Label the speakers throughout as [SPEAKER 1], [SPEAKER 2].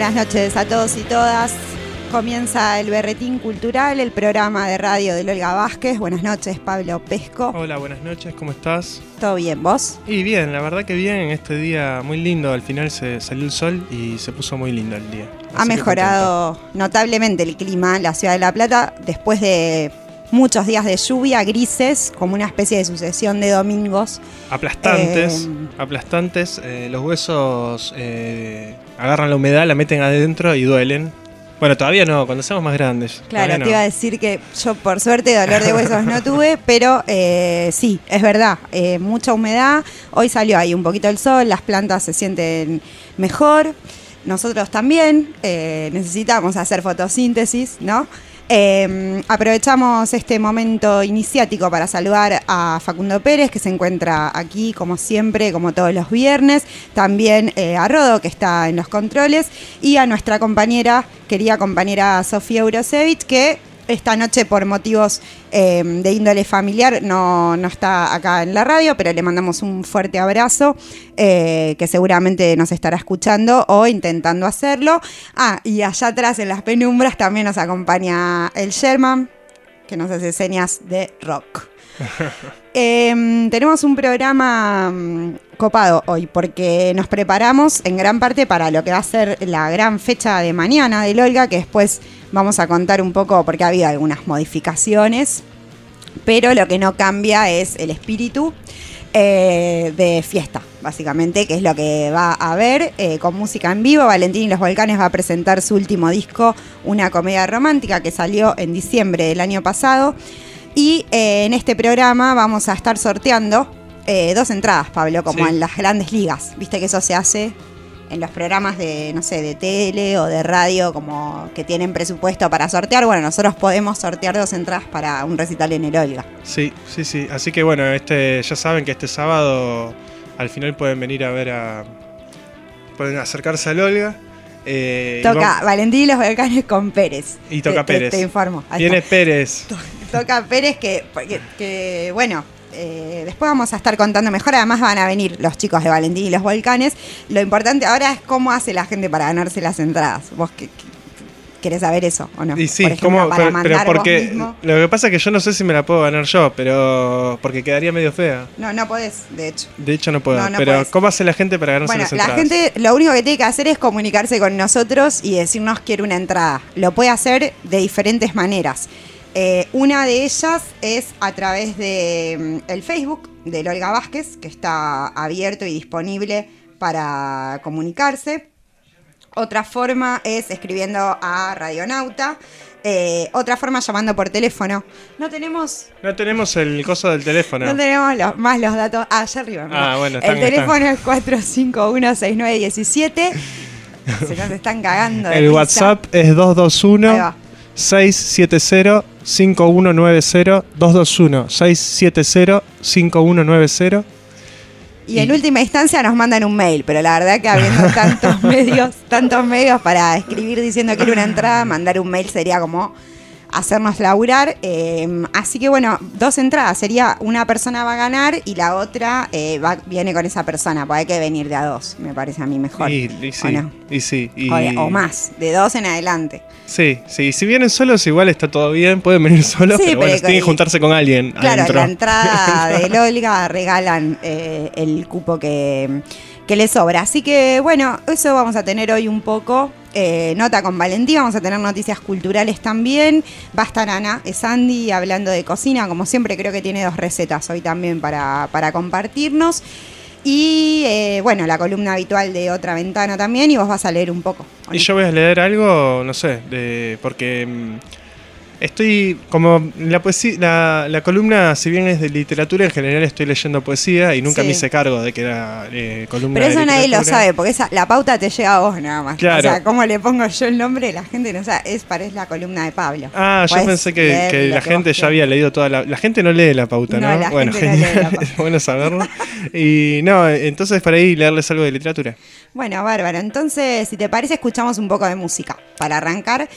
[SPEAKER 1] buenas noches a todos y todas. Comienza el Berretín Cultural, el programa de radio de Olga Vázquez. Buenas noches, Pablo Pesco.
[SPEAKER 2] Hola, buenas noches, ¿cómo estás?
[SPEAKER 1] ¿Todo bien, vos?
[SPEAKER 2] Y bien, la verdad que bien, este día muy lindo, al final se salió el sol y se puso muy lindo el día.
[SPEAKER 1] ha mejorado notablemente el clima en la ciudad de La Plata después de muchos días de lluvia grises, como una especie de sucesión de domingos.
[SPEAKER 2] Aplastantes, eh, aplastantes. Eh, los huesos eh, agarran la humedad, la meten adentro y duelen. Bueno, todavía no, cuando seamos más grandes.
[SPEAKER 1] Claro, te iba a decir que yo por suerte dolor de huesos no tuve, pero sí, es verdad, mucha humedad. Hoy salió ahí un poquito el sol, las plantas se sienten mejor. Nosotros también necesitamos hacer fotosíntesis, ¿no? Em, aprovechamos este momento iniciático para saludar a Facundo Pérez, que se encuentra aquí como siempre, como todos los viernes. También eh, a Rodo, que está en los controles. Y a nuestra compañera, querida compañera Sofía Eurosevich, que esta noche por motivos eh, de índole familiar no, está acá en la radio, pero le mandamos un fuerte abrazo eh, que seguramente nos estará escuchando o intentando hacerlo. Ah, y allá atrás en las penumbras también nos acompaña el Sherman, que nos hace señas de rock. Em, tenemos un programa mm, copado hoy porque nos preparamos en gran parte para lo que va a ser la gran fecha de mañana del Olga, que después vamos a contar un poco porque ha habido algunas modificaciones, pero lo que no cambia es el espíritu. Eh, de fiesta, básicamente, que es lo que va a haber eh, con música en vivo. Valentín y los Volcanes va a presentar su último disco, una comedia romántica que salió en diciembre del año pasado. Y eh, en este programa vamos a estar sorteando dos entradas, Pablo, como en las grandes ligas. Viste que eso se hace en los programas de, no sé, de tele o de radio, como que tienen presupuesto para sortear, bueno, nosotros podemos sortear dos entradas para un recital en el Olga.
[SPEAKER 2] Sí, sí, sí. Así que bueno, este, ya saben que este sábado al final pueden venir a ver a. pueden acercarse al Olga.
[SPEAKER 1] Eh, toca Valentín y los volcanes con Pérez.
[SPEAKER 2] Y toca Pérez.
[SPEAKER 1] Te, informo.
[SPEAKER 2] Viene Pérez.
[SPEAKER 1] Toca Pérez que, que bueno, eh, después vamos a estar contando mejor. Además van a venir los chicos de Valentín y los Volcanes. Lo importante ahora es cómo hace la gente para ganarse las entradas. ¿Vos qué, querés saber eso o no?
[SPEAKER 2] Y sí, ¿cómo? pero, porque lo que pasa es que yo no sé si me la puedo ganar yo, pero porque quedaría medio fea.
[SPEAKER 1] No, no podés, de hecho.
[SPEAKER 2] De hecho no puedo. pero ¿cómo hace la gente para ganarse las entradas?
[SPEAKER 1] La gente lo único que tiene que hacer es comunicarse con nosotros y decirnos quiere una entrada. Lo puede hacer de diferentes maneras. Eh, una de ellas es a través de mm, el Facebook de Olga Vázquez, que está abierto y disponible para comunicarse. Otra forma es escribiendo a Radionauta. Eh, otra forma llamando por teléfono. No tenemos.
[SPEAKER 2] No tenemos el coso del teléfono.
[SPEAKER 1] No tenemos más los datos. Ah, allá arriba.
[SPEAKER 2] Ah, bueno,
[SPEAKER 1] el teléfono es 451-6917. Se nos están cagando.
[SPEAKER 2] el WhatsApp es 221. 670-5190 221 670-5190
[SPEAKER 1] y en última instancia nos mandan un mail, pero la verdad que habiendo tantos medios, tantos medios para escribir diciendo que era una entrada, mandar un mail sería como hacernos laburar. Em, así que bueno, dos entradas. Sería una persona va a ganar y la otra eh, va, viene con esa persona. Pues hay que venir de a dos, me parece a mí mejor.
[SPEAKER 2] Y, sí, y sí.
[SPEAKER 1] O, más, de dos en adelante.
[SPEAKER 2] Sí, sí. Si vienen solos, igual está todo bien. Pueden venir solos, pero, bueno, tienen que juntarse con alguien.
[SPEAKER 1] Claro, la entrada de Olga regalan eh, el cupo que que le sobra. Así que bueno, eso vamos a tener hoy un poco. Eh, nota con Valentín, vamos a tener noticias culturales también. Va a estar Ana, es Andy hablando de cocina, como siempre creo que tiene dos recetas hoy también para, para compartirnos. Y eh, bueno, la columna habitual de otra ventana también, y vos vas a leer un poco.
[SPEAKER 2] Y yo voy a leer algo, no sé, de, porque mm, Estoy como la poesía, la, columna, si bien es de literatura, en general estoy leyendo poesía y nunca me hice cargo de que era eh, columna
[SPEAKER 1] Pero eso nadie lo sabe, porque esa, la pauta te llega a vos nada más. O sea, ¿cómo le pongo yo el nombre? La gente no sabe, es, parece la columna de Pablo.
[SPEAKER 2] Ah, yo pensé que, la gente ya había leído toda la... La gente no lee la pauta, ¿no?
[SPEAKER 1] bueno, es
[SPEAKER 2] bueno saberlo. y no, entonces para ahí leerles algo de literatura.
[SPEAKER 1] Bueno, bárbaro. Entonces, si te parece, escuchamos un poco de música para arrancar.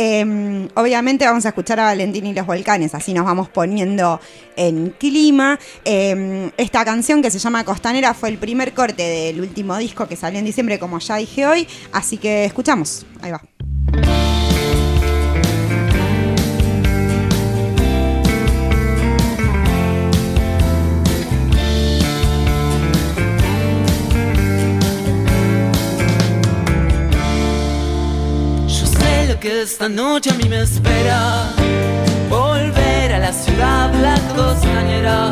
[SPEAKER 1] Em, obviamente vamos a escuchar a Valentín y los volcanes, así nos vamos poniendo en clima. Em, esta canción que se llama Costanera fue el primer corte del último disco que salió en diciembre, como ya dije hoy, así que escuchamos. Ahí va.
[SPEAKER 3] Que esta noche a mí me espera volver a la ciudad, la costanera,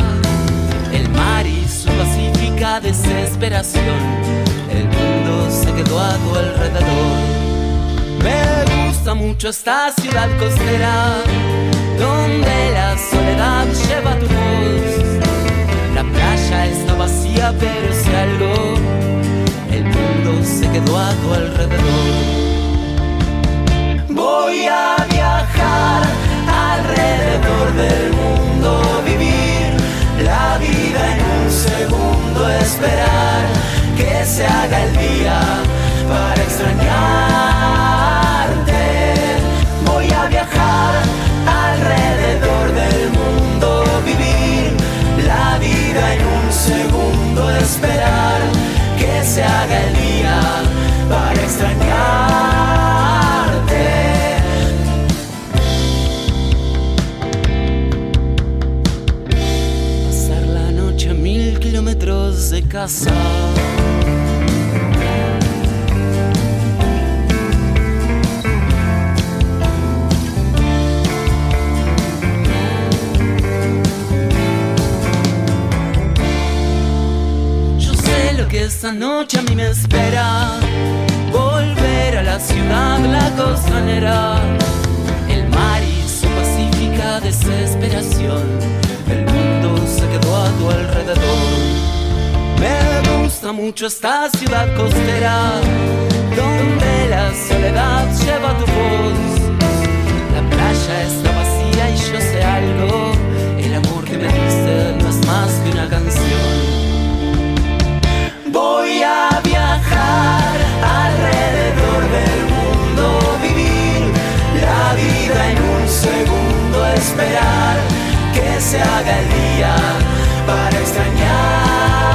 [SPEAKER 3] el mar y su pacífica desesperación. El mundo se quedó a tu alrededor. Me gusta mucho esta ciudad costera, donde la soledad lleva tu voz. La playa está vacía, pero si algo, el mundo se quedó a tu alrededor. Voy a viajar alrededor del mundo, vivir la vida en un segundo, esperar que se haga el día para extrañarte. Voy a viajar alrededor del mundo, vivir la vida en un segundo, esperar que se haga el día para extrañarte. Casa. Yo sé lo que esta noche a mí me espera. Volver a la ciudad, la costanera, el mar y su pacífica desesperación se quedó a tu alrededor. Me gusta mucho esta ciudad costera, donde la soledad lleva tu voz. La playa está vacía y yo sé algo, el amor que me diste no es más que una canción. Voy a viajar alrededor del mundo, vivir la vida en un segundo, esperar que se haga el día para extrañarte.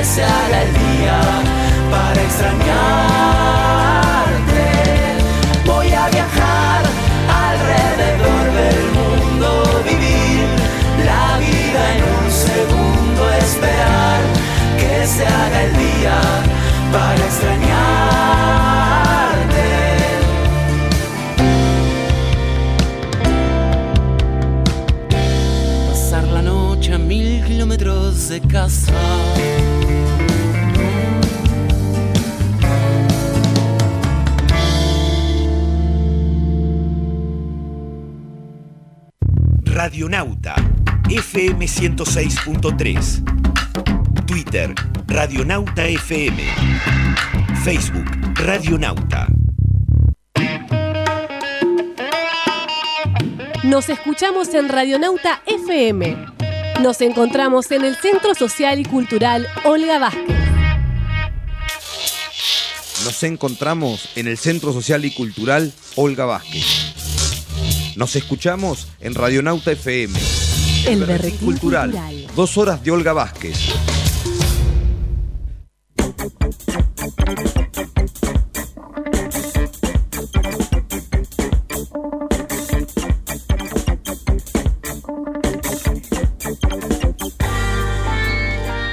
[SPEAKER 3] Que se haga el día para extrañarte. Voy a viajar alrededor del mundo, vivir la vida en un segundo, esperar se haga el día para extrañarte. Pasar la noche a mil kilómetros de casa.
[SPEAKER 4] Radionauta FM 106.3 Twitter Radionauta FM. Facebook Radionauta.
[SPEAKER 5] Nos escuchamos en Radionauta FM. Nos encontramos en el Centro Social y Cultural Olga Vázquez.
[SPEAKER 6] Nos encontramos en el Centro Social y Cultural Olga Vázquez. Nos escuchamos en Radionauta FM.
[SPEAKER 5] El, el Cultural.
[SPEAKER 6] Dos horas de Olga Vázquez.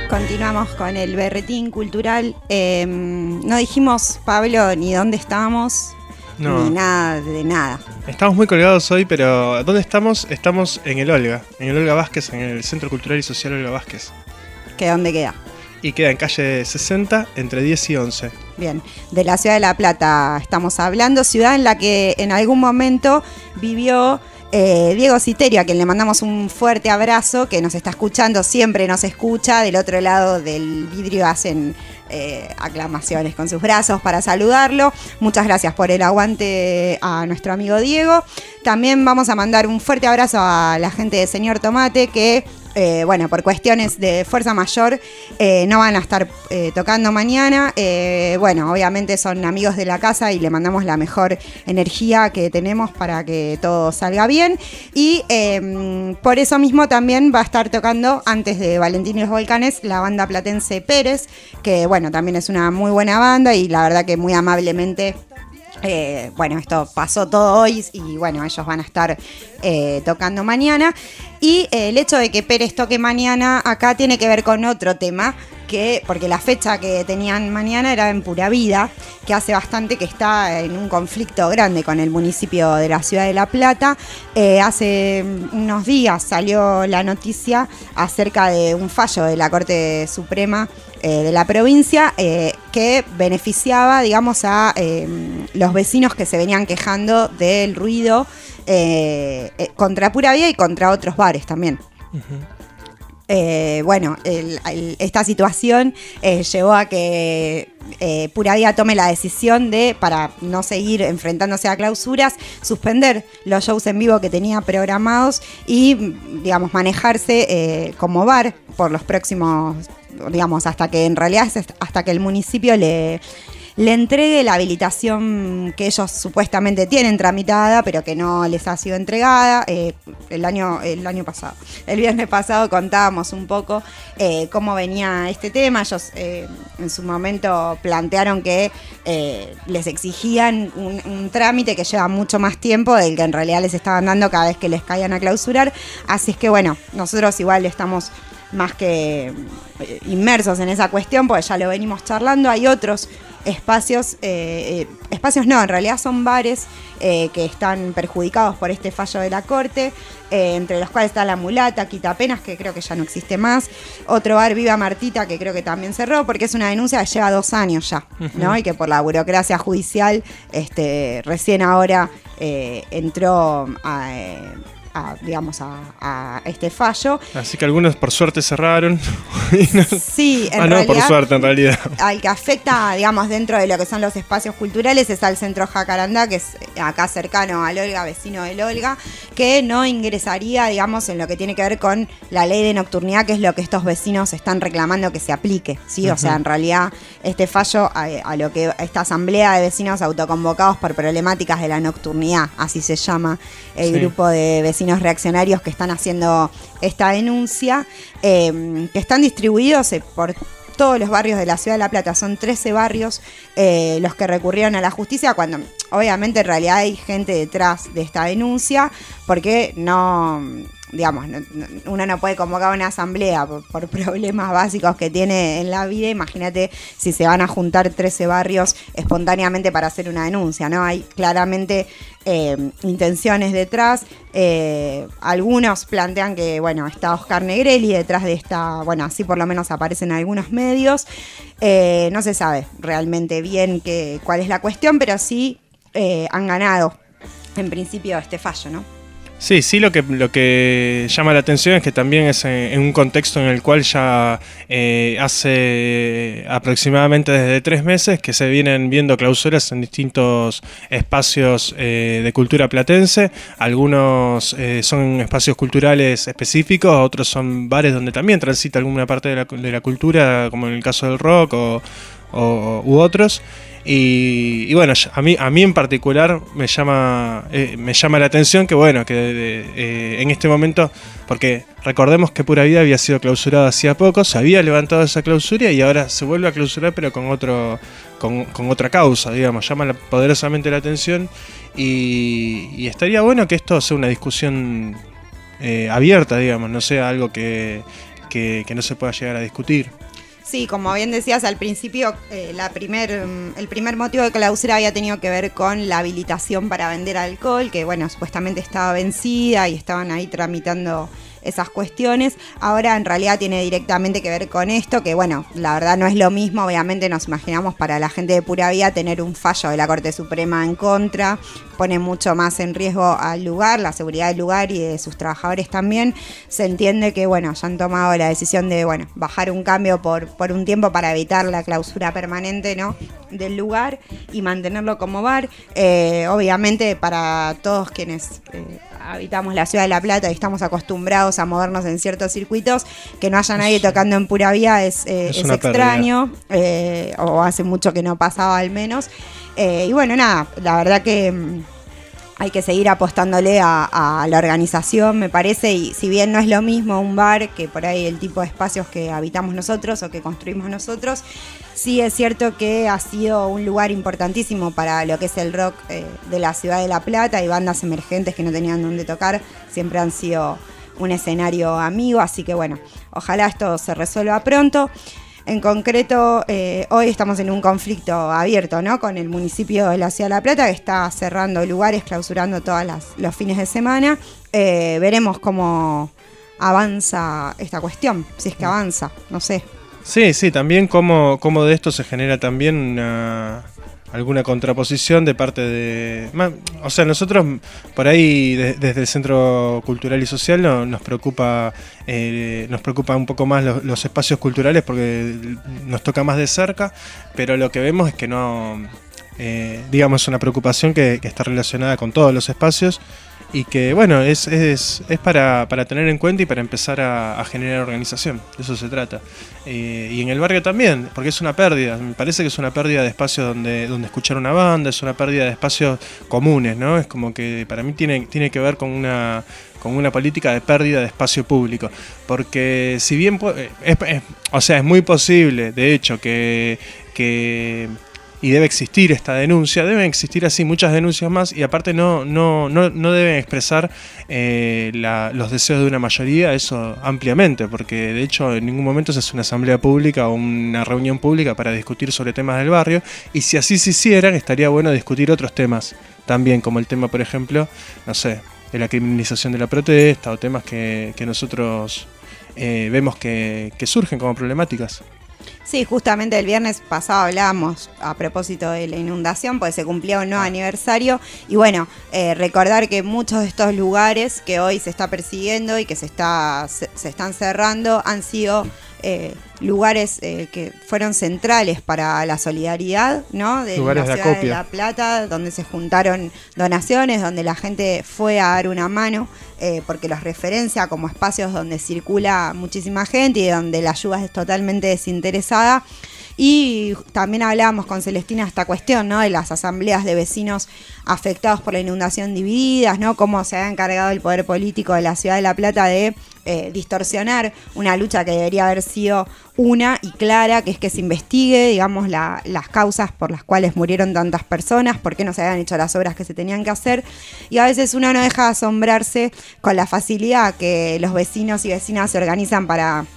[SPEAKER 1] Continuamos con el berretín cultural. Em, no dijimos, Pablo, ni dónde estamos, ni nada de nada.
[SPEAKER 2] Estamos muy colgados hoy, pero ¿dónde estamos? Estamos en el Olga, en el Olga Vázquez, en el Centro Cultural y Social Olga Vázquez.
[SPEAKER 1] ¿Qué dónde queda?
[SPEAKER 2] y queda en calle 60 entre 10 y 11.
[SPEAKER 1] Bien, de la ciudad de La Plata estamos hablando, ciudad en la que en algún momento vivió eh, Diego Citerio, a quien le mandamos un fuerte abrazo, que nos está escuchando, siempre nos escucha, del otro lado del vidrio hacen eh, aclamaciones con sus brazos para saludarlo. Muchas gracias por el aguante a nuestro amigo Diego. También vamos a mandar un fuerte abrazo a la gente de Señor Tomate que eh, bueno, por cuestiones de fuerza mayor, eh, no van a estar eh, tocando mañana. bueno, obviamente son amigos de la casa y le mandamos la mejor energía que tenemos para que todo salga bien. Y em, por eso mismo también va a estar tocando antes de Valentín y los Volcanes la banda platense Pérez, que bueno, también es una muy buena banda y la verdad que muy amablemente bueno, esto pasó todo hoy y bueno, ellos van a estar tocando mañana. Y eh, el hecho de que Pérez toque mañana acá tiene que ver con otro tema, que, porque la fecha que tenían mañana era en Pura Vida, que hace bastante que está en un conflicto grande con el municipio de la ciudad de La Plata. Eh, hace unos días salió la noticia acerca de un fallo de la Corte Suprema eh, de la provincia que beneficiaba, digamos, a los vecinos que se venían quejando del ruido eh, eh, contra Pura Vida y contra otros bares también. Eh, bueno, esta situación llevó a que Pura Vida tome la decisión de, para no seguir enfrentándose a clausuras, suspender los shows en vivo que tenía programados y, digamos, manejarse como bar por los próximos, digamos, hasta que en realidad hasta que el municipio le le entregue la habilitación que ellos supuestamente tienen tramitada, pero que no les ha sido entregada. Eh, el, año, el año pasado, el viernes pasado contábamos un poco eh, cómo venía este tema. Ellos eh, en su momento plantearon que les exigían un, un, trámite que lleva mucho más tiempo del que en realidad les estaban dando cada vez que les caían a clausurar. Así es que bueno, nosotros igual estamos más que inmersos en esa cuestión, porque ya lo venimos charlando. Hay otros espacios, eh, eh, espacios no, en realidad son bares eh, que están perjudicados por este fallo de la Corte, entre los cuales está La Mulata, Quitapenas, que creo que ya no existe más, otro bar Viva Martita, que creo que también cerró, porque es una denuncia que lleva dos años ya, ¿no? Y que por la burocracia judicial este, recién ahora entró a digamos, a, este fallo.
[SPEAKER 2] Así que algunos por suerte cerraron.
[SPEAKER 1] Sí,
[SPEAKER 2] en ah, no, por suerte en realidad.
[SPEAKER 1] Al que afecta, digamos, dentro de lo que son los espacios culturales es al centro Jacarandá, que es acá cercano al Olga, vecino del Olga, que no ingresaría, digamos, en lo que tiene que ver con la ley de nocturnidad, que es lo que estos vecinos están reclamando que se aplique, ¿sí? O sea, en realidad este fallo a, lo que esta asamblea de vecinos autoconvocados por problemáticas de la nocturnidad, así se llama el grupo de vecinos reaccionarios que están haciendo esta denuncia, eh, que están distribuidos eh, por todos los barrios de la ciudad de La Plata. Son 13 barrios eh, los que recurrieron a la justicia cuando obviamente en realidad hay gente detrás de esta denuncia porque no digamos, uno no puede convocar una asamblea por, problemas básicos que tiene en la vida. Imagínate si se van a juntar 13 barrios espontáneamente para hacer una denuncia, ¿no? Hay claramente eh, intenciones detrás. Eh, algunos plantean que, bueno, está Oscar Negrelli detrás de esta, bueno, así por lo menos aparecen algunos medios. Eh, no se sabe realmente bien qué, cuál es la cuestión, pero sí han ganado en principio este fallo, ¿no?
[SPEAKER 2] Sí, sí, lo que, lo que llama la atención es que también es en, un contexto en el cual ya eh, hace aproximadamente desde tres meses que se vienen viendo clausuras en distintos espacios eh, de cultura platense. Algunos eh, son espacios culturales específicos, otros son bares donde también transita alguna parte de la, de la cultura, como en el caso del rock o, o u otros. Y, bueno, a mí, a mí en particular me llama, eh, me llama la atención que bueno, que eh, en este momento, porque recordemos que Pura Vida había sido clausurada hacía poco, se había levantado esa clausura y ahora se vuelve a clausurar pero con otro con, otra causa, digamos, llama poderosamente la atención y, estaría bueno que esto sea una discusión eh, abierta, digamos, no sea algo que, que no se pueda llegar a discutir.
[SPEAKER 1] Sí, como bien decías al principio, eh, la primer, mm, el primer motivo de clausura había tenido que ver con la habilitación para vender alcohol, que bueno, supuestamente estaba vencida y estaban ahí tramitando esas cuestiones. Ahora en realidad tiene directamente que ver con esto, que bueno, la verdad no es lo mismo, obviamente nos imaginamos para la gente de pura vida tener un fallo de la Corte Suprema en contra, pone mucho más en riesgo al lugar, la seguridad del lugar y de sus trabajadores también. Se entiende que bueno, ya han tomado la decisión de bueno, bajar un cambio por, por un tiempo para evitar la clausura permanente ¿no? del lugar y mantenerlo como bar. Eh, obviamente para todos quienes eh, habitamos la ciudad de La Plata y estamos acostumbrados a movernos en ciertos circuitos, que no haya nadie tocando en pura vía es, eh, extraño, o hace mucho que no pasaba al menos. y bueno, nada, la verdad que mm, hay que seguir apostándole a, la organización, me parece, y si bien no es lo mismo un bar que por ahí el tipo de espacios que habitamos nosotros o que construimos nosotros, sí es cierto que ha sido un lugar importantísimo para lo que es el rock eh, de la ciudad de La Plata y bandas emergentes que no tenían dónde tocar, siempre han sido un escenario amigo, así que bueno, ojalá esto se resuelva pronto. En concreto, eh, hoy estamos en un conflicto abierto ¿no? con el municipio de la Ciudad de La Plata, que está cerrando lugares, clausurando todos los fines de semana. Eh, veremos cómo avanza esta cuestión, si es que avanza, no sé.
[SPEAKER 2] Sí, sí, también cómo, cómo de esto se genera también una alguna contraposición de parte de... O sea, nosotros por ahí desde el Centro Cultural y Social nos preocupa eh, nos preocupa un poco más los, espacios culturales porque nos toca más de cerca, pero lo que vemos es que no... Eh, digamos, es una preocupación que está relacionada con todos los espacios y que bueno, es, es, es para, para, tener en cuenta y para empezar a, generar organización, de eso se trata. Eh, y en el barrio también, porque es una pérdida, me parece que es una pérdida de espacios donde, donde escuchar una banda, es una pérdida de espacios comunes, ¿no? Es como que para mí tiene, tiene que ver con una, con una política de pérdida de espacio público, porque si bien, es, o sea, es muy posible, de hecho, que... que y debe existir esta denuncia, deben existir así muchas denuncias más y aparte no, no, no, no deben expresar eh, los deseos de una mayoría, eso ampliamente, porque de hecho en ningún momento se hace una asamblea pública o una reunión pública para discutir sobre temas del barrio y si así se hicieran estaría bueno discutir otros temas también, como el tema por ejemplo, no sé, de la criminalización de la protesta o temas que, nosotros eh, vemos que surgen como problemáticas.
[SPEAKER 1] Sí, justamente el viernes pasado hablábamos a propósito de la inundación, pues se cumplía un nuevo ah. aniversario. Y bueno, eh, recordar que muchos de estos lugares que hoy se está persiguiendo y que se, está, se están cerrando han sido eh, lugares eh, que fueron centrales para la solidaridad, ¿no?
[SPEAKER 2] De la ciudad
[SPEAKER 1] de, La Plata, donde se juntaron donaciones, donde la gente fue a dar una mano, eh, porque los referencia como espacios donde circula muchísima gente y donde la ayuda es totalmente desinteresada. Y también hablábamos con Celestina esta cuestión, ¿no? De las asambleas de vecinos afectados por la inundación divididas, ¿no? Cómo se ha encargado el poder político de la ciudad de La Plata de eh, distorsionar una lucha que debería haber sido una y clara, que es que se investigue, digamos, las causas por las cuales murieron tantas personas, por qué no se habían hecho las obras que se tenían que hacer. Y a veces uno no deja de asombrarse con la facilidad que los vecinos y vecinas se organizan para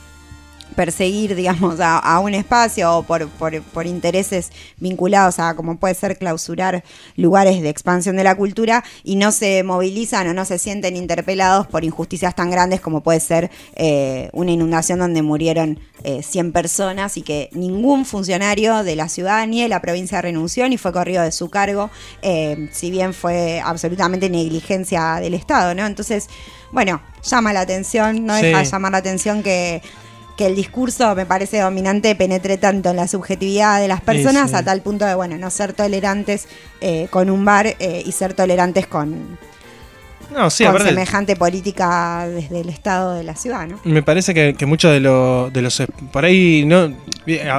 [SPEAKER 1] perseguir, digamos, a, un espacio o por, por, intereses vinculados a como puede ser clausurar lugares de expansión de la cultura y no se movilizan o no se sienten interpelados por injusticias tan grandes como puede ser eh, una inundación donde murieron 100 eh, personas y que ningún funcionario de la ciudad ni de la provincia renunció ni fue corrido de su cargo, eh, si bien fue absolutamente negligencia del Estado, ¿no? Entonces, bueno, llama la atención, no deja de llamar la atención que que el discurso me parece dominante penetre tanto en la subjetividad de las personas a tal punto de, bueno, no ser tolerantes eh, con un bar eh, y ser tolerantes con, no, sí, con semejante política desde el Estado de la ciudad, ¿no?
[SPEAKER 2] Me parece que, muchos de, de los... Por ahí, no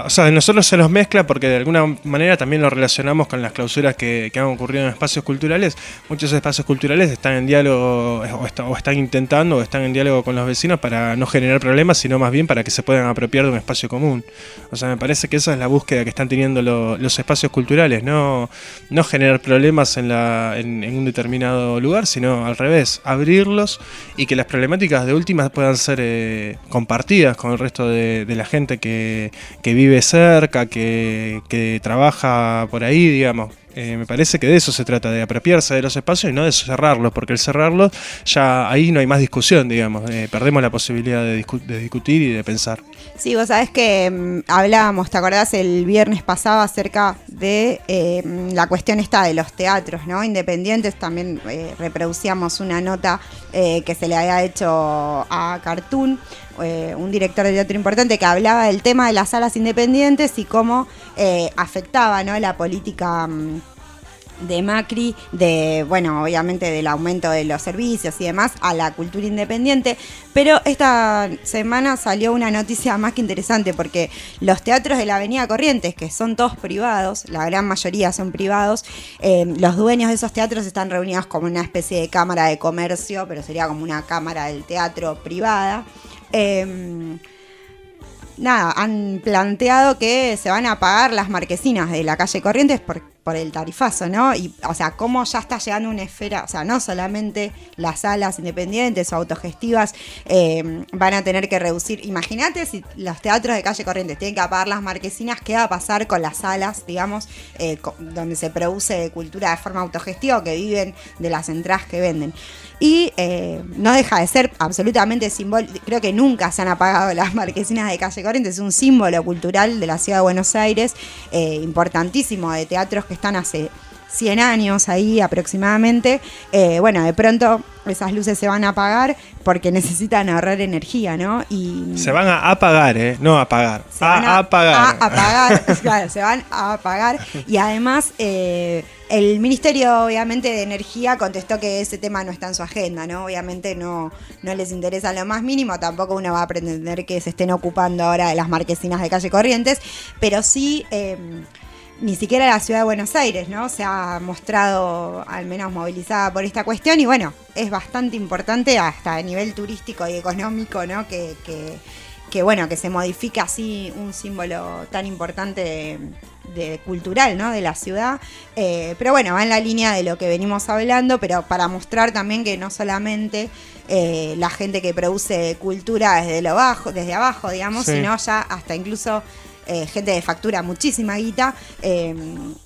[SPEAKER 2] o sea, nosotros se los mezcla porque de alguna manera también lo relacionamos con las clausuras que, han ocurrido en espacios culturales. Muchos espacios culturales están en diálogo o, están intentando o están en diálogo con los vecinos para no generar problemas, sino más bien para que se puedan apropiar de un espacio común. O sea, me parece que esa es la búsqueda que están teniendo los espacios culturales, no, no generar problemas en, la, en un determinado lugar, sino al revés, abrirlos y que las problemáticas de últimas puedan ser eh, compartidas con el resto de, la gente que, vive cerca, que, trabaja por ahí, digamos. Eh, me parece que de eso se trata, de apropiarse de los espacios y no de cerrarlos, porque el cerrarlos ya ahí no hay más discusión, digamos. Eh, perdemos la posibilidad de, discutir y de pensar.
[SPEAKER 1] Sí, vos sabés que mm, hablábamos, ¿te acordás el viernes pasado acerca de eh, la cuestión esta de los teatros, ¿no? Independientes, también reproducíamos una nota que se le había hecho a Cartoon, un director de teatro importante que hablaba del tema de las salas independientes y cómo afectaba ¿no? la política mm, de Macri, de, bueno, obviamente del aumento de los servicios y demás, a la cultura independiente. Pero esta semana salió una noticia más que interesante, porque los teatros de la Avenida Corrientes, que son todos privados, la gran mayoría son privados, eh, los dueños de esos teatros están reunidos como una especie de cámara de comercio, pero sería como una cámara del teatro privada. Eh, nada, han planteado que se van a pagar las marquesinas de la calle Corrientes por, el tarifazo, ¿no? Y, o sea, cómo ya está llegando una esfera, o sea, no solamente las salas independientes o autogestivas eh, van a tener que reducir. Imagínate si los teatros de calle Corrientes tienen que pagar las marquesinas, ¿qué va a pasar con las salas, digamos, eh, donde se produce cultura de forma autogestiva o que viven de las entradas que venden? Y eh, no deja de ser absolutamente simbólico. Creo que nunca se han apagado las marquesinas de Calle Corrientes. Es un símbolo cultural de la ciudad de Buenos Aires, eh, importantísimo, de teatros que están hace 100 años ahí aproximadamente. Eh, bueno, de pronto esas luces se van a apagar porque necesitan ahorrar energía, ¿no?
[SPEAKER 2] Y se van a apagar, ¿eh? No a apagar. Se a, a, apagar.
[SPEAKER 1] A apagar, claro, se van a apagar. Y además, eh, el Ministerio, obviamente, de Energía contestó que ese tema no está en su agenda, ¿no? Obviamente no, no les interesa lo más mínimo, tampoco uno va a pretender que se estén ocupando ahora de las marquesinas de calle Corrientes, pero sí... Eh, ni siquiera la ciudad de Buenos Aires, ¿no? Se ha mostrado al menos movilizada por esta cuestión y bueno, es bastante importante hasta a nivel turístico y económico, ¿no? Que, que, bueno, que se modifique así un símbolo tan importante de, cultural, ¿no? De la ciudad. Eh, pero bueno, va en la línea de lo que venimos hablando, pero para mostrar también que no solamente eh, la gente que produce cultura desde lo bajo, desde abajo, digamos, sino ya hasta incluso eh, gente de factura muchísima guita, eh,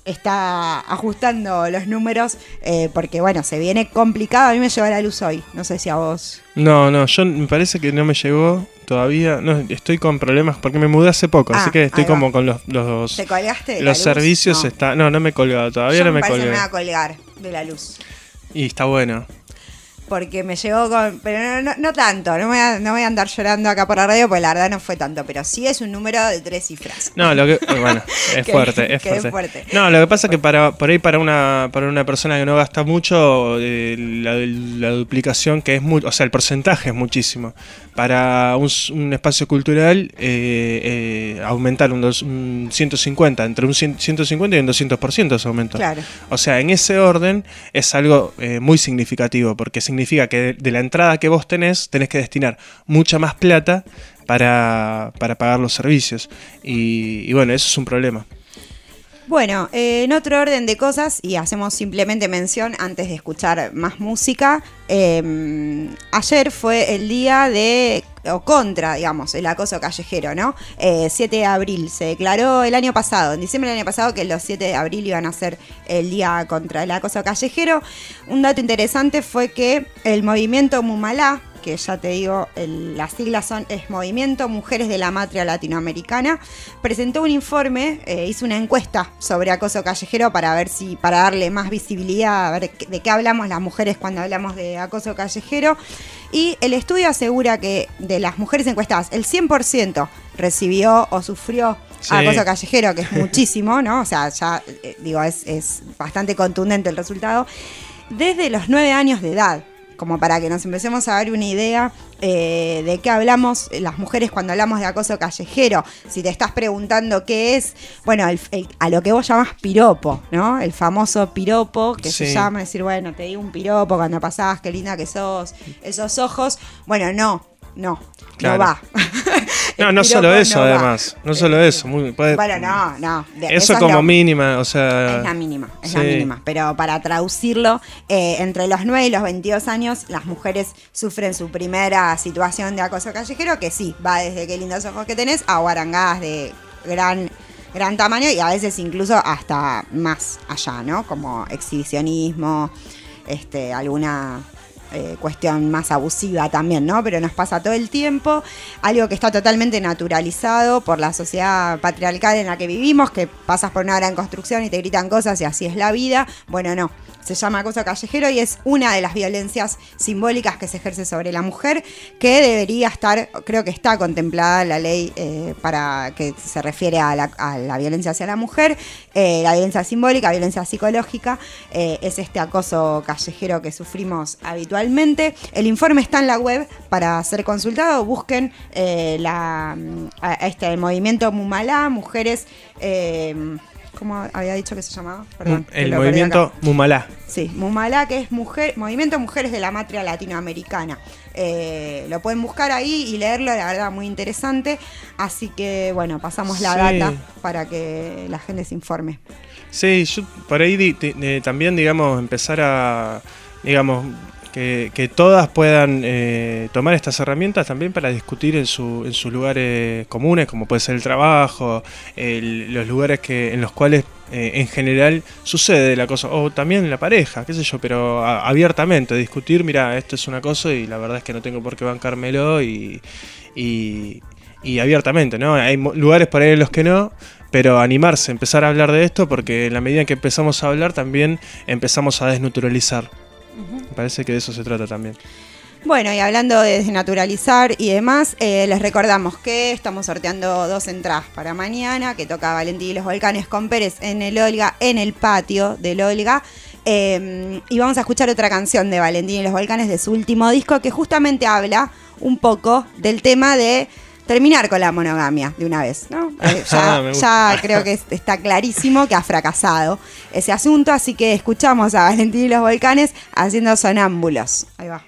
[SPEAKER 1] está ajustando los números eh, porque, bueno, se viene complicado. A mí me llegó la luz hoy, no sé si a vos.
[SPEAKER 2] No, no, yo me parece que no me llegó todavía. No, estoy con problemas porque me mudé hace poco, así ah, que estoy como con los. los
[SPEAKER 1] ¿Te colgaste?
[SPEAKER 2] Los servicios no. está. No, no me he colgado todavía, no me,
[SPEAKER 1] me
[SPEAKER 2] colgué.
[SPEAKER 1] me va a colgar de la luz.
[SPEAKER 2] Y está bueno
[SPEAKER 1] porque me llegó con. Pero no, tanto, no voy, a, no voy a andar llorando acá por la radio, porque la verdad no fue tanto, pero sí es un número de tres cifras.
[SPEAKER 2] No, lo que. Eh, bueno, es fuerte, es fuerte. No, lo que pasa es que para, por ahí para una, para una persona que no gasta mucho, eh, la, duplicación que es mucho, o sea, el porcentaje es muchísimo. Para un, espacio cultural, eh, aumentar un, 150, entre un 150 y un 200% ese aumento.
[SPEAKER 1] Claro.
[SPEAKER 2] O sea, en ese orden es algo muy significativo, porque significa significa que de la entrada que vos tenés, tenés que destinar mucha más plata para, pagar los servicios. Y, bueno, eso es un problema.
[SPEAKER 1] Bueno, eh, en otro orden de cosas, y hacemos simplemente mención antes de escuchar más música, em, ayer fue el día de o contra, digamos, el acoso callejero, ¿no? 7 eh, de abril se declaró el año pasado, en diciembre del año pasado, que los 7 de abril iban a ser el día contra el acoso callejero. Un dato interesante fue que el movimiento Mumalá, que ya te digo, las siglas son es Movimiento Mujeres de la Matria Latinoamericana, presentó un informe, eh, hizo una encuesta sobre acoso callejero para ver si, para darle más visibilidad, a ver de qué hablamos las mujeres cuando hablamos de acoso callejero. Y el estudio asegura que de las mujeres encuestadas, el 100% recibió o sufrió acoso callejero, que es muchísimo, ¿no? O sea, ya eh, digo, es, es bastante contundente el resultado, desde los 9 años de edad como para que nos empecemos a dar una idea eh, de qué hablamos las mujeres cuando hablamos de acoso callejero. Si te estás preguntando qué es, bueno, a lo que vos llamás piropo, ¿no? El famoso piropo que se llama decir, bueno, te di un piropo cuando pasabas, qué linda que sos, esos ojos. Bueno, no, no, no va.
[SPEAKER 2] no, no solo eso, además. No solo eso. Muy,
[SPEAKER 1] bueno, no, no.
[SPEAKER 2] eso, como mínima, o sea.
[SPEAKER 1] Es la mínima, es la mínima. Pero para traducirlo, eh, entre los 9 y los 22 años, las mujeres sufren su primera situación de acoso callejero, que sí, va desde qué lindos ojos que tenés a guarangadas de gran gran tamaño y a veces incluso hasta más allá, ¿no? Como exhibicionismo, este, alguna eh, cuestión más abusiva también, ¿no? Pero nos pasa todo el tiempo, algo que está totalmente naturalizado por la sociedad patriarcal en la que vivimos, que pasas por una gran construcción y te gritan cosas y así es la vida. Bueno, no, se llama acoso callejero y es una de las violencias simbólicas que se ejerce sobre la mujer, que debería estar, creo que está contemplada la ley eh, para que se refiere a la, violencia hacia la mujer, eh, la violencia simbólica, violencia psicológica, eh, es este acoso callejero que sufrimos habitualmente. El informe está en la web para ser consultado, busquen la, este movimiento Mumalá, mujeres ¿Cómo había dicho que se llamaba?
[SPEAKER 2] Perdón, el movimiento Mumalá.
[SPEAKER 1] Sí, Mumalá, que es mujer, Movimiento Mujeres de la Matria Latinoamericana. Eh, lo pueden buscar ahí y leerlo, la verdad, muy interesante. Así que, bueno, pasamos la data para que la gente se informe.
[SPEAKER 2] Sí, yo por ahí también, digamos, empezar a, digamos, que, todas puedan eh, tomar estas herramientas también para discutir en, su, en sus lugares comunes, como puede ser el trabajo, los lugares que, en los cuales eh, en general sucede la cosa, o también la pareja, qué sé yo, pero abiertamente, discutir, mira, esto es una cosa y la verdad es que no tengo por qué bancármelo y, y, y abiertamente, ¿no? Hay lugares por ahí en los que no, pero animarse, empezar a hablar de esto, porque en la medida que empezamos a hablar también empezamos a desnaturalizar parece que de eso se trata también.
[SPEAKER 1] Bueno, y hablando de desnaturalizar y demás, eh, les recordamos que estamos sorteando dos entradas para mañana, que toca Valentín y los Volcanes con Pérez en el Olga, en el patio del Olga. Eh, y vamos a escuchar otra canción de Valentín y los Volcanes de su último disco, que justamente habla un poco del tema de terminar con la monogamia de una vez, ¿no? Eh, ya, ya, creo que está clarísimo que ha fracasado ese asunto, así que escuchamos a Valentín y los Volcanes haciendo sonámbulos. Ahí va.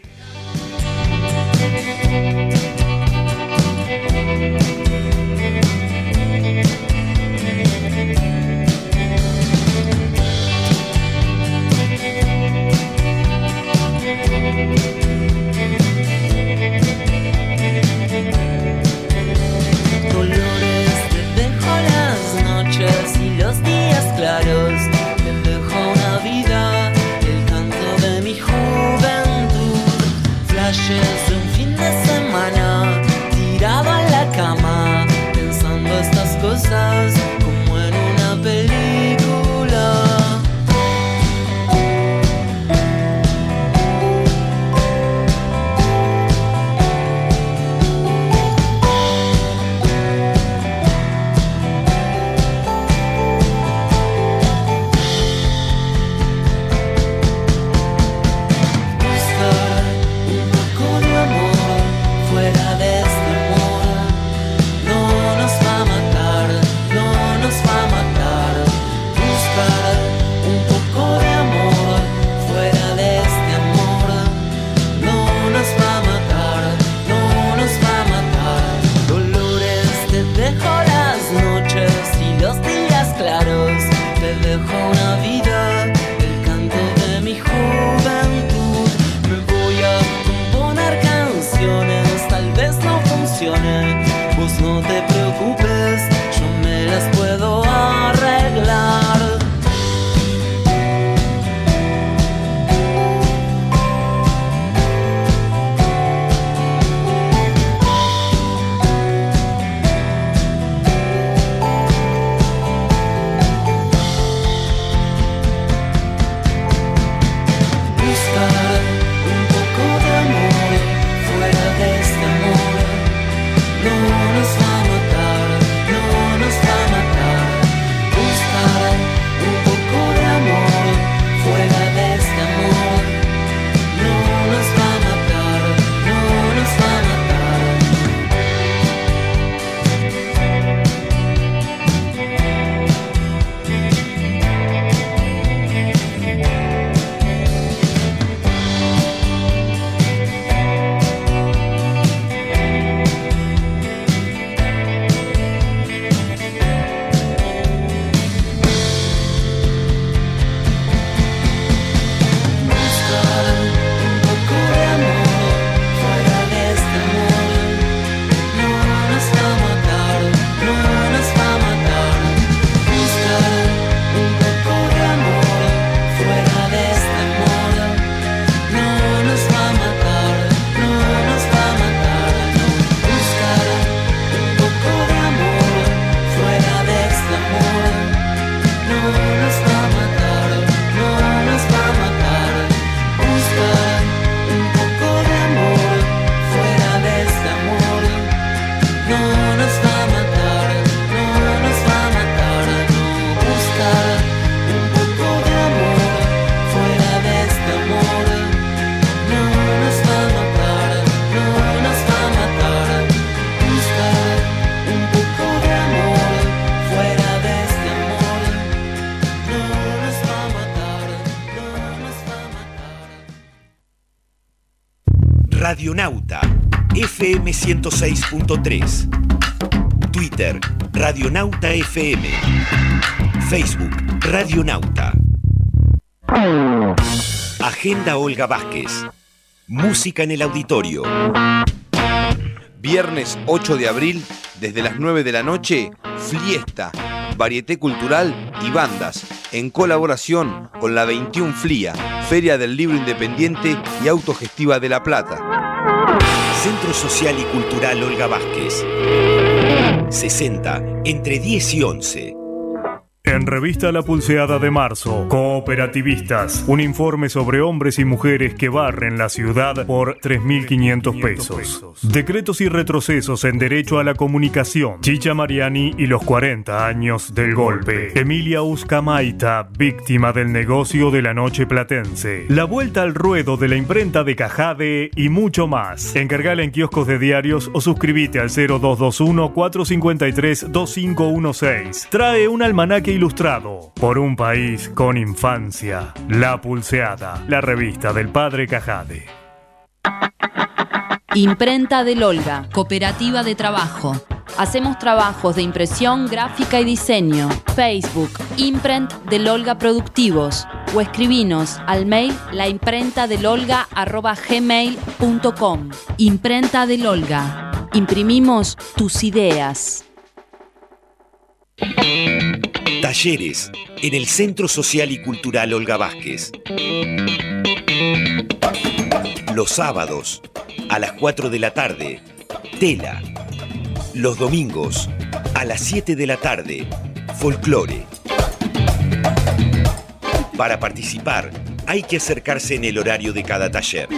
[SPEAKER 4] Radionauta FM 106.3. Twitter Radionauta FM. Facebook Radionauta. Agenda Olga Vázquez. Música en el auditorio.
[SPEAKER 6] Viernes 8 de abril, desde las 9 de la noche, Fiesta, Varieté Cultural y Bandas, en colaboración con la 21 FLIA, Feria del Libro Independiente y Autogestiva de La Plata.
[SPEAKER 4] Centro Social y Cultural Olga Vázquez. 60 entre 10 y 11.
[SPEAKER 7] En Revista La Pulseada de Marzo, Cooperativistas, un informe sobre hombres y mujeres que barren la ciudad por 3.500 pesos. Decretos y retrocesos en derecho a la comunicación. Chicha Mariani y los 40 años del golpe. Emilia Uscamaita, víctima del negocio de la noche platense. La vuelta al ruedo de la imprenta de Cajade y mucho más. Encargala en kioscos de diarios o suscríbete al 0221 453 2516. Trae un almanaque ilustrado por un país con infancia. La Pulseada, la revista del padre Cajade.
[SPEAKER 8] Imprenta del Olga, cooperativa de trabajo. Hacemos trabajos de impresión, gráfica y diseño. Facebook, Imprent del Olga Productivos. O escribinos al mail laimprentadelolga.gmail.com Imprenta del Olga. Imprimimos tus ideas.
[SPEAKER 4] Talleres en el Centro Social y Cultural Olga Vázquez. Los sábados a las 4 de la tarde, tela. Los domingos a las 7 de la tarde, folclore. Para participar hay que acercarse en el horario de cada taller.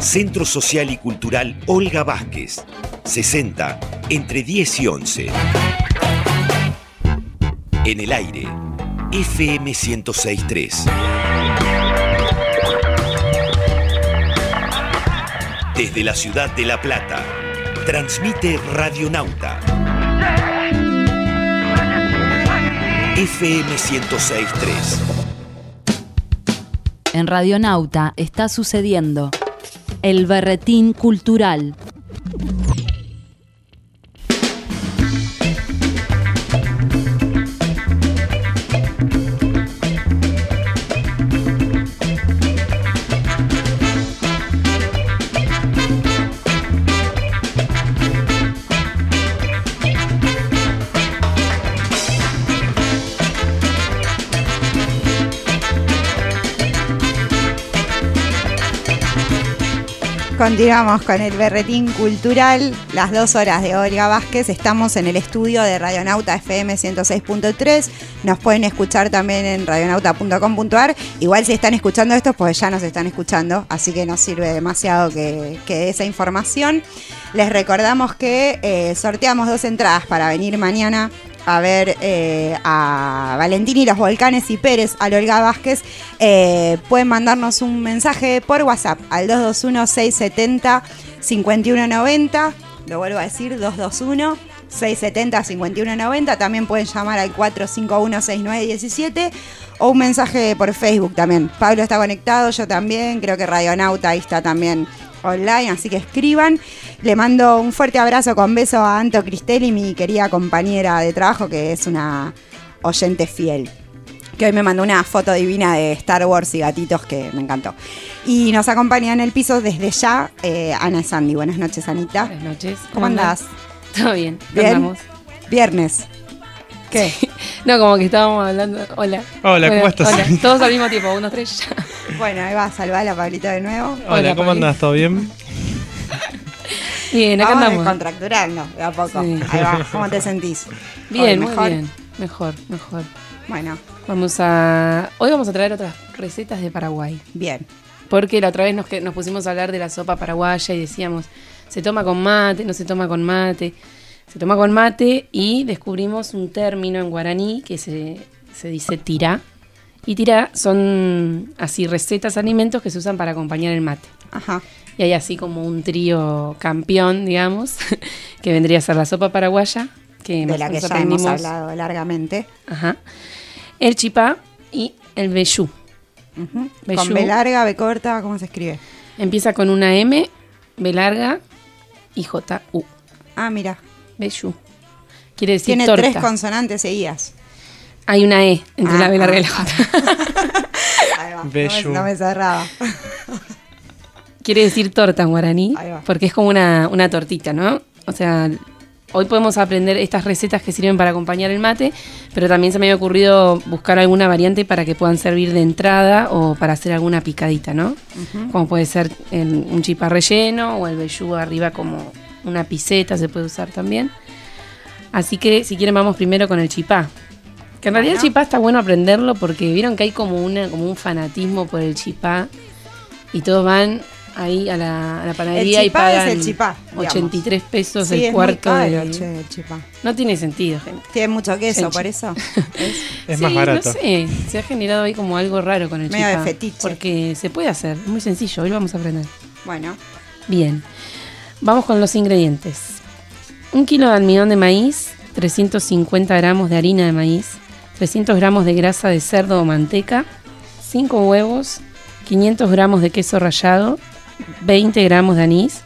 [SPEAKER 4] Centro Social y Cultural Olga Vázquez, 60 entre 10 y 11. En el aire, FM 1063. Desde la ciudad de La Plata, transmite Radionauta. FM 1063.
[SPEAKER 8] En Radionauta está sucediendo el berretín cultural.
[SPEAKER 1] Continuamos con el berretín cultural, las dos horas de Olga Vázquez. Estamos en el estudio de Radionauta FM 106.3. Nos pueden escuchar también en radionauta.com.ar. Igual si están escuchando esto, pues ya nos están escuchando, así que nos sirve demasiado que, que esa información. Les recordamos que eh, sorteamos dos entradas para venir mañana a ver eh, a Valentín y los Volcanes y Pérez, a Olga Vázquez, eh, pueden mandarnos un mensaje por WhatsApp al 221-670-5190. Lo vuelvo a decir, 221-670-5190. También pueden llamar al 451-6917 o un mensaje por Facebook también. Pablo está conectado, yo también, creo que Radionauta ahí está también online, así que escriban. Le mando un fuerte abrazo con beso a Anto Cristelli, mi querida compañera de trabajo, que es una oyente fiel. Que hoy me mandó una foto divina de Star Wars y gatitos que me encantó. Y nos acompaña en el piso desde ya eh, Ana Sandy. Buenas noches, Anita.
[SPEAKER 9] Buenas noches.
[SPEAKER 1] ¿Cómo andás?
[SPEAKER 9] Todo bien.
[SPEAKER 1] Viernes. ¿Qué?
[SPEAKER 9] No, como que estábamos hablando. Hola.
[SPEAKER 2] Hola, ¿cómo estás?
[SPEAKER 9] Hola. Todos al mismo tiempo, uno, tres, ya.
[SPEAKER 1] Bueno, ahí va a salvar a Pablito de nuevo.
[SPEAKER 2] Hola,
[SPEAKER 9] Hola,
[SPEAKER 2] ¿cómo
[SPEAKER 9] Pablo.
[SPEAKER 2] andás? ¿Todo bien?
[SPEAKER 9] Bien, acá
[SPEAKER 1] Vamos
[SPEAKER 9] andamos.
[SPEAKER 1] descontracturando de a poco.
[SPEAKER 9] Sí.
[SPEAKER 1] Ahí va. ¿Cómo te sentís?
[SPEAKER 9] Bien,
[SPEAKER 1] Hoy
[SPEAKER 9] muy
[SPEAKER 1] mejor.
[SPEAKER 9] bien. Mejor, mejor.
[SPEAKER 1] Bueno,
[SPEAKER 9] Vamos a. Hoy vamos a traer otras recetas de Paraguay.
[SPEAKER 1] bien.
[SPEAKER 9] Porque la otra vez nos, que- nos pusimos a hablar de la sopa paraguaya y decíamos, se toma con mate, no se toma con mate. Se toma con mate y descubrimos un término en guaraní que se, se dice tirá. Y tirá son así recetas, alimentos que se usan para acompañar el mate.
[SPEAKER 1] Ajá.
[SPEAKER 9] Y hay así como un trío campeón, digamos, que vendría a ser la sopa paraguaya, que
[SPEAKER 1] De la que ya hemos hablado largamente.
[SPEAKER 9] Ajá. El chipá y el vellú.
[SPEAKER 1] Ujú.
[SPEAKER 9] Bellú.
[SPEAKER 1] Con B larga, B corta, ¿cómo se escribe?
[SPEAKER 9] Empieza con una M, B larga y J, U.
[SPEAKER 1] Ah, mira.
[SPEAKER 9] Beyu. Quiere decir
[SPEAKER 1] Tiene
[SPEAKER 9] torta.
[SPEAKER 1] tres consonantes seguidas.
[SPEAKER 9] Hay una E entre
[SPEAKER 1] Ah,
[SPEAKER 9] la B larga
[SPEAKER 1] ah.
[SPEAKER 9] y la J.
[SPEAKER 1] Ahí va. No me,
[SPEAKER 2] Bello.
[SPEAKER 1] no me cerraba.
[SPEAKER 9] Quiere decir torta en guaraní,
[SPEAKER 1] Ahí va.
[SPEAKER 9] porque es como una, una tortita, ¿no? O sea, hoy podemos aprender estas recetas que sirven para acompañar el mate, pero también se me había ocurrido buscar alguna variante para que puedan servir de entrada o para hacer alguna picadita, ¿no? Como puede ser el- un chipá relleno o el bejú arriba como una piseta, se puede usar también. Así que si quieren vamos primero con el chipá. Que en realidad el chipá está bueno aprenderlo porque vieron que hay como, una, como un fanatismo por el chipá y todos van ahí a la, a la panadería
[SPEAKER 1] El
[SPEAKER 9] y
[SPEAKER 1] chipá es
[SPEAKER 9] pagan
[SPEAKER 1] el chipá, digamos.
[SPEAKER 9] 83 pesos
[SPEAKER 1] Sí,
[SPEAKER 9] el cuarto.
[SPEAKER 1] caro,
[SPEAKER 9] de-
[SPEAKER 1] che, el chipá.
[SPEAKER 9] No tiene sentido, gente.
[SPEAKER 1] Tiene mucho queso, por eso.
[SPEAKER 2] Es
[SPEAKER 9] Sí,
[SPEAKER 2] más barato.
[SPEAKER 9] No sé, se ha generado ahí como algo raro con el
[SPEAKER 1] Medio de
[SPEAKER 9] chipá.
[SPEAKER 1] fetiche.
[SPEAKER 9] Porque se puede hacer, es muy sencillo, hoy vamos a aprender.
[SPEAKER 1] Bueno,
[SPEAKER 9] Bien, vamos con los ingredientes. Un kilo de almidón de maíz, 350 gramos de harina de maíz, 300 gramos de grasa de cerdo o manteca, 5 huevos, 500 gramos de queso rallado, 20 gramos de anís,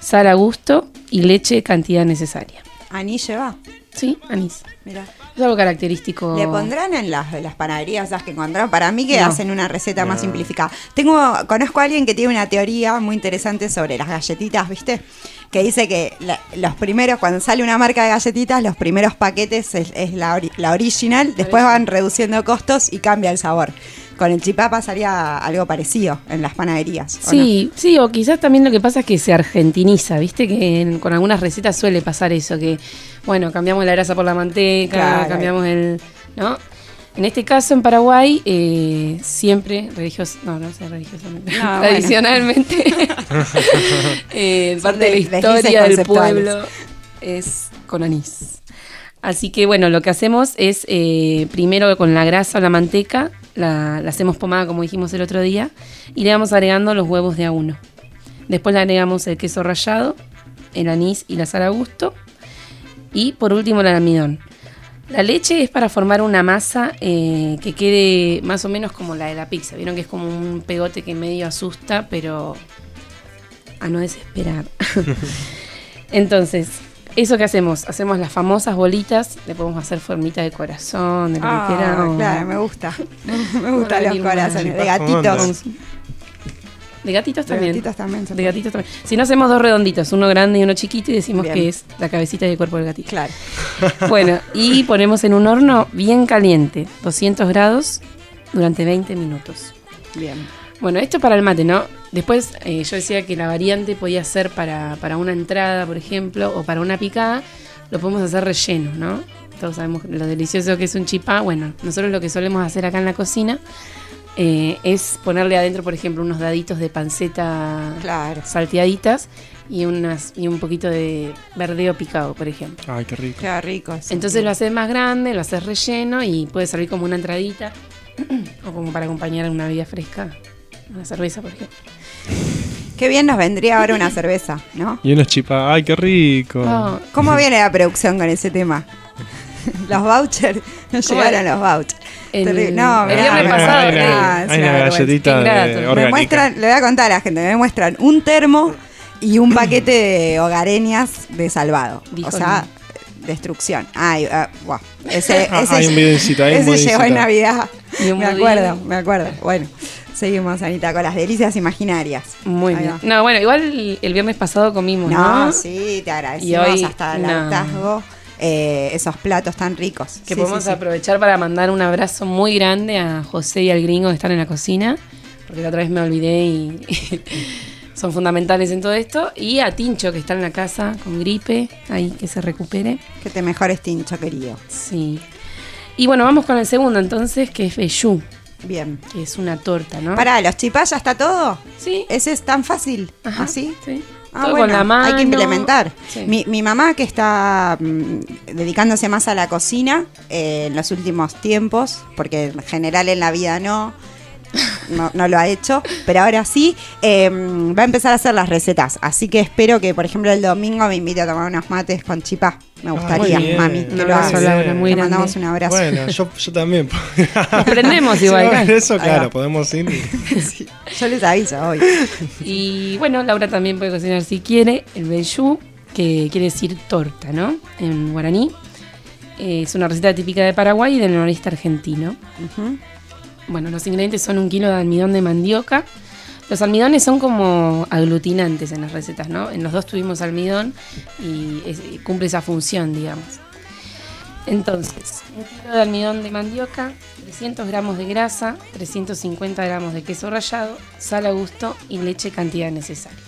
[SPEAKER 9] sal a gusto y leche cantidad necesaria.
[SPEAKER 1] anís lleva.
[SPEAKER 9] Sí, anís.
[SPEAKER 1] Mira.
[SPEAKER 9] Es algo característico.
[SPEAKER 1] Le pondrán en las, las panaderías esas que encontraron. Para mí que
[SPEAKER 9] No.
[SPEAKER 1] hacen una receta más simplificada. Tengo, conozco a alguien que tiene una teoría muy interesante sobre las galletitas, ¿viste? Que dice que la- los primeros, cuando sale una marca de galletitas, los primeros paquetes es, es la, ori- la original, después van reduciendo costos y cambia el sabor. Con el chipá pasaría algo parecido en las panaderías. ¿o
[SPEAKER 9] Sí, sí, o quizás también lo que pasa es que se argentiniza, ¿viste? Que en- con algunas recetas suele pasar eso, que, bueno, cambiamos la grasa por la manteca,
[SPEAKER 1] Claro.
[SPEAKER 9] cambiamos el... ¿no? En este caso, en Paraguay, eh, siempre religioso, no, no sé religiosamente,
[SPEAKER 1] No,
[SPEAKER 9] tradicionalmente, eh, parte de la historia del pueblo es con anís. Así que bueno, lo que hacemos es eh, primero con la grasa o la manteca, la, hacemos pomada como dijimos el otro día, y le vamos agregando los huevos de a uno. Después le agregamos el queso rallado, el anís y la sal a gusto. Y por último el almidón. La leche es para formar una masa eh, que quede más o menos como la de la pizza. Vieron que es como un pegote que medio asusta, pero a no desesperar. Entonces, ¿eso que hacemos? Hacemos las famosas bolitas, le podemos hacer formita de corazón, de lo que
[SPEAKER 1] Ah,
[SPEAKER 9] queramos.
[SPEAKER 1] claro, me gusta. me gustan los corazones. De gatitos.
[SPEAKER 9] De gatitos
[SPEAKER 1] De
[SPEAKER 9] también.
[SPEAKER 1] gatitos también.
[SPEAKER 9] De gatitos también. Si no hacemos dos redonditos, uno grande y uno chiquito, y decimos
[SPEAKER 1] Bien.
[SPEAKER 9] que es la cabecita y el cuerpo del gatito.
[SPEAKER 1] Claro.
[SPEAKER 9] Bueno, y ponemos en un horno bien caliente, 200 grados, durante 20 minutos.
[SPEAKER 1] Bien.
[SPEAKER 9] Bueno, esto para el mate, ¿no? Después eh, yo decía que la variante podía ser para, para una entrada, por ejemplo, o para una picada, lo podemos hacer relleno, ¿no? Todos sabemos lo delicioso que es un chipá. Bueno, nosotros lo que solemos hacer acá en la cocina eh, es ponerle adentro, por ejemplo, unos daditos de panceta
[SPEAKER 1] Claro.
[SPEAKER 9] salteaditas y, unas, y un poquito de verdeo picado, por ejemplo.
[SPEAKER 2] Ay, qué rico.
[SPEAKER 1] Queda rico. eso.
[SPEAKER 9] Entonces lo haces más grande, lo haces relleno y puede servir como una entradita o como para acompañar una bebida fresca, una cerveza, por ejemplo.
[SPEAKER 1] Qué bien nos vendría ahora una cerveza, ¿no?
[SPEAKER 2] Y unos chipas. Ay, qué rico.
[SPEAKER 9] Oh,
[SPEAKER 1] ¿Cómo viene la producción con ese tema? Los vouchers, no
[SPEAKER 9] ¿Cómo
[SPEAKER 1] llegaron los vouchers.
[SPEAKER 9] El-
[SPEAKER 1] Terrible. No,
[SPEAKER 9] el viernes
[SPEAKER 1] me-
[SPEAKER 9] pasado,
[SPEAKER 2] hay una, hay galletita de
[SPEAKER 9] Me
[SPEAKER 1] muestran, le voy a contar a la gente, me muestran un termo y un paquete de hogareñas de salvado.
[SPEAKER 9] Dijo
[SPEAKER 1] o sea, destrucción. Ay, ah, buah. Ese,
[SPEAKER 2] Ah,
[SPEAKER 1] ese,
[SPEAKER 2] hay un videocito, hay un
[SPEAKER 1] ese llegó en. Navidad. Me acuerdo, me acuerdo. Bueno, seguimos, Anita, con las delicias imaginarias.
[SPEAKER 9] Muy bien. No, bueno, igual el, viernes pasado comimos, ¿no?
[SPEAKER 1] No, sí, te agradecemos
[SPEAKER 9] Y hoy,
[SPEAKER 1] hasta el
[SPEAKER 9] no.
[SPEAKER 1] hartazgo eh, esos platos tan ricos.
[SPEAKER 9] Que
[SPEAKER 1] Sí,
[SPEAKER 9] podemos
[SPEAKER 1] sí, sí.
[SPEAKER 9] aprovechar para mandar un abrazo muy grande a José y al gringo que están en la cocina, porque la otra vez me olvidé y son fundamentales en todo esto. Y a Tincho que está en la casa con gripe, ahí que se recupere.
[SPEAKER 1] Que te mejores, Tincho, querido.
[SPEAKER 9] Sí. Y bueno, vamos con el segundo entonces, que es Bellú,
[SPEAKER 1] Bien.
[SPEAKER 9] es una torta, ¿no?
[SPEAKER 1] Pará, ¿los chipás ya está todo?
[SPEAKER 9] Sí.
[SPEAKER 1] ¿Ese es tan fácil?
[SPEAKER 9] Ajá,
[SPEAKER 1] ¿Así?
[SPEAKER 9] Sí.
[SPEAKER 1] Ah,
[SPEAKER 9] Todo
[SPEAKER 1] bueno,
[SPEAKER 9] con la mano.
[SPEAKER 1] hay que implementar.
[SPEAKER 9] Sí.
[SPEAKER 1] Mi, mi mamá, que está mm, dedicándose más a la cocina eh, en los últimos tiempos, porque en general en la vida no, no, no lo ha hecho, pero ahora sí, eh, va a empezar a hacer las recetas. Así que espero que, por ejemplo, el domingo me invite a tomar unos mates con chipá. Me gustaría,
[SPEAKER 2] muy bien.
[SPEAKER 1] mami, que
[SPEAKER 9] Un
[SPEAKER 1] lo
[SPEAKER 9] abrazo,
[SPEAKER 1] hagas.
[SPEAKER 9] Laura, muy
[SPEAKER 1] Te
[SPEAKER 9] grande.
[SPEAKER 1] mandamos un abrazo.
[SPEAKER 2] Bueno, yo, yo también.
[SPEAKER 9] Aprendemos igual.
[SPEAKER 2] Eso, claro, podemos ir. y-
[SPEAKER 1] Yo les aviso hoy.
[SPEAKER 9] Y bueno, Laura también puede cocinar si quiere el bejú, que quiere decir torta, ¿no? En guaraní. Es una receta típica de Paraguay y del noreste argentino. Bueno, los ingredientes son un kilo de almidón de mandioca. Los almidones son como aglutinantes en las recetas, ¿no? En los dos tuvimos almidón y es- y cumple esa función, digamos. Entonces, un kilo de almidón de mandioca, 300 gramos de grasa, 350 gramos de queso rallado, sal a gusto y leche cantidad necesaria.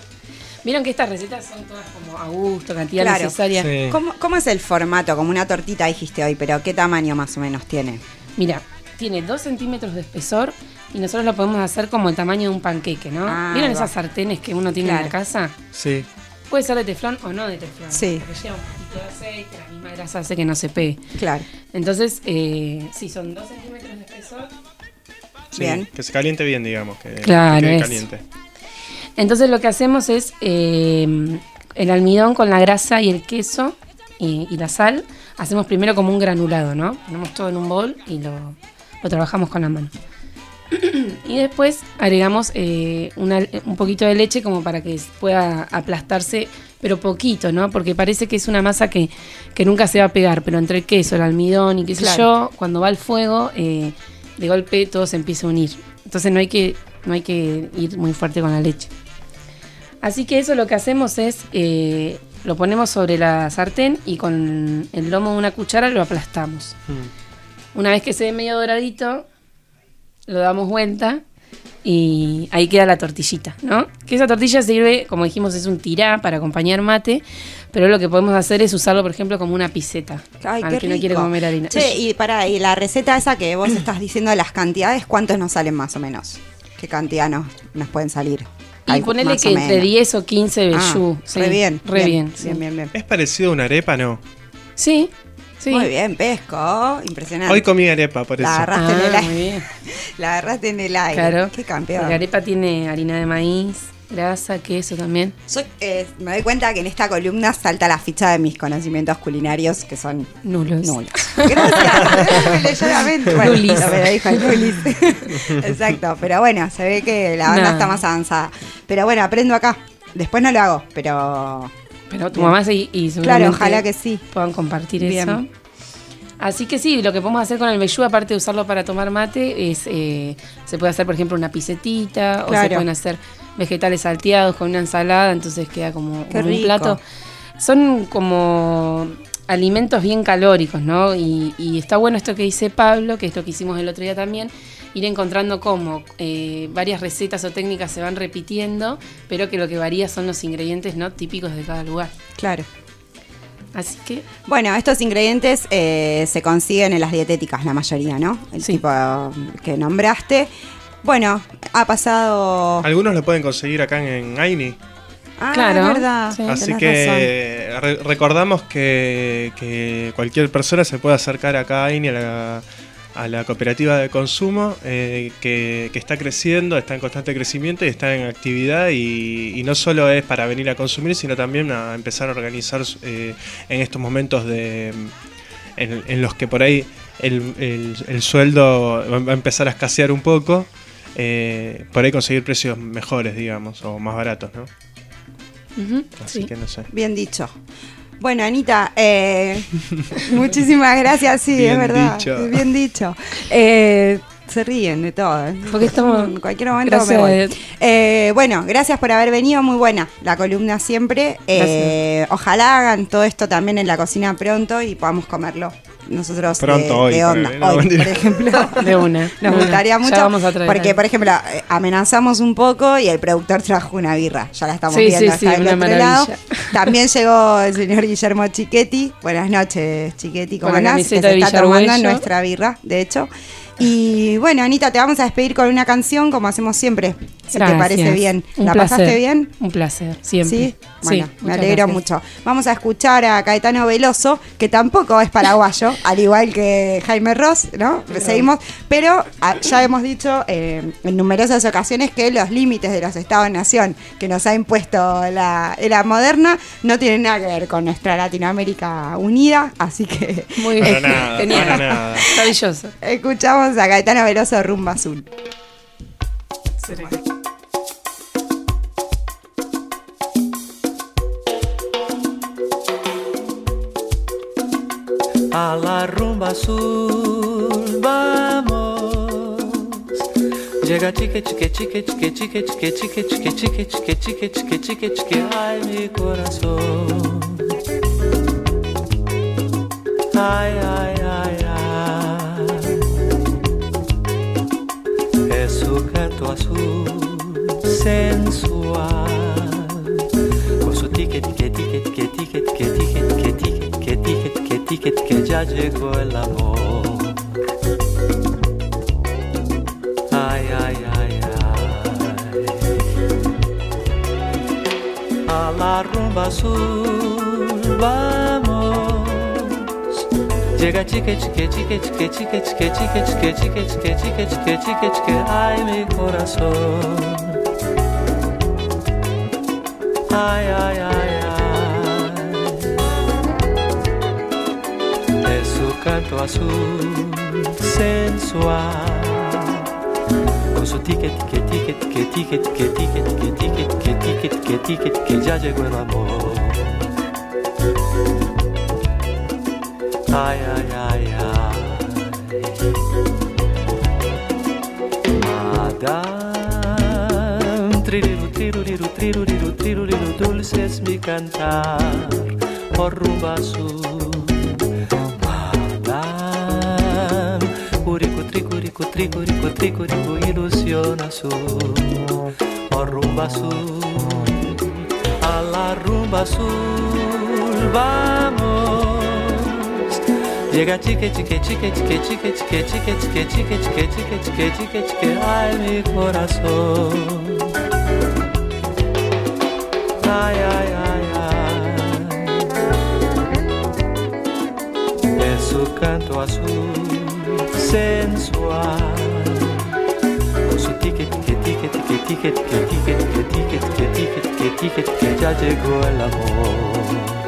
[SPEAKER 9] Vieron que estas recetas son todas como a gusto, cantidad
[SPEAKER 1] Claro.
[SPEAKER 9] necesaria.
[SPEAKER 2] Sí.
[SPEAKER 1] ¿Cómo, cómo es el formato? Como una tortita dijiste hoy, pero ¿qué tamaño más o menos tiene?
[SPEAKER 9] Mira, tiene 2 centímetros de espesor y nosotros lo podemos hacer como el tamaño de un panqueque, ¿no?
[SPEAKER 1] Ah,
[SPEAKER 9] ¿Vieron esas sartenes que uno tiene en la casa?
[SPEAKER 2] Sí.
[SPEAKER 9] Puede ser de teflón o no de teflón.
[SPEAKER 1] Sí.
[SPEAKER 9] Porque lleva un poquito de aceite, la misma grasa hace que no se pegue.
[SPEAKER 1] Claro.
[SPEAKER 9] Entonces, eh, sí, son 2 centímetros de espesor.
[SPEAKER 2] sí,
[SPEAKER 1] Bien.
[SPEAKER 2] Que se caliente bien, digamos. Que,
[SPEAKER 9] Claro,
[SPEAKER 2] que quede caliente.
[SPEAKER 9] Entonces lo que hacemos es eh, el almidón con la grasa y el queso y, y la sal. Hacemos primero como un granulado, ¿no? Ponemos todo en un bol y lo, lo trabajamos con la mano. y después agregamos eh, una- un poquito de leche como para que pueda aplastarse, pero poquito, ¿no? Porque parece que es una masa que, que nunca se va a pegar, pero entre el queso, el almidón y qué sé
[SPEAKER 1] Claro.
[SPEAKER 9] yo, cuando va al fuego, eh, de golpe todo se empieza a unir. Entonces no hay que, no hay que ir muy fuerte con la leche. Así que eso lo que hacemos es, eh, lo ponemos sobre la sartén y con el lomo de una cuchara lo aplastamos.
[SPEAKER 2] Mm.
[SPEAKER 9] Una vez que se ve medio doradito, lo damos vuelta y ahí queda la tortillita, ¿no? Que esa tortilla sirve, como dijimos, es un tirá para acompañar mate, pero lo que podemos hacer es usarlo, por ejemplo, como una piseta.
[SPEAKER 1] Ay,
[SPEAKER 9] al
[SPEAKER 1] qué
[SPEAKER 9] que no quiere comer harina.
[SPEAKER 1] Che, y para, y la receta esa que vos estás diciendo de las cantidades, ¿cuántos nos salen más o menos? ¿Qué cantidad nos, nos pueden salir?
[SPEAKER 9] y
[SPEAKER 1] más
[SPEAKER 9] que
[SPEAKER 1] o
[SPEAKER 9] entre
[SPEAKER 1] menos.
[SPEAKER 9] 10 o 15
[SPEAKER 1] Ah,
[SPEAKER 9] bellú. sí,
[SPEAKER 1] re bien.
[SPEAKER 9] Re bien. sí.
[SPEAKER 1] Bien, bien, bien.
[SPEAKER 2] ¿Es parecido a una arepa, no?
[SPEAKER 9] Sí, sí.
[SPEAKER 1] Muy bien, pesco. Impresionante.
[SPEAKER 2] Hoy comí arepa, por eso.
[SPEAKER 1] la agarraste en el
[SPEAKER 9] Ah,
[SPEAKER 1] aire.
[SPEAKER 9] muy bien.
[SPEAKER 1] La agarraste en el aire.
[SPEAKER 9] Claro.
[SPEAKER 1] Qué campeón.
[SPEAKER 9] Porque arepa tiene harina de maíz, grasa, queso también.
[SPEAKER 1] Soy- eh, me doy cuenta que en esta columna salta la ficha de mis conocimientos culinarios, que son
[SPEAKER 9] Nulos.
[SPEAKER 1] nulos. Gracias. La. Bueno,
[SPEAKER 9] Nulis.
[SPEAKER 1] lo me lo dijo el Nulis. Exacto, pero bueno, se ve que la banda
[SPEAKER 9] Nah.
[SPEAKER 1] está más avanzada. Pero bueno, aprendo acá. Después no lo hago, pero
[SPEAKER 9] Pero tu
[SPEAKER 1] Bien.
[SPEAKER 9] mamá sí, y
[SPEAKER 1] claro, ojalá que sí.
[SPEAKER 9] puedan compartir
[SPEAKER 1] Bien.
[SPEAKER 9] eso. Así que sí, lo que podemos hacer con el vellú, aparte de usarlo para tomar mate, es eh, se puede hacer, por ejemplo, una pisetita, o se
[SPEAKER 1] Claro.
[SPEAKER 9] pueden hacer vegetales salteados con una ensalada, entonces queda como, como un plato. Son como alimentos bien calóricos, ¿no? Y, y está bueno esto que dice Pablo, que es lo que hicimos el otro día también, ir encontrando cómo eh, varias recetas o técnicas se van repitiendo, pero que lo que varía son los ingredientes no típicos de cada lugar.
[SPEAKER 1] Claro.
[SPEAKER 9] Así que
[SPEAKER 1] Bueno, estos ingredientes eh, se consiguen en las dietéticas, la mayoría, ¿no? El
[SPEAKER 9] Sí.
[SPEAKER 1] tipo que nombraste. Bueno, ha pasado.
[SPEAKER 2] Algunos lo pueden conseguir acá en Aini.
[SPEAKER 1] Ah,
[SPEAKER 9] Claro,
[SPEAKER 1] verdad.
[SPEAKER 9] sí.
[SPEAKER 2] Así que re- recordamos que, que cualquier persona se puede acercar acá a Aini, a la, a la cooperativa de consumo, eh, que, que está creciendo, está en constante crecimiento y está en actividad y, y no solo es para venir a consumir, sino también a empezar a organizar eh, en estos momentos de en, en los que por ahí el, el- el sueldo va a empezar a escasear un poco, eh, por ahí conseguir precios mejores, digamos, o más baratos, ¿no? Así
[SPEAKER 9] sí.
[SPEAKER 2] que no sé.
[SPEAKER 1] Bien dicho. Bueno, Anita, eh, muchísimas gracias. Sí,
[SPEAKER 2] Bien
[SPEAKER 1] es verdad.
[SPEAKER 2] dicho.
[SPEAKER 1] Bien dicho. Eh, se ríen de todo. ¿eh?
[SPEAKER 9] Porque estamos-
[SPEAKER 1] En cualquier momento
[SPEAKER 9] Gracias.
[SPEAKER 1] me voy. Eh, bueno, gracias por haber venido. Muy buena la columna siempre. Eh, ojalá hagan todo esto también en la cocina pronto y podamos comerlo. Nosotros de-
[SPEAKER 2] Pronto, hoy,
[SPEAKER 1] de onda. hoy, por ejemplo.
[SPEAKER 9] De una. de
[SPEAKER 1] Nos
[SPEAKER 9] una.
[SPEAKER 1] gustaría
[SPEAKER 9] Ya
[SPEAKER 1] mucho.
[SPEAKER 9] vamos a traer
[SPEAKER 1] porque, por ejemplo, eh, amenazamos un poco y el productor trajo una birra. Ya la estamos
[SPEAKER 9] Sí,
[SPEAKER 1] viendo.
[SPEAKER 9] sí,
[SPEAKER 1] está
[SPEAKER 9] sí,
[SPEAKER 1] del
[SPEAKER 9] una
[SPEAKER 1] otro lado. También llegó el señor Guillermo Chiquetti. Buenas noches, Chiquetti. ¿Cómo andás? Que se está tomando nuestra birra, de hecho. Y bueno, Anita, te vamos a despedir con una canción como hacemos siempre, si te parece bien.
[SPEAKER 9] Un
[SPEAKER 1] ¿La
[SPEAKER 9] placer.
[SPEAKER 1] pasaste bien?
[SPEAKER 9] Un placer, siempre.
[SPEAKER 1] Sí, bueno, me
[SPEAKER 9] muchas
[SPEAKER 1] alegro
[SPEAKER 9] gracias.
[SPEAKER 1] mucho. Vamos a escuchar a Caetano Veloso, que tampoco es paraguayo, al igual que Jaime Ross, ¿no? Seguimos, pero ah, ya hemos dicho eh, en numerosas ocasiones que los límites de los estados-nación que nos ha impuesto la era moderna no tienen nada que ver con nuestra Latinoamérica unida, así que
[SPEAKER 9] Muy
[SPEAKER 2] Para
[SPEAKER 9] bien.
[SPEAKER 2] nada, para nada.
[SPEAKER 9] Maravilloso.
[SPEAKER 1] escuchamos a Caetano Veloso Rumba Azul.
[SPEAKER 10] A la rumba azul vamos. Llega chique chique chique chique chique chique chique chique chique chique chique chique chique chique ay mi corazón. Ay ay. su gato azul sensual con su ticket que ticket que ticket que ticket que ticket que ticket que ticket que ya llegó el amor ay ay ay ay a la rumba azul vamos Llega chique, chique, chique, chique, chique, chique, chique, chique, chique, chique, chique, chique, chique, chique, ay mi corazón. Ay, ay, ay, ay. Es su canto azul sensual. Con su ticket, ticket, ticket, ticket, ticket, ticket, ticket, ticket, ticket, ticket, ticket, ticket, que ya llegó el amor. Ay, ay, ay, ay. Madame, tririru, triruriru, triruriru, triruriru, dulce es mi cantar, por rumba azul. Madame, curico, tricurico, tricurico, tricurico, ilusión azul, por rumba azul. A la rumba azul vamos. Llega chique, chique, chique, chique, chique, chique, chique, chique, chique, chique, chique, chique, chique, chique, ay mi corazón. Ay, ay, ay, ay. Es su canto azul sensual. Con su ticket, ticket, ticket, ticket, ticket, ticket, ticket, ticket, ticket, ticket, ticket, ticket, que ya llegó el amor.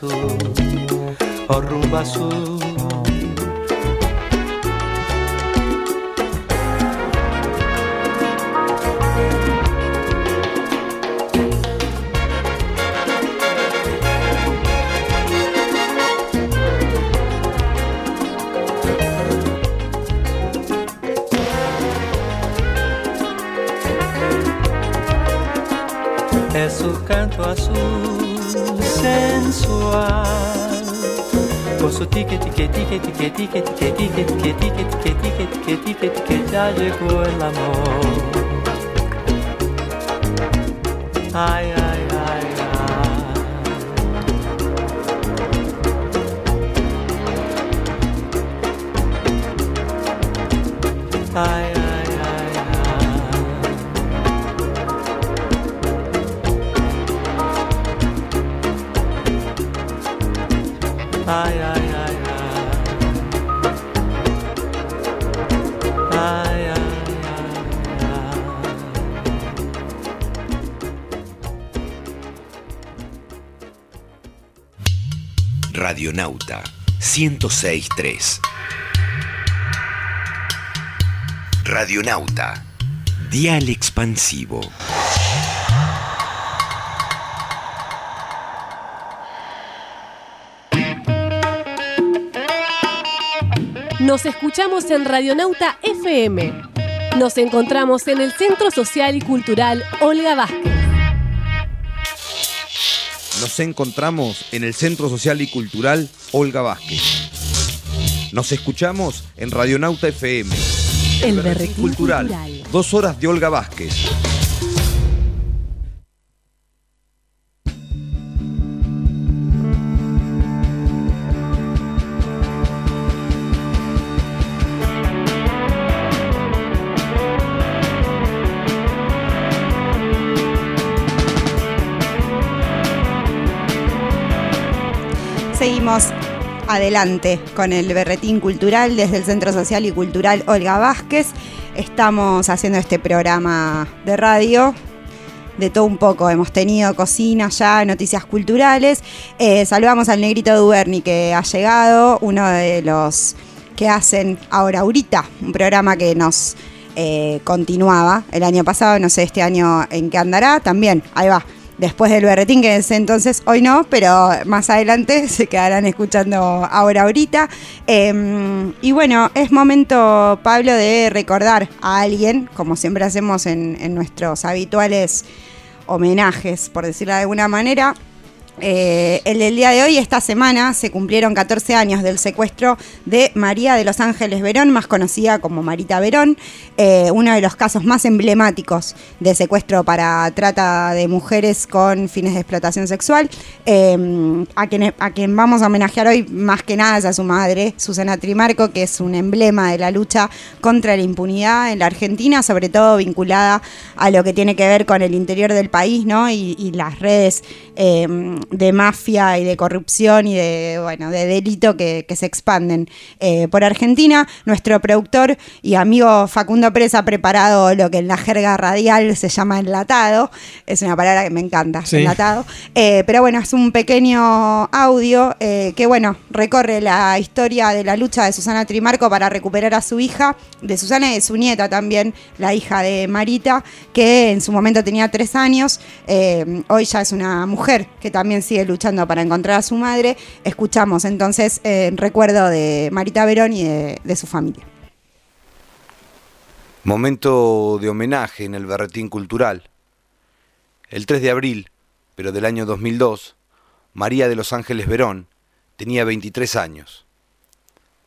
[SPEAKER 10] Azul, por rumba azul. Con su ticket, ticket, ticket, ticket, ticket, ticket, ticket, ticket, ticket, ticket, ticket, ticket, ticket, que ya llegó el amor ay,
[SPEAKER 4] Radionauta 1063. Radionauta. Dial expansivo.
[SPEAKER 5] Nos escuchamos en Radionauta FM. Nos encontramos en el Centro Social y Cultural Olga Vázquez.
[SPEAKER 6] Nos encontramos en el Centro Social y Cultural Olga Vázquez. Nos escuchamos en Radionauta FM.
[SPEAKER 5] El Berretín
[SPEAKER 6] Cultural.
[SPEAKER 5] Cultural.
[SPEAKER 6] Dos horas de Olga Vázquez.
[SPEAKER 1] Adelante con el berretín cultural desde el Centro Social y Cultural Olga Vázquez. Estamos haciendo este programa de radio. De todo un poco, hemos tenido cocina ya, noticias culturales. Eh, saludamos al negrito Duberni que ha llegado, uno de los que hacen ahora ahorita, un programa que nos eh, continuaba el año pasado, no sé este año en qué andará, también, ahí va, después del berretín, que es entonces hoy no, pero más adelante se quedarán escuchando ahora ahorita. Eh, y bueno, es momento, Pablo, de recordar a alguien, como siempre hacemos en, en nuestros habituales homenajes, por decirlo de alguna manera. Eh, el día de hoy, esta semana, se cumplieron 14 años del secuestro de María de los Ángeles Verón, más conocida como Marita Verón, eh, uno de los casos más emblemáticos de secuestro para trata de mujeres con fines de explotación sexual. Eh, a, quien, vamos a homenajear hoy, más que nada, es a su madre, Susana Trimarco, que es un emblema de la lucha contra la impunidad en la Argentina, sobre todo vinculada a lo que tiene que ver con el interior del país, ¿no? Y, las redes eh, de mafia y de corrupción y de, bueno, de delito que, que se expanden eh, por Argentina. Nuestro productor y amigo Facundo Pérez ha preparado lo que en la jerga radial se llama enlatado. Es una palabra que me encanta,
[SPEAKER 2] Sí.
[SPEAKER 1] enlatado. Eh, pero bueno, es un pequeño audio eh, que, bueno, recorre la historia de la lucha de Susana Trimarco para recuperar a su hija, de Susana y de su nieta también, la hija de Marita, que en su momento tenía tres años. Hoy ya es una mujer que también sigue luchando para encontrar a su madre. Escuchamos entonces eh, recuerdo de Marita Verón y de, de su familia.
[SPEAKER 6] Momento de homenaje en el Berretín Cultural. El 3 de abril, pero del año 2002, María de los Ángeles Verón tenía 23 años.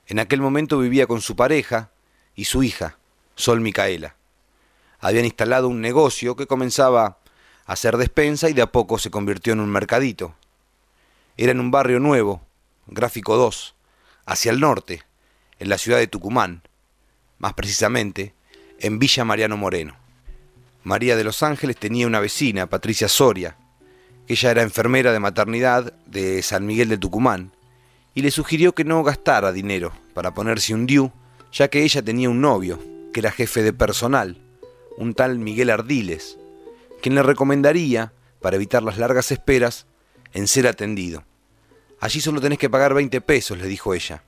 [SPEAKER 6] En aquel momento vivía con su pareja y su hija, Sol Micaela. Habían instalado un negocio que comenzaba hacer despensa y de a poco se convirtió en un mercadito. Era en un barrio nuevo, Gráfico 2, hacia el norte, en la ciudad de Tucumán, más precisamente en Villa Mariano Moreno. María de los Ángeles tenía una vecina, Patricia Soria, que ella era enfermera de maternidad de San Miguel de Tucumán, y le sugirió que no gastara dinero para ponerse un DIU, ya que ella tenía un novio, que era jefe de personal, un tal Miguel Ardiles, quien le recomendaría, para evitar las largas esperas, en ser atendido. Allí solo tenés que pagar 20 pesos, le dijo ella.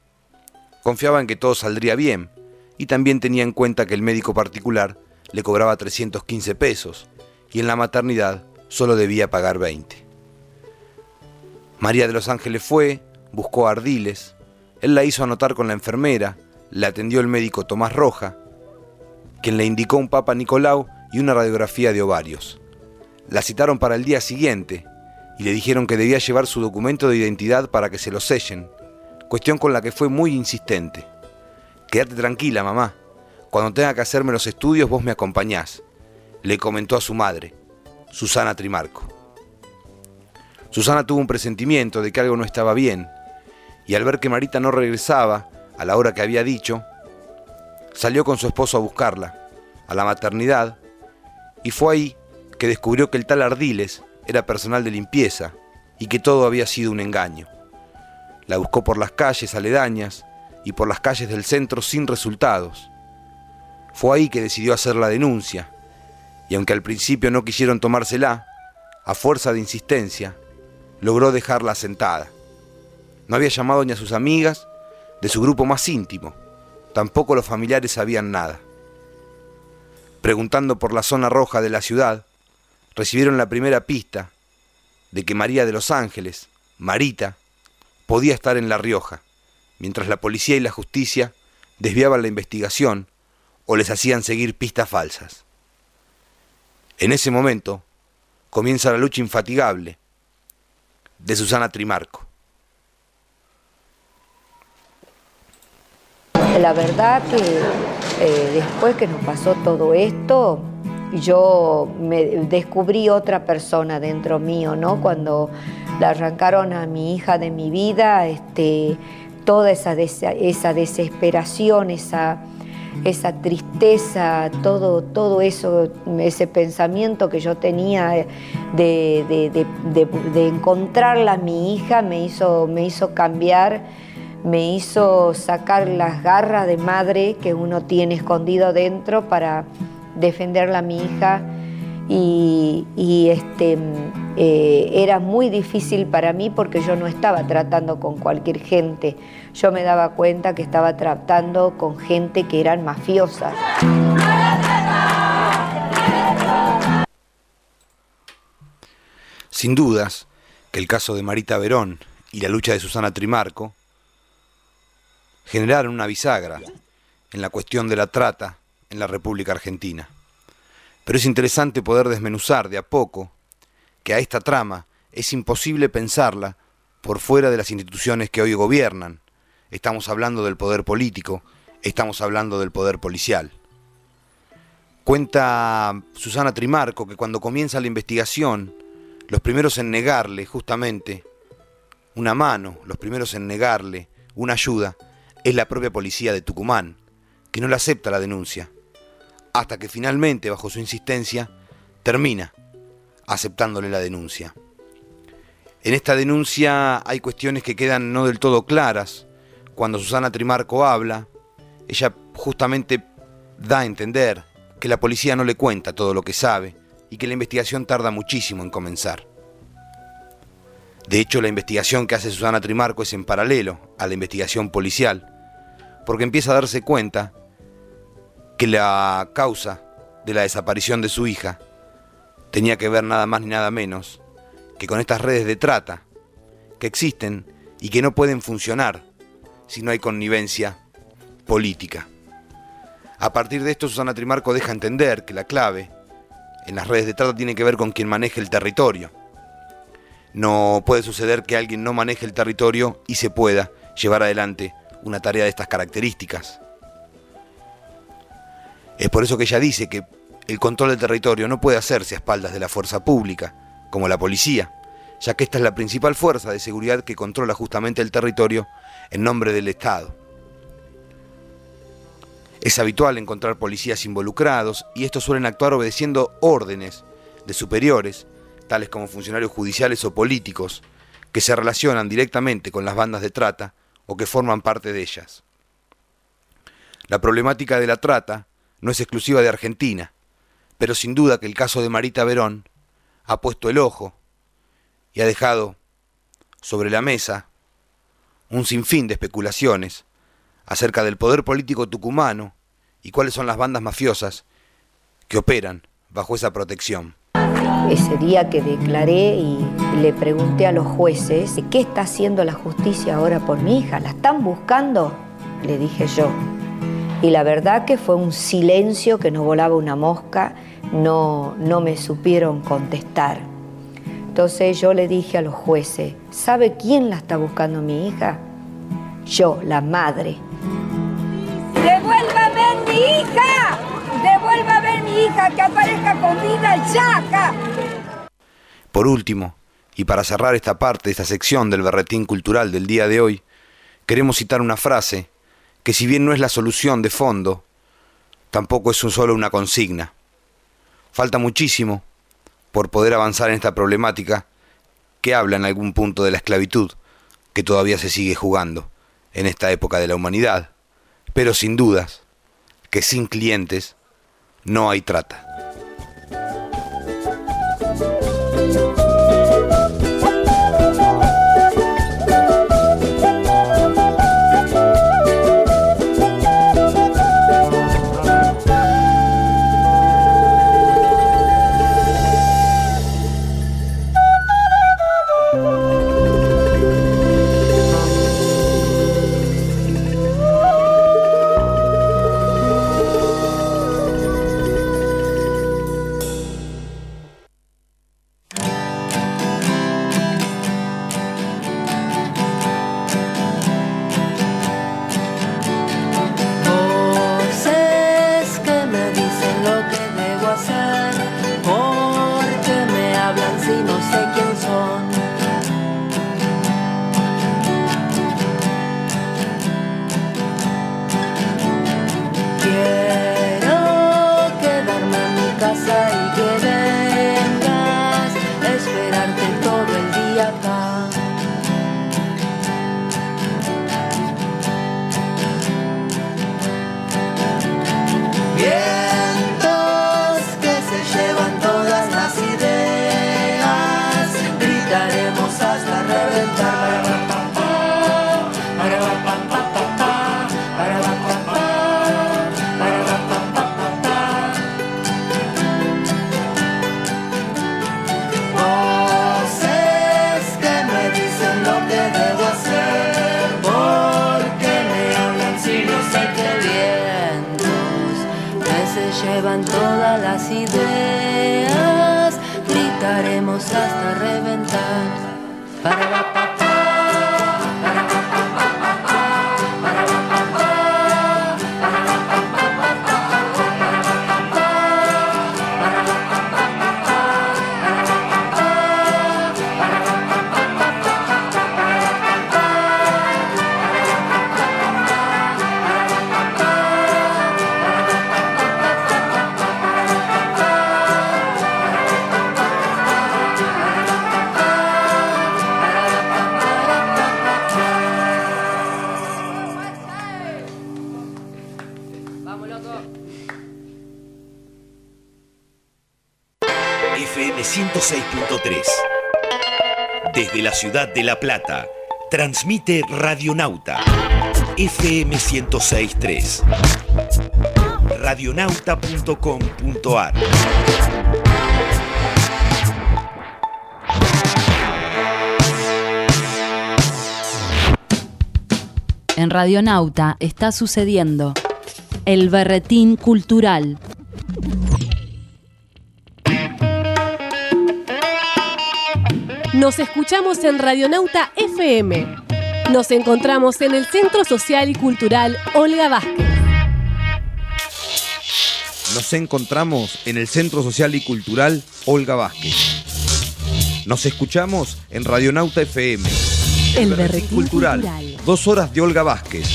[SPEAKER 6] Confiaba en que todo saldría bien, y también tenía en cuenta que el médico particular le cobraba 315 pesos, y en la maternidad solo debía pagar 20. María de los Ángeles fue, buscó a Ardiles, él la hizo anotar con la enfermera, le atendió el médico Tomás Roja, quien le indicó un Papa Nicolau y una radiografía de ovarios. La citaron para el día siguiente y le dijeron que debía llevar su documento de identidad para que se lo sellen, cuestión con la que fue muy insistente. Quédate tranquila, mamá. Cuando tenga que hacerme los estudios vos me acompañás, le comentó a su madre, Susana Trimarco. Susana tuvo un presentimiento de que algo no estaba bien, y al ver que Marita no regresaba a la hora que había dicho, salió con su esposo a buscarla, a la maternidad, y fue ahí que descubrió que el tal Ardiles era personal de limpieza y que todo había sido un engaño. La buscó por las calles aledañas y por las calles del centro sin resultados. Fue ahí que decidió hacer la denuncia, y aunque al principio no quisieron tomársela, a fuerza de insistencia, logró dejarla sentada. No había llamado ni a sus amigas de su grupo más íntimo, tampoco los familiares sabían nada. Preguntando por la zona roja de la ciudad, recibieron la primera pista de que María de los Ángeles, Marita, podía estar en La Rioja, mientras la policía y la justicia desviaban la investigación o les hacían seguir pistas falsas. En ese momento comienza la lucha infatigable de Susana Trimarco.
[SPEAKER 11] La verdad que eh, después que nos pasó todo esto, yo me descubrí otra persona dentro mío, ¿no? Cuando le arrancaron a mi hija de mi vida, este, toda esa, esa desesperación, esa, esa tristeza, todo, todo eso, ese pensamiento que yo tenía de, de, encontrarla a mi hija me hizo, me hizo cambiar me hizo sacar las garras de madre que uno tiene escondido dentro para defenderla a mi hija y, este, eh, era muy difícil para mí porque yo no estaba tratando con cualquier gente, yo me daba cuenta que estaba tratando con gente que eran mafiosas.
[SPEAKER 6] Sin dudas que el caso de Marita Verón y la lucha de Susana Trimarco generaron una bisagra en la cuestión de la trata en la República Argentina. Pero es interesante poder desmenuzar de a poco que a esta trama es imposible pensarla por fuera de las instituciones que hoy gobiernan. Estamos hablando del poder político, estamos hablando del poder policial. Cuenta Susana Trimarco que cuando comienza la investigación, los primeros en negarle justamente una mano, los primeros en negarle una ayuda, es la propia policía de Tucumán, que no le acepta la denuncia, hasta que finalmente, bajo su insistencia, termina aceptándole la denuncia. En esta denuncia hay cuestiones que quedan no del todo claras. Cuando Susana Trimarco habla, ella justamente da a entender que la policía no le cuenta todo lo que sabe y que la investigación tarda muchísimo en comenzar. De hecho, la investigación que hace Susana Trimarco es en paralelo a la investigación policial, porque empieza a darse cuenta que la causa de la desaparición de su hija tenía que ver nada más ni nada menos que con estas redes de trata que existen y que no pueden funcionar si no hay connivencia política. A partir de esto, Susana Trimarco deja entender que la clave en las redes de trata tiene que ver con quien maneje el territorio. No puede suceder que alguien no maneje el territorio y se pueda llevar adelante una tarea de estas características. Es por eso que ella dice que el control del territorio no puede hacerse a espaldas de la fuerza pública, como la policía, ya que esta es la principal fuerza de seguridad que controla justamente el territorio en nombre del Estado. Es habitual encontrar policías involucrados y estos suelen actuar obedeciendo órdenes de superiores, tales como funcionarios judiciales o políticos, que se relacionan directamente con las bandas de trata o que forman parte de ellas. La problemática de la trata no es exclusiva de Argentina, pero sin duda que el caso de Marita Verón ha puesto el ojo y ha dejado sobre la mesa un sinfín de especulaciones acerca del poder político tucumano y cuáles son las bandas mafiosas que operan bajo esa protección.
[SPEAKER 11] Ese día que declaré y le pregunté a los jueces, ¿qué está haciendo la justicia ahora por mi hija? ¿La están buscando? Le dije yo. Y la verdad que fue un silencio que no volaba una mosca, no, no me supieron contestar. Entonces yo le dije a los jueces, ¿sabe quién la está buscando mi hija? Yo, la madre. ¡Devuélvame mi hija! ¡Devuelva a ver mi hija que aparezca con vida ya
[SPEAKER 6] Por último, y para cerrar esta parte, esta sección del berretín cultural del día de hoy, queremos citar una frase que si bien no es la solución de fondo, tampoco es solo una consigna. Falta muchísimo por poder avanzar en esta problemática que habla en algún punto de la esclavitud que todavía se sigue jugando en esta época de la humanidad, pero sin dudas que sin clientes no hay trata.
[SPEAKER 12] Las ideas, gritaremos hasta reventar.
[SPEAKER 4] Ciudad de La Plata, transmite Radionauta. FM 106.3. Radionauta.com.ar.
[SPEAKER 8] En Radionauta está sucediendo el berretín cultural.
[SPEAKER 5] Nos escuchamos en Radionauta FM. Nos encontramos en el Centro Social y Cultural Olga Vázquez.
[SPEAKER 6] Nos encontramos en el Centro Social y Cultural Olga Vázquez. Nos escuchamos en Radionauta FM.
[SPEAKER 5] El
[SPEAKER 6] Berretín
[SPEAKER 5] berretín
[SPEAKER 6] cultural.
[SPEAKER 5] cultural.
[SPEAKER 6] Dos horas de Olga Vázquez.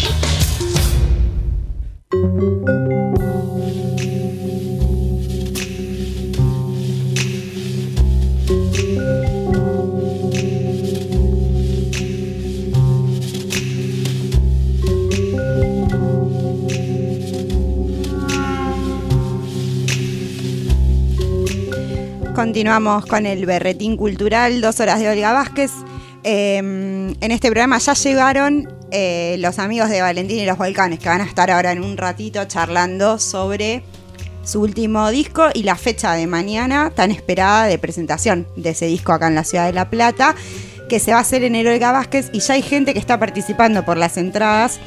[SPEAKER 1] Continuamos con el berretín cultural, dos horas de Olga Vázquez. Eh, en este programa ya llegaron eh, los amigos de Valentín y los Volcanes, que van a estar ahora en un ratito charlando sobre su último disco y la fecha de mañana tan esperada de presentación de ese disco acá en la ciudad de La Plata, que se va a hacer en el Olga Vázquez y ya hay gente que está participando por las entradas.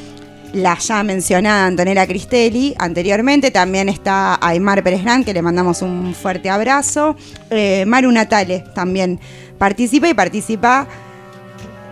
[SPEAKER 1] La ya mencionada Antonella Cristelli anteriormente, también está Aymar Pérez Gran, que le mandamos un fuerte abrazo. Eh, Maru Natale también participa y participa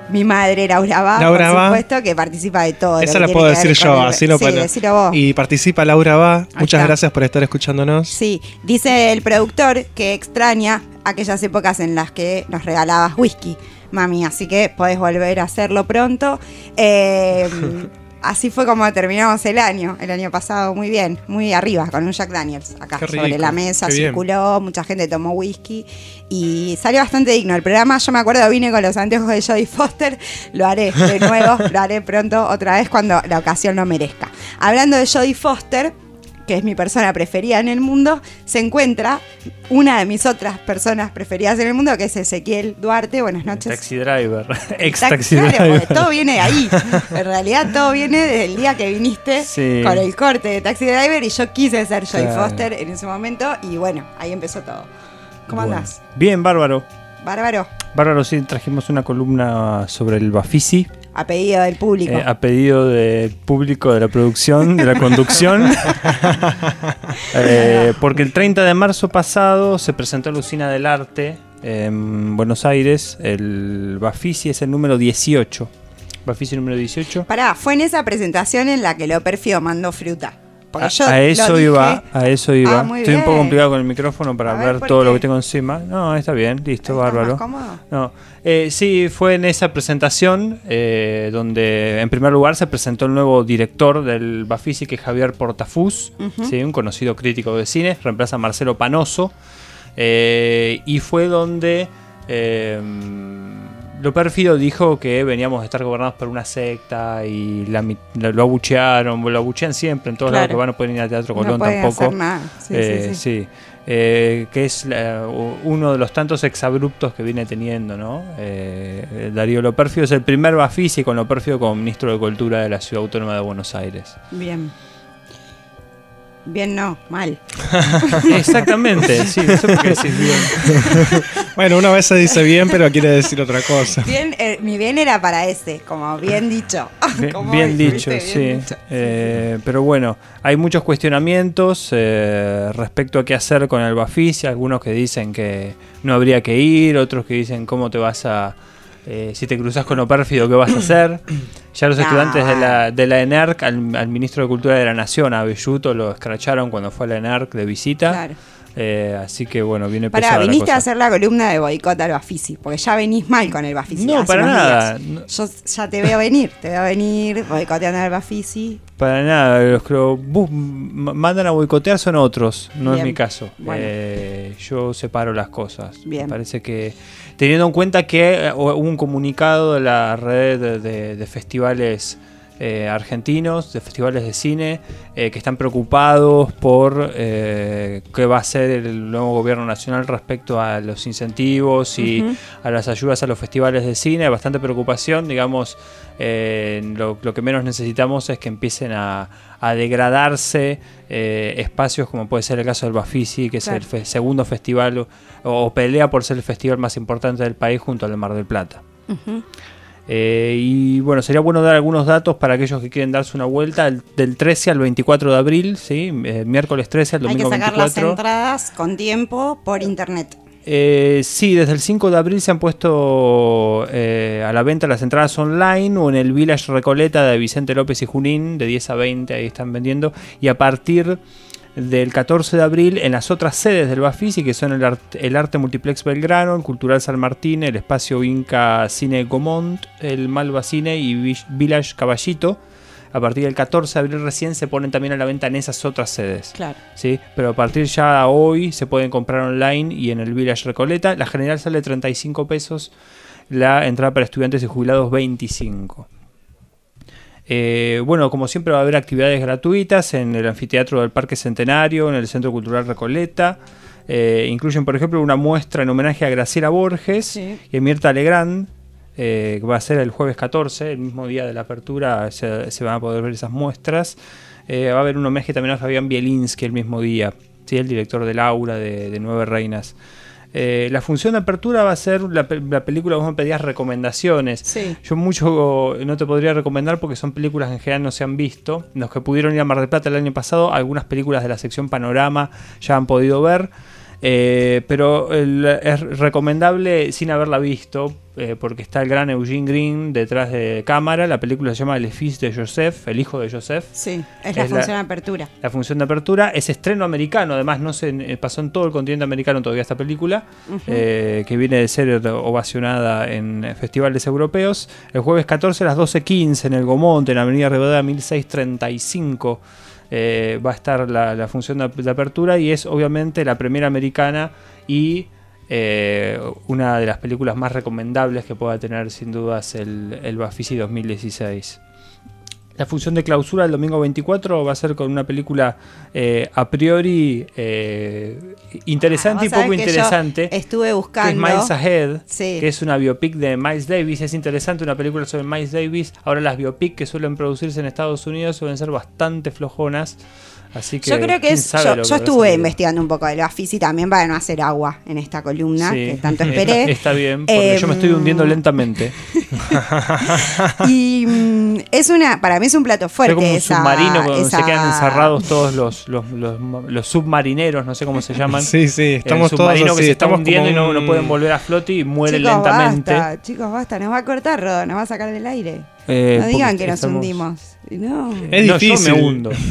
[SPEAKER 1] mi madre Laura Va,
[SPEAKER 2] Laura
[SPEAKER 1] por
[SPEAKER 2] Va.
[SPEAKER 1] supuesto, que participa de todo. lo
[SPEAKER 2] Esa la puedo decir yo,
[SPEAKER 1] el-
[SPEAKER 2] así lo
[SPEAKER 1] sí,
[SPEAKER 2] puedo.
[SPEAKER 1] vos.
[SPEAKER 2] Y participa Laura Va. Muchas gracias por estar escuchándonos.
[SPEAKER 1] Sí, dice el productor que extraña aquellas épocas en las que nos regalabas whisky, mami, así que podés volver a hacerlo pronto. Eh, así fue como terminamos el año, el año pasado, muy bien, muy arriba, con un Jack Daniels acá sobre la mesa,
[SPEAKER 2] bien.
[SPEAKER 1] circuló, mucha gente tomó whisky y salió bastante digno el programa. Yo me acuerdo, vine con los anteojos de Jodie Foster, lo haré de nuevo, lo haré pronto otra vez cuando la ocasión lo merezca. Hablando de Jodie Foster, que es mi persona preferida en el mundo, se encuentra una de mis otras personas preferidas en el mundo, que es Ezequiel Duarte. Buenas noches.
[SPEAKER 13] Taxi driver, ex taxi
[SPEAKER 1] claro,
[SPEAKER 13] driver.
[SPEAKER 1] porque todo viene de ahí. En realidad todo viene desde el día que viniste
[SPEAKER 13] Sí.
[SPEAKER 1] con el corte de Taxi Driver y yo quise ser Joy
[SPEAKER 13] Claro.
[SPEAKER 1] Foster en ese momento y bueno, ahí empezó todo. ¿Cómo
[SPEAKER 13] Bueno.
[SPEAKER 1] andás?
[SPEAKER 13] Bien, bárbaro.
[SPEAKER 1] Bárbaro,
[SPEAKER 13] Bárbaro, sí, trajimos una columna sobre el Bafisi,
[SPEAKER 1] a pedido del público.
[SPEAKER 13] eh, a pedido del público de la producción, de la conducción. Eh, porque el 30 de marzo pasado se presentó en la Usina del Arte en Buenos Aires. El Bafisi es el número 18. Bafisi número 18.
[SPEAKER 1] Pará, fue en esa presentación en la que lo perfio mandó fruta. Porque
[SPEAKER 13] A,
[SPEAKER 1] yo
[SPEAKER 13] a eso iba, a eso iba.
[SPEAKER 1] Ah,
[SPEAKER 13] Estoy un poco complicado con el micrófono para
[SPEAKER 1] A ver,
[SPEAKER 13] ver,
[SPEAKER 1] ¿por
[SPEAKER 13] todo lo que tengo encima. No, está bien, listo, bárbaro. No, eh, sí, fue en esa presentación eh, donde en primer lugar se presentó el nuevo director del Bafisi, que es Javier Portafus, sí, un conocido crítico de cine, reemplaza a Marcelo Panoso, eh, y fue donde lo pérfido dijo que veníamos a estar gobernados por una secta y la lo, abuchearon, lo abuchean siempre en todos lados
[SPEAKER 1] Claro.
[SPEAKER 13] que van, no pueden ir al Teatro Colón tampoco.
[SPEAKER 1] hacer nada. Sí,
[SPEAKER 13] Eh,
[SPEAKER 1] sí, sí.
[SPEAKER 13] sí. eh, que es la- uno de los tantos exabruptos que viene teniendo, ¿no? Eh, Darío Loperfio es el primer Bafisi con Loperfio como ministro de Cultura de la Ciudad Autónoma de Buenos Aires.
[SPEAKER 1] Bien. Bien, no, mal.
[SPEAKER 13] Exactamente, sí, no sé por qué decís bien.
[SPEAKER 2] Bueno, una vez se dice bien, pero quiere decir otra cosa.
[SPEAKER 1] Bien, eh, mi bien era para ese, como bien dicho.
[SPEAKER 13] Bien, dicho, sí.
[SPEAKER 1] Dicho.
[SPEAKER 13] Eh, pero bueno, hay muchos cuestionamientos eh, respecto a qué hacer con el Bafisi. Algunos que dicen que no habría que ir, otros que dicen cómo te vas a. eh, si te cruzas con Opérfido, ¿qué vas a hacer? Ya los
[SPEAKER 1] No,
[SPEAKER 13] estudiantes de la, de la ENERC, al, al ministro de Cultura de la Nación, a Belluto, lo escracharon cuando fue a la ENERC de visita.
[SPEAKER 1] Claro.
[SPEAKER 13] Eh, así que bueno, viene
[SPEAKER 1] Pará,
[SPEAKER 13] pesada la
[SPEAKER 1] viniste a hacer la columna de boicot al Bafisi, porque ya venís mal con el Bafisi.
[SPEAKER 13] No, para nada.
[SPEAKER 1] Yo ya te veo venir, te veo venir boicoteando al Bafisi.
[SPEAKER 13] Para nada, los que lo mandan a boicotear son otros, no es mi caso.
[SPEAKER 1] Bueno.
[SPEAKER 13] Eh, yo separo las cosas.
[SPEAKER 1] Bien.
[SPEAKER 13] Me parece que, teniendo en cuenta que eh, hubo un comunicado de la red de, de- de festivales eh, argentinos, de festivales de cine, eh, que están preocupados por eh, qué va a hacer el nuevo gobierno nacional respecto a los incentivos y a las ayudas a los festivales de cine, hay bastante preocupación, digamos, eh, lo, lo que menos necesitamos es que empiecen a, a degradarse espacios como puede ser el caso del Bafisi, que es el fe- segundo festival o, o pelea por ser el festival más importante del país junto al Mar del Plata. Eh, y bueno, sería bueno dar algunos datos para aquellos que quieren darse una vuelta el- del 13 al 24 de abril, ¿sí? Eh, miércoles 13 al
[SPEAKER 1] Hay que
[SPEAKER 13] domingo
[SPEAKER 1] sacar
[SPEAKER 13] 24.
[SPEAKER 1] las entradas con tiempo por internet.
[SPEAKER 13] Eh, sí, desde el 5 de abril se han puesto eh, a la venta las entradas online o en el Village Recoleta de Vicente López y Junín, de 10 a 20, ahí están vendiendo. Y a partir del 14 de abril en las otras sedes del Bafisi, que son el, Art- el Arte Multiplex Belgrano, el Cultural San Martín, el Espacio Inca Cine Gomont, el Malva Cine y Vi- Village Caballito. A partir del 14 de abril recién se ponen también a la venta en esas otras sedes.
[SPEAKER 1] Claro.
[SPEAKER 13] ¿sí? Pero a partir ya hoy se pueden comprar online y en el Village Recoleta. La general sale 35 pesos, la entrada para estudiantes y jubilados 25. Eh, bueno, como siempre va a haber actividades gratuitas en el anfiteatro del Parque Centenario, en el Centro Cultural Recoleta. Eh, incluyen, por ejemplo, una muestra en homenaje a Graciela Borges y a Mirta Legrand, eh, que va a ser el jueves 14, el mismo día de la apertura, se, se van a poder ver esas muestras. Eh, va a haber un homenaje también a Fabián Bielinski el mismo día, ¿sí? el director del Aura de, de Nueve Reinas. Eh, la función de apertura va a ser la, la película, vos me pedías recomendaciones.
[SPEAKER 1] Sí.
[SPEAKER 13] Yo mucho no te podría recomendar porque son películas que en general no se han visto. Los que pudieron ir a Mar del Plata el año pasado, algunas películas de la sección Panorama ya han podido ver. Eh, pero el- es recomendable sin haberla visto, eh, porque está el gran Eugene Green detrás de cámara. La película se llama Le Fils de Joseph, el hijo de Joseph.
[SPEAKER 1] Sí, es la
[SPEAKER 13] Es
[SPEAKER 1] función de apertura.
[SPEAKER 13] La función de apertura es estreno americano, además no se eh, pasó en todo el continente americano todavía esta película, eh, que viene de ser ovacionada en festivales europeos. El jueves 14 a las 12.15 en el Gomont, en Avenida Rivadavia 1635, eh, va a estar la, la función de, de apertura y es obviamente la primera americana y eh, una de las películas más recomendables que pueda tener sin dudas el, el Bafisi 2016. La función de clausura el domingo 24 va a ser con una película eh, a priori eh, interesante
[SPEAKER 1] Ah,
[SPEAKER 13] y poco interesante.
[SPEAKER 1] estuve
[SPEAKER 13] Que es
[SPEAKER 1] buscando.
[SPEAKER 13] Miles Ahead,
[SPEAKER 1] Sí.
[SPEAKER 13] que es una biopic de Miles Davis. Es interesante una película sobre Miles Davis. Ahora las biopic que suelen producirse en Estados Unidos suelen ser bastante flojonas. Así que
[SPEAKER 1] Yo creo que es. Yo,
[SPEAKER 13] lo que
[SPEAKER 1] estuve investigando un poco de Bafisi también para no hacer agua en esta columna
[SPEAKER 13] Sí,
[SPEAKER 1] que tanto esperé.
[SPEAKER 13] Está, está bien, porque yo me estoy
[SPEAKER 1] Em,
[SPEAKER 13] hundiendo lentamente.
[SPEAKER 1] Y mm, es una, para mí es un plato fuerte.
[SPEAKER 13] Soy como un
[SPEAKER 1] esa-
[SPEAKER 13] submarino donde
[SPEAKER 1] esa-
[SPEAKER 13] se quedan encerrados todos los, los, los, los submarineros, no sé cómo se llaman.
[SPEAKER 2] Sí, sí, estamos
[SPEAKER 13] El
[SPEAKER 2] todos
[SPEAKER 13] submarino que
[SPEAKER 2] así,
[SPEAKER 13] se está
[SPEAKER 2] estamos
[SPEAKER 13] hundiendo y no, no pueden volver a flote y mueren
[SPEAKER 1] Chicos,
[SPEAKER 13] lentamente.
[SPEAKER 1] basta, chicos, basta, nos va a cortar, Rodo, nos va a sacar del aire.
[SPEAKER 13] Eh,
[SPEAKER 1] no digan que nos
[SPEAKER 13] estamos-
[SPEAKER 1] hundimos. No.
[SPEAKER 2] Es
[SPEAKER 13] No, yo
[SPEAKER 2] difícil.
[SPEAKER 13] me hundo.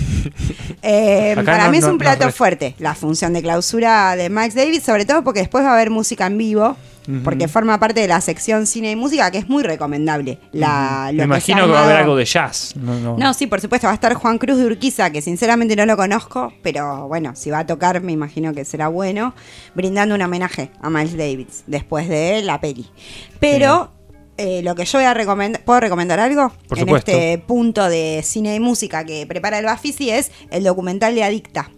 [SPEAKER 1] Eh, para
[SPEAKER 13] no-
[SPEAKER 1] mí es un plato fuerte la función de clausura de Max Davis, sobre todo porque después va a haber música en vivo, porque forma parte de la sección cine y música, que es muy recomendable. La,
[SPEAKER 13] Me
[SPEAKER 1] lo que se
[SPEAKER 13] imagino que va a haber algo de jazz. No, no.
[SPEAKER 1] No, sí, por supuesto, va a estar Juan Cruz de Urquiza, que sinceramente no lo conozco, pero bueno, si va a tocar me imagino que será bueno, brindando un homenaje a Miles Davis después de la peli. Pero eh, lo que yo voy a recomendar, ¿puedo recomendar algo?
[SPEAKER 13] Por
[SPEAKER 1] en
[SPEAKER 13] supuesto.
[SPEAKER 1] este punto de cine y música que prepara el Bafisi es el documental de Adicta.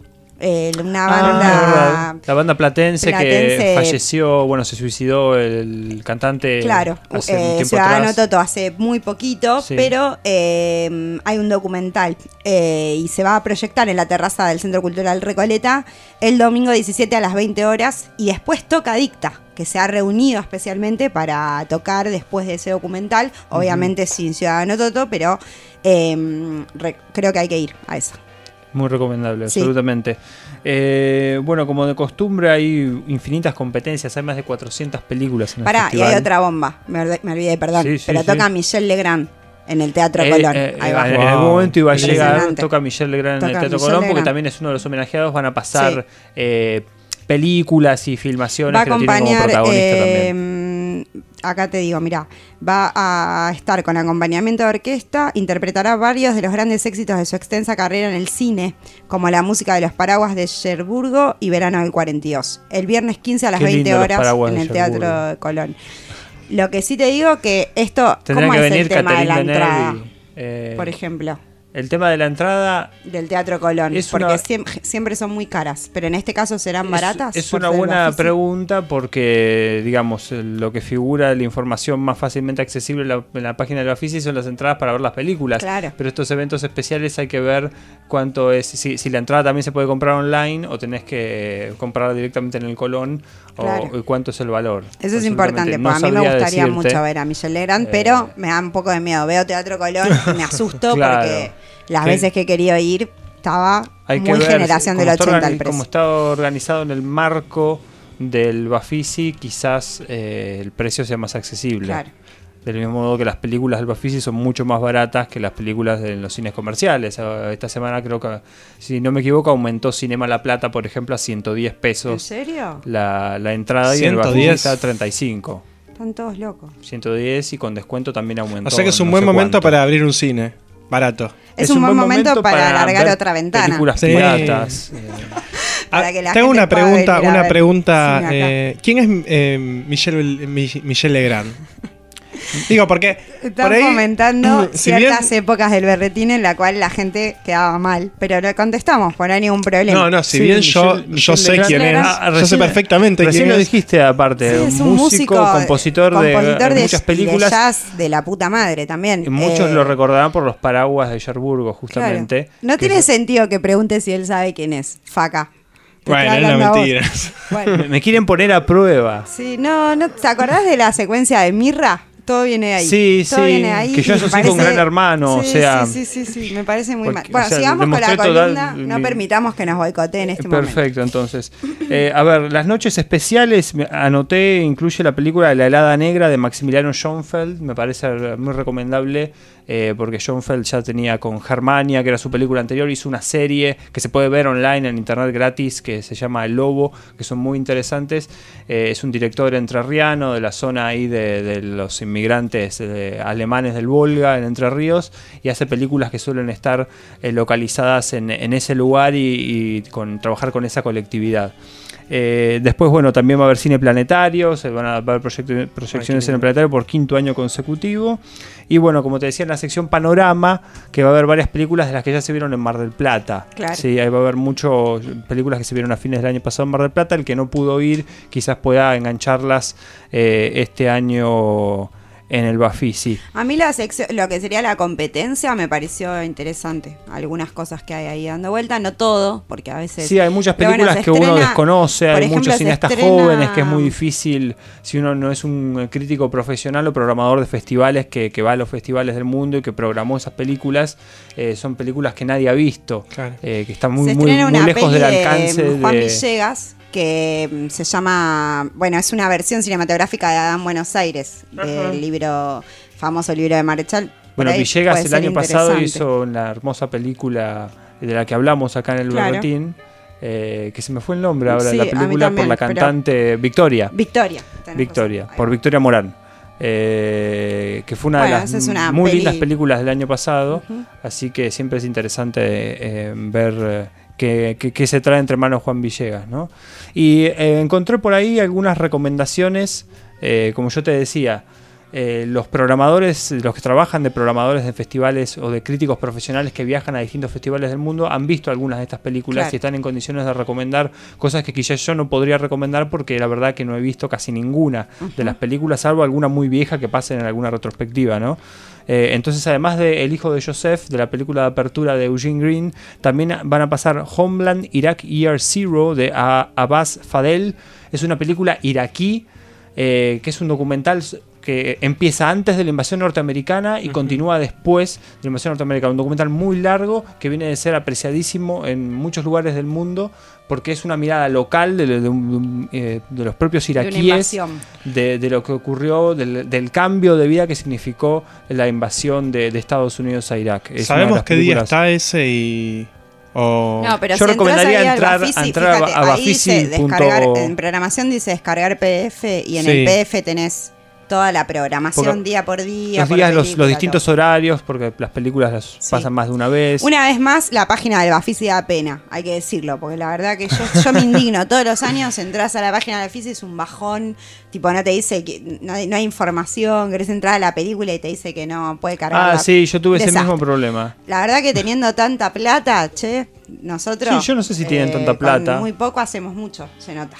[SPEAKER 1] Eh, una
[SPEAKER 13] Ah,
[SPEAKER 1] banda.
[SPEAKER 13] la banda platense,
[SPEAKER 1] platense-
[SPEAKER 13] que falleció, bueno, se suicidó el cantante.
[SPEAKER 1] Claro,
[SPEAKER 13] hace
[SPEAKER 1] eh, Ciudadano
[SPEAKER 13] atrás.
[SPEAKER 1] Toto hace muy poquito,
[SPEAKER 13] Sí.
[SPEAKER 1] pero eh, hay un documental eh, y se va a proyectar en la terraza del Centro Cultural Recoleta el domingo 17 a las 20 horas y después toca Dicta, que se ha reunido especialmente para tocar después de ese documental, obviamente sin Ciudadano Toto, pero re- creo que hay que ir a eso.
[SPEAKER 13] Muy recomendable,
[SPEAKER 1] Sí.
[SPEAKER 13] absolutamente. Eh, bueno, como de costumbre hay infinitas competencias, hay más de 400 películas en el
[SPEAKER 1] Pará, y
[SPEAKER 13] festival.
[SPEAKER 1] hay otra bomba, me, olvidé- me olvidé, perdón,
[SPEAKER 13] Sí, sí,
[SPEAKER 1] pero
[SPEAKER 13] sí.
[SPEAKER 1] toca Michelle Legrand en el Teatro
[SPEAKER 13] Eh,
[SPEAKER 1] Colón.
[SPEAKER 13] eh,
[SPEAKER 1] Ahí va.
[SPEAKER 13] en algún momento iba a llegar, toca Michelle Legrand en el Teatro
[SPEAKER 1] Michelle
[SPEAKER 13] Colón, porque también es uno de los homenajeados. Van a pasar
[SPEAKER 1] Sí.
[SPEAKER 13] eh, películas y filmaciones
[SPEAKER 1] va a
[SPEAKER 13] que lo tienen como
[SPEAKER 1] acompañar,
[SPEAKER 13] protagonista también.
[SPEAKER 1] Acá te digo, mira, va a estar con acompañamiento de orquesta, interpretará varios de los grandes éxitos de su extensa carrera en el cine, como la música de los paraguas de Cherburgo y Verano del 42. El viernes 15 a las
[SPEAKER 13] Qué
[SPEAKER 1] 20
[SPEAKER 13] lindo los
[SPEAKER 1] horas en el Teatro de Colón. Lo que sí te digo que esto, ¿cómo
[SPEAKER 13] que
[SPEAKER 1] es
[SPEAKER 13] venir
[SPEAKER 1] el tema de la entrada?
[SPEAKER 13] Eh,
[SPEAKER 1] Por ejemplo.
[SPEAKER 13] El tema de la entrada
[SPEAKER 1] Del Teatro Colón,
[SPEAKER 13] Es
[SPEAKER 1] porque
[SPEAKER 13] una-
[SPEAKER 1] siem- siempre son muy caras, pero en este caso serán
[SPEAKER 13] Es-
[SPEAKER 1] baratas.
[SPEAKER 13] Es, una buena pregunta porque, digamos, eh, lo que figura la información más fácilmente accesible en la, en la página de la Bafisi son las entradas para ver las películas.
[SPEAKER 1] Claro.
[SPEAKER 13] Pero estos eventos especiales hay que ver cuánto es, si, si la entrada también se puede comprar online o tenés que comprar directamente en el Colón o cuánto es el valor.
[SPEAKER 1] Eso es importante,
[SPEAKER 13] No
[SPEAKER 1] porque a mí me gustaría
[SPEAKER 13] decirte.
[SPEAKER 1] mucho ver a Michelle Legrand,
[SPEAKER 13] Eh,
[SPEAKER 1] pero me da un poco de miedo. Veo Teatro Colón y me asusto
[SPEAKER 13] Claro.
[SPEAKER 1] porque las veces que he querido ir estaba
[SPEAKER 13] Hay que
[SPEAKER 1] muy
[SPEAKER 13] ver
[SPEAKER 1] generación del
[SPEAKER 13] está
[SPEAKER 1] 80
[SPEAKER 13] organi-
[SPEAKER 1] el precio.
[SPEAKER 13] Como está organizado en el marco del Bafisi, quizás eh, el precio sea más accesible.
[SPEAKER 1] Claro.
[SPEAKER 13] Del mismo modo que las películas del Bafisi son mucho más baratas que las películas de los cines comerciales. Ah, Esta semana creo que, si no me equivoco, aumentó Cinema La Plata, por ejemplo, a 110
[SPEAKER 1] ¿En
[SPEAKER 13] pesos
[SPEAKER 1] serio?
[SPEAKER 13] la, la entrada y el Bafisi
[SPEAKER 2] 110.
[SPEAKER 13] está a 35.
[SPEAKER 1] Están todos locos.
[SPEAKER 13] 110 y con descuento también aumentó.
[SPEAKER 2] O sea que es un
[SPEAKER 13] no
[SPEAKER 2] buen momento
[SPEAKER 13] cuánto.
[SPEAKER 2] para abrir un cine. Barato.
[SPEAKER 1] Es, un, buen momento, para, alargar
[SPEAKER 13] ver
[SPEAKER 1] otra ventana.
[SPEAKER 13] Películas
[SPEAKER 2] Sí.
[SPEAKER 13] piratas. eh,
[SPEAKER 1] Para que la
[SPEAKER 2] Te hago
[SPEAKER 1] gente
[SPEAKER 2] una
[SPEAKER 1] pueda
[SPEAKER 2] pregunta,
[SPEAKER 1] venir a
[SPEAKER 2] una
[SPEAKER 1] ver
[SPEAKER 2] pregunta. eh, ¿Quién es eh, Michelle, Mi- Michelle Legrand? Digo, porque
[SPEAKER 1] Están
[SPEAKER 2] por ahí,
[SPEAKER 1] comentando
[SPEAKER 2] si bien-
[SPEAKER 1] ciertas épocas del berretín en la cual la gente quedaba mal, pero no contestamos, por no hay ningún problema.
[SPEAKER 2] No, no, si
[SPEAKER 13] Sí,
[SPEAKER 2] bien yo, yo sé quién es,
[SPEAKER 13] Ah,
[SPEAKER 2] yo sé perfectamente
[SPEAKER 13] Recién
[SPEAKER 2] quién
[SPEAKER 13] lo
[SPEAKER 2] es.
[SPEAKER 13] dijiste aparte,
[SPEAKER 1] Sí, es un
[SPEAKER 13] músico,
[SPEAKER 1] músico,
[SPEAKER 13] compositor,
[SPEAKER 1] compositor
[SPEAKER 13] de, muchas películas.
[SPEAKER 1] de jazz de la puta madre también.
[SPEAKER 13] y muchos
[SPEAKER 1] Eh,
[SPEAKER 13] lo recordarán por los paraguas de Cherburgo, justamente.
[SPEAKER 1] claro. No tiene
[SPEAKER 13] es-
[SPEAKER 1] sentido que pregunte si él sabe quién es. Faca.
[SPEAKER 2] Bueno,
[SPEAKER 1] estoy
[SPEAKER 2] es una
[SPEAKER 1] hablando a vos.
[SPEAKER 2] mentira.
[SPEAKER 1] Bueno,
[SPEAKER 13] Me- Me quieren poner a prueba.
[SPEAKER 1] sí, no, no, ¿te acordás de la secuencia de Mirra? Todo viene ahí.
[SPEAKER 13] Sí,
[SPEAKER 1] Todo
[SPEAKER 13] sí,
[SPEAKER 1] viene ahí
[SPEAKER 13] que yo asocio con Gran Hermano, o sea-
[SPEAKER 1] Sí, sí, sí, sí, me parece muy
[SPEAKER 13] Porque,
[SPEAKER 1] mal. Bueno,
[SPEAKER 13] o sea,
[SPEAKER 1] sigamos con la columna. No
[SPEAKER 13] mi-
[SPEAKER 1] permitamos que nos boicoteen este momento.
[SPEAKER 13] Perfecto, entonces. Eh, a ver, las noches especiales, me anoté, incluye la película La helada negra de Maximiliano Schoenfeld, me parece muy recomendable, eh, porque Schoenfeld ya tenía con Germania, que era su película anterior, hizo una serie que se puede ver online en internet gratis, que se llama El Lobo, que son muy interesantes. Eh, es un director entrerriano de la zona ahí de, de los inmigrantes eh, alemanes del Volga, en Entre Ríos, y hace películas que suelen estar localizadas en, en ese lugar y, y con, trabajar con esa colectividad. Eh, después, bueno, también va a haber cine planetario, se van a ver proyecciones en el planetario por quinto año consecutivo. Y bueno, como te decía, en la sección Panorama, que va a haber varias películas de las que ya se vieron en Mar del Plata.
[SPEAKER 1] Claro.
[SPEAKER 13] Sí, ahí va a haber muchas películas que se vieron a fines del año pasado en Mar del Plata. El que no pudo ir, quizás pueda engancharlas eh, este año en el Bafisi.
[SPEAKER 1] A mí la sección, lo que sería la competencia me pareció interesante. Algunas cosas que hay ahí dando vuelta, no todo, porque a veces...
[SPEAKER 13] Sí, hay muchas
[SPEAKER 1] bueno,
[SPEAKER 13] películas que uno desconoce, hay
[SPEAKER 1] ejemplo,
[SPEAKER 13] muchos cineastas
[SPEAKER 1] estrena-
[SPEAKER 13] jóvenes que es muy difícil, si uno no es un crítico profesional o programador de festivales que, que va a los festivales del mundo y que programó esas películas, eh, son películas que nadie ha visto,
[SPEAKER 2] Claro.
[SPEAKER 13] eh, que están muy, muy, muy lejos del
[SPEAKER 1] de
[SPEAKER 13] alcance
[SPEAKER 1] Juan
[SPEAKER 13] de...
[SPEAKER 1] Villegas que mm, se llama, bueno, es una versión cinematográfica de Adán Buenos Aires, del libro, famoso libro de Marechal.
[SPEAKER 13] Bueno, Villegas el año pasado hizo una hermosa película de la que hablamos acá en el
[SPEAKER 1] Claro.
[SPEAKER 13] Berretín, eh, que se me fue el nombre ahora,
[SPEAKER 1] Sí,
[SPEAKER 13] la película
[SPEAKER 1] también,
[SPEAKER 13] por la cantante Victoria.
[SPEAKER 1] Victoria.
[SPEAKER 13] Victoria,
[SPEAKER 1] razón.
[SPEAKER 13] por Victoria Morán. eh, que fue una
[SPEAKER 1] Bueno,
[SPEAKER 13] de las
[SPEAKER 1] esa es una
[SPEAKER 13] muy
[SPEAKER 1] peli-
[SPEAKER 13] lindas películas del año pasado, así que siempre es interesante eh, ver qué, qué- qué se trae entre manos Juan Villegas. ¿no? Y eh, encontré por ahí algunas recomendaciones, eh, como yo te decía, eh, los programadores, los que trabajan de programadores de festivales o de críticos profesionales que viajan a distintos festivales del mundo han visto algunas de estas películas
[SPEAKER 1] Claro.
[SPEAKER 13] y están en condiciones de recomendar cosas que quizás yo no podría recomendar porque la verdad que no he visto casi ninguna de las películas, salvo alguna muy vieja que pasen en alguna retrospectiva, ¿no? Eh, entonces, además de El hijo de Joseph, de la película de apertura de Eugene Green, también van a pasar Homeland Iraq Year Zero de A- Abbas Fadel. Es una película iraquí eh, que es un documental que empieza antes de la invasión norteamericana y continúa después de la invasión norteamericana. Un documental muy largo que viene de ser apreciadísimo en muchos lugares del mundo porque es una mirada local de, eh, de los propios iraquíes de, de lo que ocurrió, del, del cambio de vida que significó la invasión de, de Estados Unidos a Irak. Es
[SPEAKER 2] ¿Sabemos qué día está ese y. o-
[SPEAKER 1] No, pero
[SPEAKER 13] Yo
[SPEAKER 1] si
[SPEAKER 13] recomendaría entrar-
[SPEAKER 1] Bafisi,
[SPEAKER 13] entrar a-
[SPEAKER 1] fíjate,
[SPEAKER 13] a
[SPEAKER 1] ahí dice
[SPEAKER 13] bafisi punto-
[SPEAKER 1] descargar, en programación dice descargar PDF y en el. PDF tenés toda la programación
[SPEAKER 13] Porque
[SPEAKER 1] día por día.
[SPEAKER 13] Los
[SPEAKER 1] por
[SPEAKER 13] días, los,
[SPEAKER 1] película,
[SPEAKER 13] los distintos horarios, porque las películas las pasan más de una vez.
[SPEAKER 1] Una vez más, la página del Bafisi da pena, hay que decirlo, porque la verdad que yo, yo me indigno. Todos los años entras a la página del Bafisi, es un bajón, tipo no te dice que no hay, no hay información, querés entrar a la película y te dice que no puede cargar.
[SPEAKER 13] ah,
[SPEAKER 1] la-
[SPEAKER 13] sí, yo tuve ese mismo problema.
[SPEAKER 1] La verdad que teniendo tanta plata, che, nosotros...
[SPEAKER 13] Sí, yo no sé si tienen tanta
[SPEAKER 1] con
[SPEAKER 13] plata.
[SPEAKER 1] Muy poco hacemos mucho, se nota.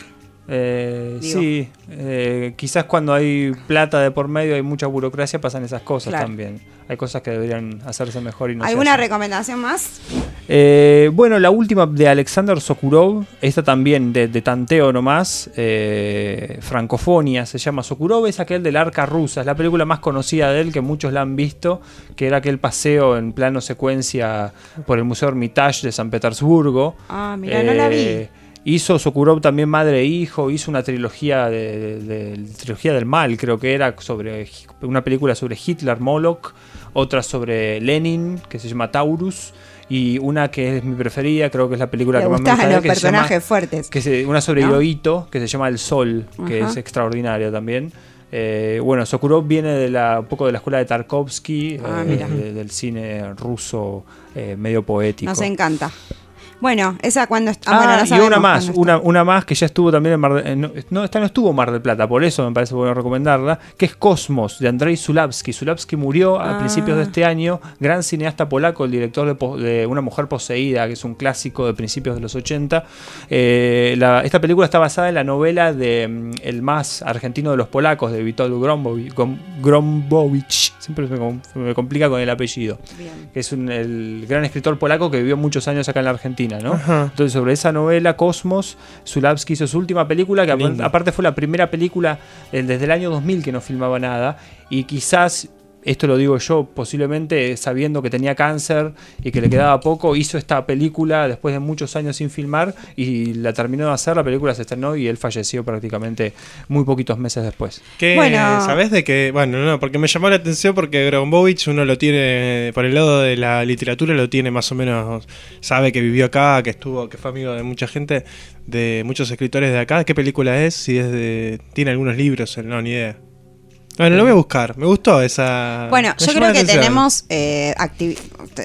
[SPEAKER 13] Eh, sí, eh, quizás cuando hay plata de por medio, hay mucha burocracia, pasan esas cosas
[SPEAKER 1] Claro.
[SPEAKER 13] también. Hay cosas que deberían hacerse mejor y no
[SPEAKER 1] ¿Alguna recomendación más?
[SPEAKER 13] Eh, bueno, la última de Alexander Sokurov, esta también de, de tanteo nomás, eh, Francofonia, se llama Sokurov, es aquel del arca rusa, es la película más conocida de él, que muchos la han visto, que era aquel paseo en plano secuencia por el Museo Hermitage de San Petersburgo.
[SPEAKER 1] Ah, mira, no la vi.
[SPEAKER 13] Hizo Sokurov también Madre e Hijo, hizo una trilogía de, de- de- trilogía del mal, creo que era sobre una película sobre Hitler, Moloch, otra sobre Lenin, que se llama Taurus, y una que es mi preferida, creo que es la película que más me gusta
[SPEAKER 1] los
[SPEAKER 13] que se llama-
[SPEAKER 1] personajes fuertes.
[SPEAKER 13] que se- una sobre
[SPEAKER 1] ¿No?
[SPEAKER 13] Hirohito, que se llama El Sol, que es extraordinaria también. Eh, bueno, Sokurov viene de la, un poco de la escuela de Tarkovsky,
[SPEAKER 1] Ah,
[SPEAKER 13] eh, de- del cine ruso eh, medio poético.
[SPEAKER 1] Nos encanta. Bueno, esa cuando está.
[SPEAKER 13] Ah,
[SPEAKER 1] bueno, no
[SPEAKER 13] y una más, una, una más que ya estuvo también en Mar del no, no, esta no estuvo en Mar del Plata, por eso me parece bueno recomendarla, que es Cosmos, de Andrei Zulavsky. Zulavsky murió a
[SPEAKER 1] Ah.
[SPEAKER 13] principios de este año, gran cineasta polaco, el director de, de Una mujer poseída, que es un clásico de principios de los 80. Eh, la- esta película está basada en la novela de mm, el más argentino de los polacos, de Witold Grombowicz, siempre me, me complica con el apellido,
[SPEAKER 1] Bien.
[SPEAKER 13] que es un- el gran escritor polaco que vivió muchos años acá en la Argentina, ¿no?
[SPEAKER 2] Ajá.
[SPEAKER 13] Entonces, sobre esa novela, Cosmos, Zulavsky hizo su última película, que aparte fue la primera película eh, desde el año 2000 que no filmaba nada, y quizás, esto lo digo yo, posiblemente sabiendo que tenía cáncer y que le quedaba poco, hizo esta película después de muchos años sin filmar y la terminó de hacer, la película se estrenó y él falleció prácticamente muy poquitos meses después.
[SPEAKER 2] ¿Qué,
[SPEAKER 1] Bueno.
[SPEAKER 2] ¿Sabes de qué? Bueno, no, porque me llamó la atención porque Grombovich uno lo tiene, por el lado de la literatura, lo tiene más o menos, sabe que vivió acá, que estuvo, que fue amigo de mucha gente, de muchos escritores de acá. ¿Qué película es? Si es de. Tiene algunos libros, no, ni idea. Bueno, lo voy a buscar. Me gustó esa.
[SPEAKER 1] Bueno,
[SPEAKER 2] me
[SPEAKER 1] yo creo que tenemos eh,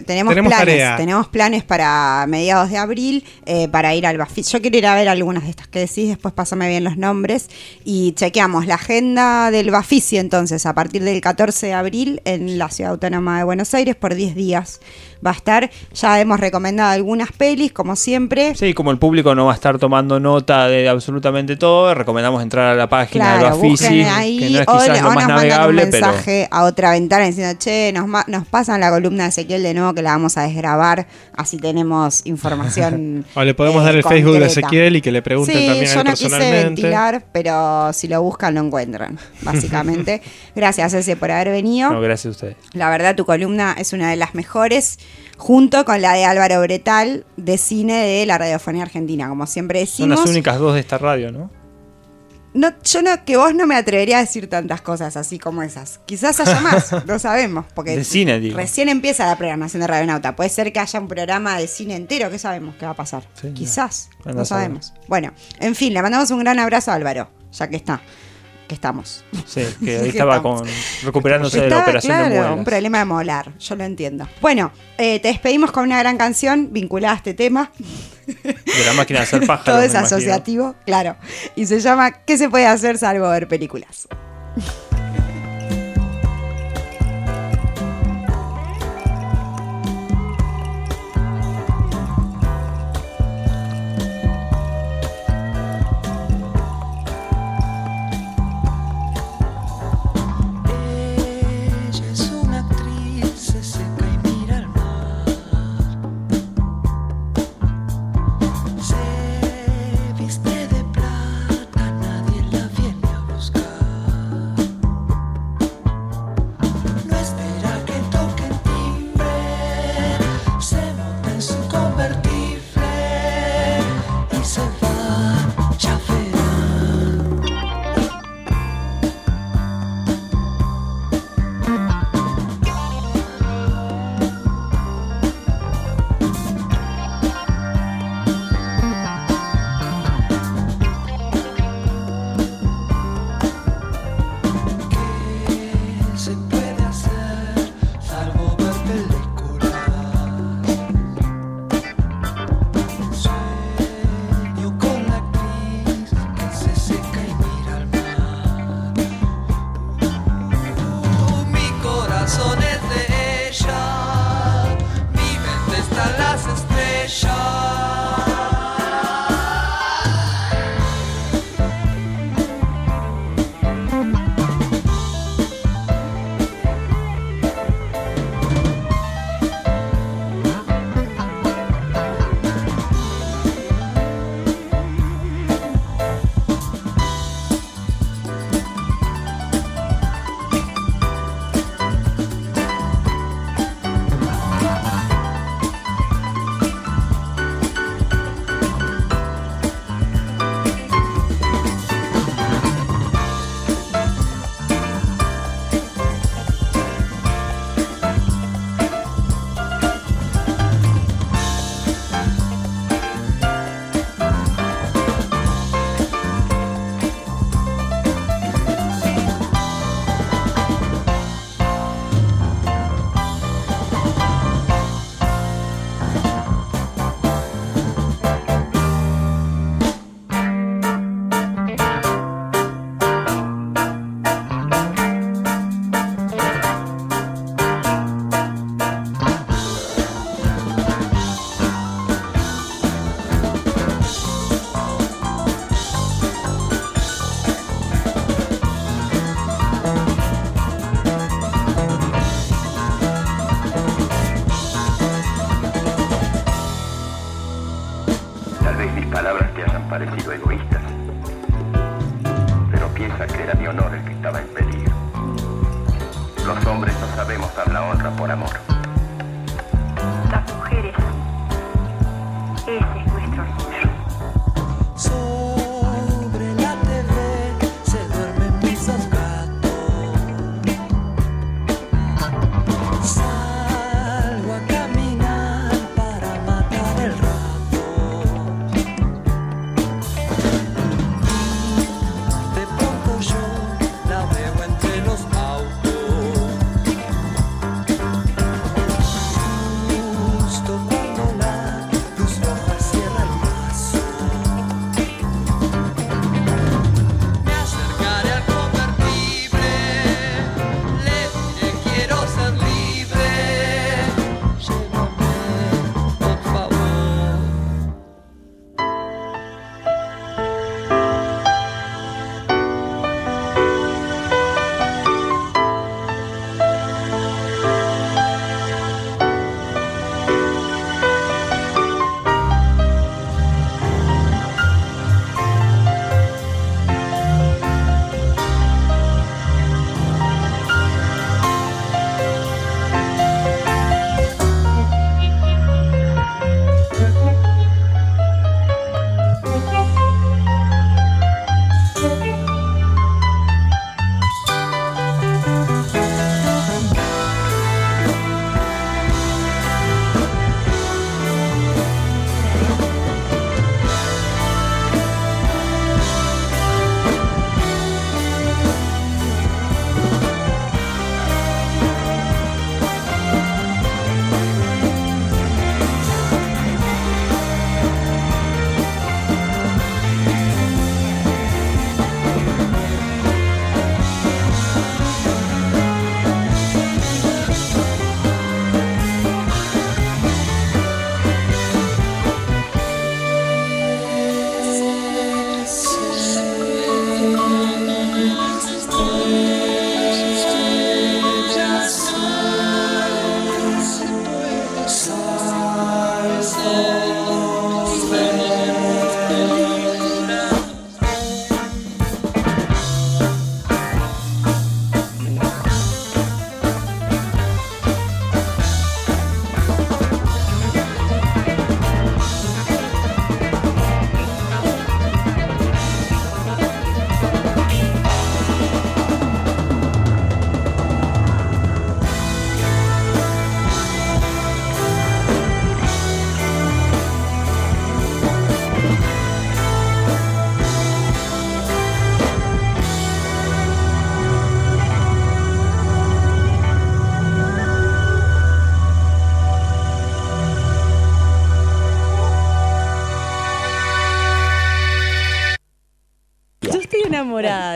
[SPEAKER 1] tenemos,
[SPEAKER 2] Tenemos
[SPEAKER 1] planes,
[SPEAKER 2] tarea.
[SPEAKER 1] tenemos planes para mediados de abril eh, para ir al Bafis. Yo quiero ir a ver algunas de estas que decís, después pásame bien los nombres y chequeamos la agenda del Bafisi entonces a partir del 14 de abril en la Ciudad Autónoma de Buenos Aires por 10 días va a estar. Ya hemos recomendado algunas pelis, como siempre.
[SPEAKER 13] Sí, como el público no va a estar tomando nota de absolutamente todo, recomendamos entrar a la página
[SPEAKER 1] Claro,
[SPEAKER 13] de Bafisi,
[SPEAKER 1] ahí
[SPEAKER 13] que no es
[SPEAKER 1] o,
[SPEAKER 13] quizás
[SPEAKER 1] le-
[SPEAKER 13] lo
[SPEAKER 1] o
[SPEAKER 13] más
[SPEAKER 1] nos un
[SPEAKER 13] navegable, pero...
[SPEAKER 1] mensaje a otra ventana diciendo, che, nos, nos pasan la columna de Ezequiel de nuevo que la vamos a desgrabar, así tenemos información.
[SPEAKER 2] O le podemos
[SPEAKER 1] eh,
[SPEAKER 2] dar el Facebook de. Ezequiel y que le pregunten
[SPEAKER 1] sí,
[SPEAKER 2] también a él
[SPEAKER 1] no quise ventilar, pero si lo buscan lo encuentran, básicamente. Gracias, Eze, por haber venido.
[SPEAKER 13] No, gracias a ustedes.
[SPEAKER 1] La verdad, tu columna es una de las mejores, junto con la de Álvaro Bretal, de cine de la radiofonía argentina. Como siempre
[SPEAKER 13] Son
[SPEAKER 1] decimos,
[SPEAKER 13] las únicas dos de esta radio, ¿no?
[SPEAKER 1] No, yo no, que vos no me atrevería a decir tantas cosas así como esas. Quizás haya más, no sabemos. Porque
[SPEAKER 13] De cine, digo.
[SPEAKER 1] recién empieza la programación de Radionauta. Puede ser que haya un programa de cine entero, ¿qué sabemos que va a pasar?
[SPEAKER 13] Sí, no.
[SPEAKER 1] Quizás, no
[SPEAKER 13] saber.
[SPEAKER 1] sabemos. Bueno, en fin, le mandamos un gran abrazo a Álvaro, ya que está, que estamos.
[SPEAKER 13] Sí, que ahí estaba con, recuperándose de la operación de
[SPEAKER 1] claro,
[SPEAKER 13] muelas.
[SPEAKER 1] un problema de molar, yo lo entiendo. Bueno, eh, te despedimos con una gran canción vinculada a este tema.
[SPEAKER 13] De la máquina de hacer pájaros.
[SPEAKER 1] Todo es
[SPEAKER 13] imagino.
[SPEAKER 1] asociativo, claro. Y se llama ¿Qué se puede hacer salvo ver películas?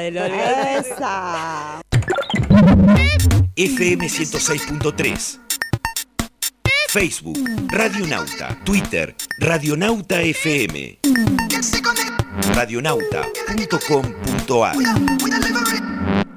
[SPEAKER 1] Esa.
[SPEAKER 4] FM 106.3. Facebook, Radionauta, Twitter, Radionauta FM. Radionauta.com.ar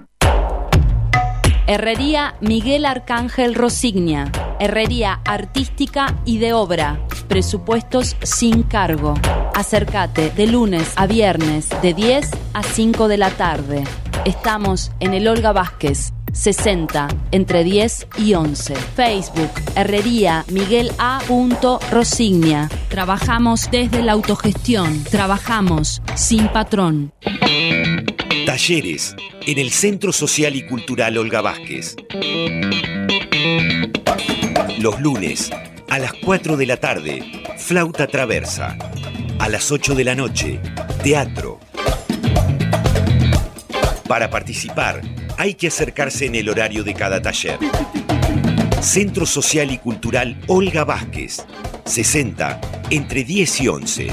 [SPEAKER 8] Herrería Miguel Arcángel Rosignia. Herrería artística y de obra. Presupuestos sin cargo. Acércate de lunes a viernes de 10 a 5 de la tarde. Estamos en el Olga Vázquez, 60, entre 10 y 11. Facebook, Herrería Miguel A. Rosignia. Trabajamos desde la autogestión. Trabajamos sin patrón.
[SPEAKER 4] Talleres en el Centro Social y Cultural Olga Vázquez. Los lunes a las 4 de la tarde, flauta traversa. A las 8 de la noche, teatro. Para participar, hay que acercarse en el horario de cada taller. Centro Social y Cultural Olga Vázquez, 60, entre 10 y 11.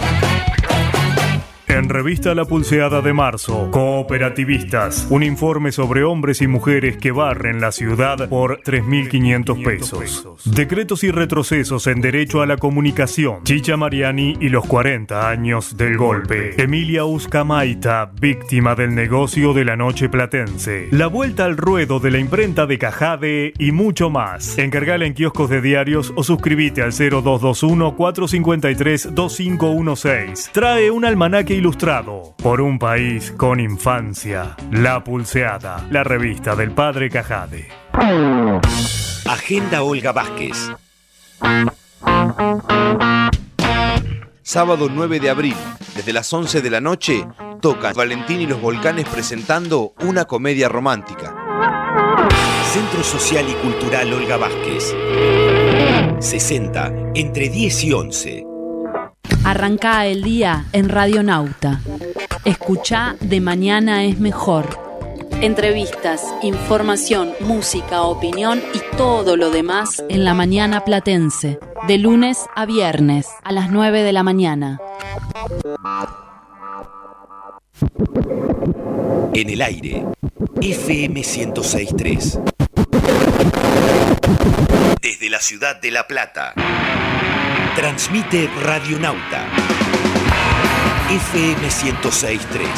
[SPEAKER 7] En revista La Pulseada de Marzo, Cooperativistas, un informe sobre hombres y mujeres que barren la ciudad por 3.500 pesos. Decretos y retrocesos en derecho a la comunicación. Chicha Mariani y los 40 años del golpe. Emilia Uscamaita, víctima del negocio de la noche platense. La vuelta al ruedo de la imprenta de Cajade y mucho más. Encargala en kioscos de diarios o suscríbete al 0221 453 2516. Trae un almanaque ilustrado por un país con infancia. La Pulseada, la revista del padre Cajade.
[SPEAKER 4] Agenda Olga Vázquez.
[SPEAKER 6] Sábado 9 de abril, desde las 11 de la noche, tocan Valentín y los Volcanes presentando una comedia romántica.
[SPEAKER 4] Centro Social y Cultural Olga Vázquez. 60, entre 10 y 11.
[SPEAKER 8] Arranca el día en Radio Nauta. Escucha De Mañana es Mejor. Entrevistas, información, música, opinión y todo lo demás en la mañana platense. De lunes a viernes a las 9 de la mañana.
[SPEAKER 4] En el aire, FM 1063. Desde la ciudad de La Plata. Transmite Radionauta. FM 1063.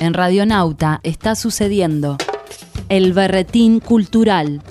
[SPEAKER 8] En Radionauta está sucediendo el berretín cultural.